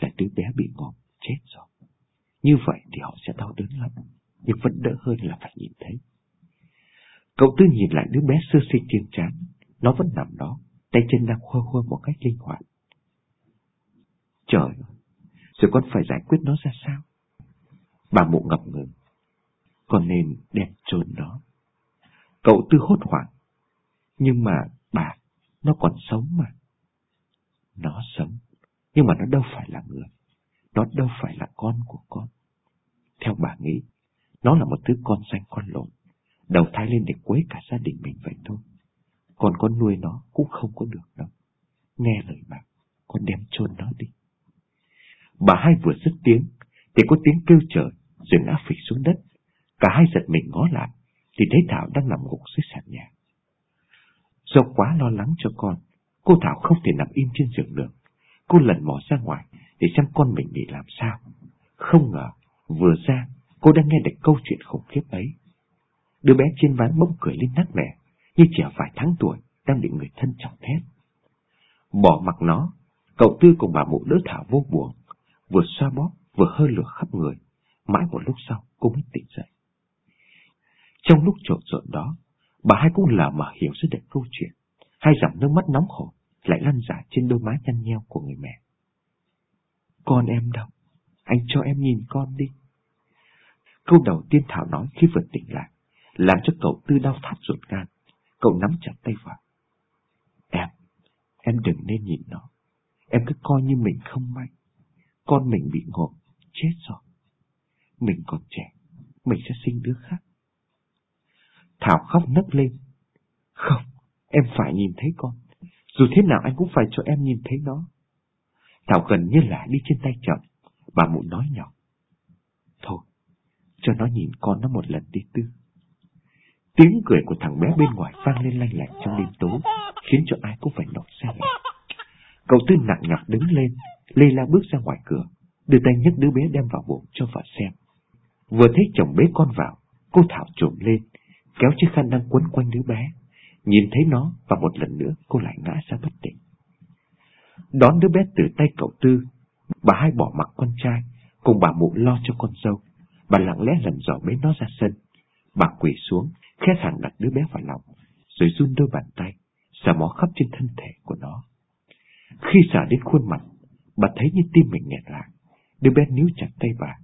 là đứa bé bị ngọt, chết rồi. Như vậy thì họ sẽ đau đớn lắm, nhưng vẫn đỡ hơn là phải nhìn thấy. Cậu Tư nhìn lại đứa bé sơ sinh trên trán, nó vẫn nằm đó, tay chân đang khua khua một cách linh hoạt. Trời ơi, rồi con phải giải quyết nó ra sao? Bà mụ ngập ngừng. Con nên đem chôn nó. Cậu tư hốt hoảng. Nhưng mà bà, nó còn sống mà. Nó sống, nhưng mà nó đâu phải là người. Nó đâu phải là con của con. Theo bà nghĩ, nó là một thứ con xanh con lộn. Đầu thai lên để quấy cả gia đình mình vậy thôi. Còn con nuôi nó cũng không có được đâu. Nghe lời bà, con đem chôn nó đi. Bà hai vừa dứt tiếng, thì có tiếng kêu trời, rồi ngã phịch xuống đất. Cả hai giật mình ngó lại, thì thấy Thảo đang nằm gục dưới sàn nhà. Do quá lo lắng cho con, cô Thảo không thể nằm im trên giường được. Cô lần mò ra ngoài để xem con mình bị làm sao. Không ngờ, vừa ra, cô đang nghe được câu chuyện khủng khiếp ấy. Đứa bé trên ván bỗng cười lên nát mẹ, như trẻ vài tháng tuổi, đang bị người thân trọng thét. Bỏ mặc nó, cậu Tư cùng bà mụ đỡ Thảo vô buồn, vừa xoa bóp, vừa hơi lửa khắp người. Mãi một lúc sau, cô mới tỉnh dậy. Trong lúc trộn rộn đó, bà hai cũng lờ mà hiểu ra được câu chuyện. Hai dòng nước mắt nóng hổi lại lăn dài trên đôi má nhăn nheo của người mẹ. Con em đâu? Anh cho em nhìn con đi. Câu đầu tiên Thảo nói khi vừa tỉnh lại, làm cho cậu tư đau thắt ruột gan. Cậu nắm chặt tay vào. Em, em đừng nên nhìn nó. Em cứ coi như mình không may con mình bị ngộp, chết rồi. Mình còn trẻ, mình sẽ sinh đứa khác. Thảo khóc nấc lên. Không, em phải nhìn thấy con. Dù thế nào anh cũng phải cho em nhìn thấy nó. Thảo gần như là đi trên tay chậm, bà mụ nói nhỏ. Thôi, cho nó nhìn con nó một lần đi tư. Tiếng cười của thằng bé bên ngoài vang lên lanh lảnh trong đêm tối, khiến cho ai cũng phải nổi ra gà. Cậu Tư nặng nhọc đứng lên, lê la bước ra ngoài cửa, đưa tay nhấc đứa bé đem vào bụng cho vợ xem. Vừa thấy chồng bế con vào, cô Thảo trộm lên, kéo chiếc khăn đang quấn quanh đứa bé. Nhìn thấy nó và một lần nữa cô lại ngã ra bất tỉnh. Đón đứa bé từ tay cậu Tư, bà hai bỏ mặc con trai, cùng bà mụ lo cho con dâu. Bà lặng lẽ lần dò bế nó ra sân. Bà quỳ xuống, khẽ khàng đặt đứa bé vào lòng, rồi run đôi bàn tay, xà mó khắp trên thân thể của nó. Khi xả đến khuôn mặt, bà thấy như tim mình nghẹt lại. Đứa bé níu chặt tay bà,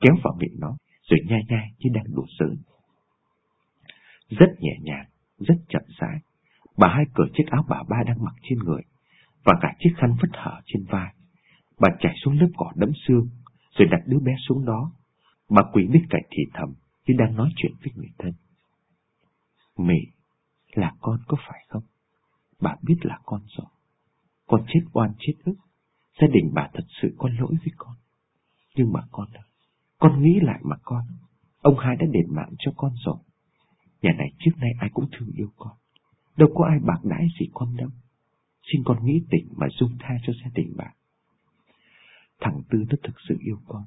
kéo vào miệng nó, rồi nhai nhai như đang đổ sớm. Rất nhẹ nhàng, rất chậm rãi, bà hai cởi chiếc áo bà ba đang mặc trên người, và cả chiếc khăn phất hở trên vai. Bà chạy xuống lớp cỏ đẫm xương, rồi đặt đứa bé xuống đó. Bà quỳ bên cạnh thì thầm, như đang nói chuyện với người thân. Mẹ, là con có phải không? Bà biết là con rồi. Con chết oan chết ức. Gia đình bà thật sự có lỗi với con. Nhưng mà con ơi, con nghĩ lại mà con. Ông hai đã đền mạng cho con rồi. Nhà này trước nay ai cũng thương yêu con. Đâu có ai bạc đãi gì con đâu. Xin con nghĩ tỉnh mà dung tha cho gia đình bà. Thằng Tư nó thực sự yêu con,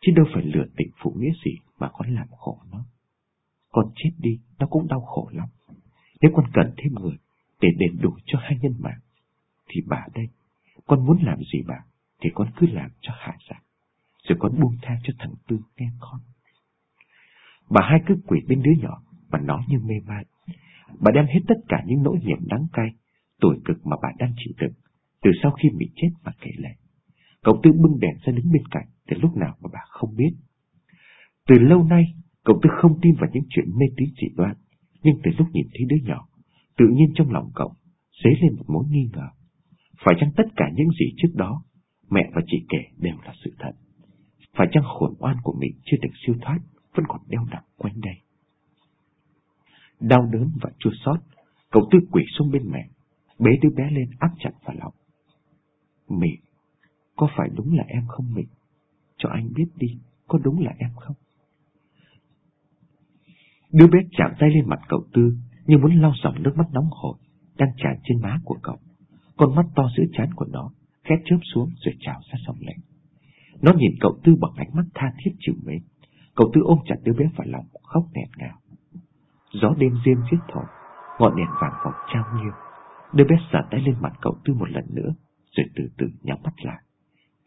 chứ đâu phải lừa tình phụ nghĩa gì mà con làm khổ nó. Con chết đi, nó cũng đau khổ lắm. Nếu con cần thêm người để đền đủ cho hai nhân mạng, thì bà đây, con muốn làm gì bà, thì con cứ làm cho hạ dạ. Rồi con buông tha cho thằng Tư nghe con. Bà hai cứ quỷ bên đứa nhỏ và nói như mê man. Bà đem hết tất cả những nỗi niềm đắng cay, tuổi cực mà bà đang chịu đựng, từ sau khi bị chết mà kể lệ. Cậu Tư bưng đèn ra đứng bên cạnh, từ lúc nào mà bà không biết. Từ lâu nay, cậu Tư không tin vào những chuyện mê tín dị đoan, nhưng từ lúc nhìn thấy đứa nhỏ, tự nhiên trong lòng cậu dấy lên một mối nghi ngờ. Phải chăng tất cả những gì trước đó, mẹ và chị kể đều là sự thật? Phải chăng khổn oan của mình chưa được siêu thoát, vẫn còn đeo nặng quanh đây? Đau đớn và chua xót, cậu Tư quỷ xuống bên mẹ, bế đứa bé lên áp chặt vào lòng. Mị, có phải đúng là em không Mị? Cho anh biết đi, có đúng là em không? Đứa bé chạm tay lên mặt cậu Tư, như muốn lau dòng nước mắt nóng hổi, đang tràn trên má của cậu. Con mắt to giữa chán của nó, khẽ chớp xuống rồi trào ra sông lạnh. Nó nhìn cậu Tư bằng ánh mắt tha thiết chịu mến. Cậu Tư ôm chặt đứa bé vào lòng, khóc nghẹn ngào. Gió đêm riêng giết thổi, ngọn đèn vàng vòng trao nghiêng Đứa bé sờ tay lên mặt cậu Tư một lần nữa, rồi từ từ nhắm mắt lại.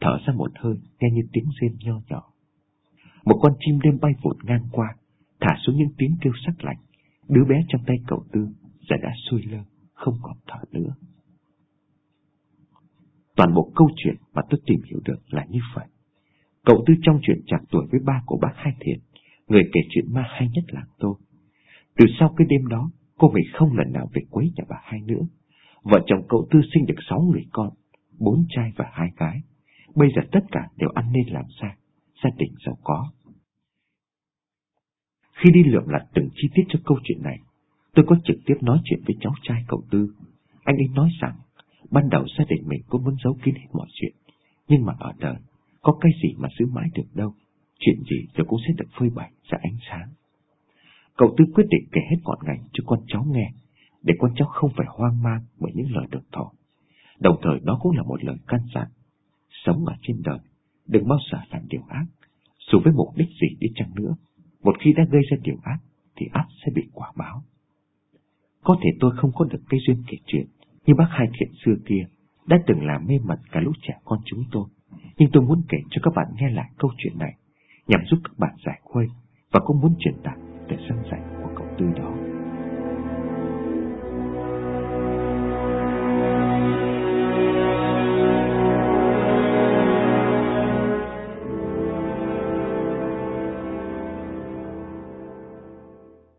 Thở ra một hơi, nghe như tiếng rên nho nhỏ. Một con chim đêm bay vụt ngang qua, thả xuống những tiếng kêu sắc lạnh. Đứa bé trong tay cậu Tư giờ đã xuôi lơ, không còn thở nữa. Toàn bộ câu chuyện mà tôi tìm hiểu được là như vậy. Cậu Tư trong chuyện chạc tuổi với ba của bác Hai Thiện, người kể chuyện ma hay nhất làng tôi. Từ sau cái đêm đó, cô mình không lần nào về quấy nhà bà hai nữa. Vợ chồng cậu Tư sinh được sáu người con, bốn trai và hai gái. Bây giờ tất cả đều ăn nên làm ra, gia đình giàu có. Khi đi lượm lặt từng chi tiết cho câu chuyện này, tôi có trực tiếp nói chuyện với cháu trai cậu Tư. Anh ấy nói rằng, ban đầu gia đình mình cũng muốn giấu kín hết mọi chuyện, nhưng mà ở đời, có cái gì mà giữ mãi được đâu, chuyện gì rồi cũng sẽ được phơi bày ra ánh sáng. Cậu Tư quyết định kể hết ngọn ngành cho con cháu nghe, để con cháu không phải hoang mang bởi những lời được thổ. Đồng thời đó cũng là một lời căn dặn. Sống ở trên đời, đừng bao giờ làm điều ác, dù với mục đích gì đi chăng nữa. Một khi đã gây ra điều ác, thì ác sẽ bị quả báo. Có thể tôi không có được cái duyên kể chuyện, như bác hai thiện xưa kia, đã từng làm mê mẩn cả lúc trẻ con chúng tôi. Nhưng tôi muốn kể cho các bạn nghe lại câu chuyện này, nhằm giúp các bạn giải khuây, và cũng muốn truyền đạt để săn sạch của cậu Tư đó.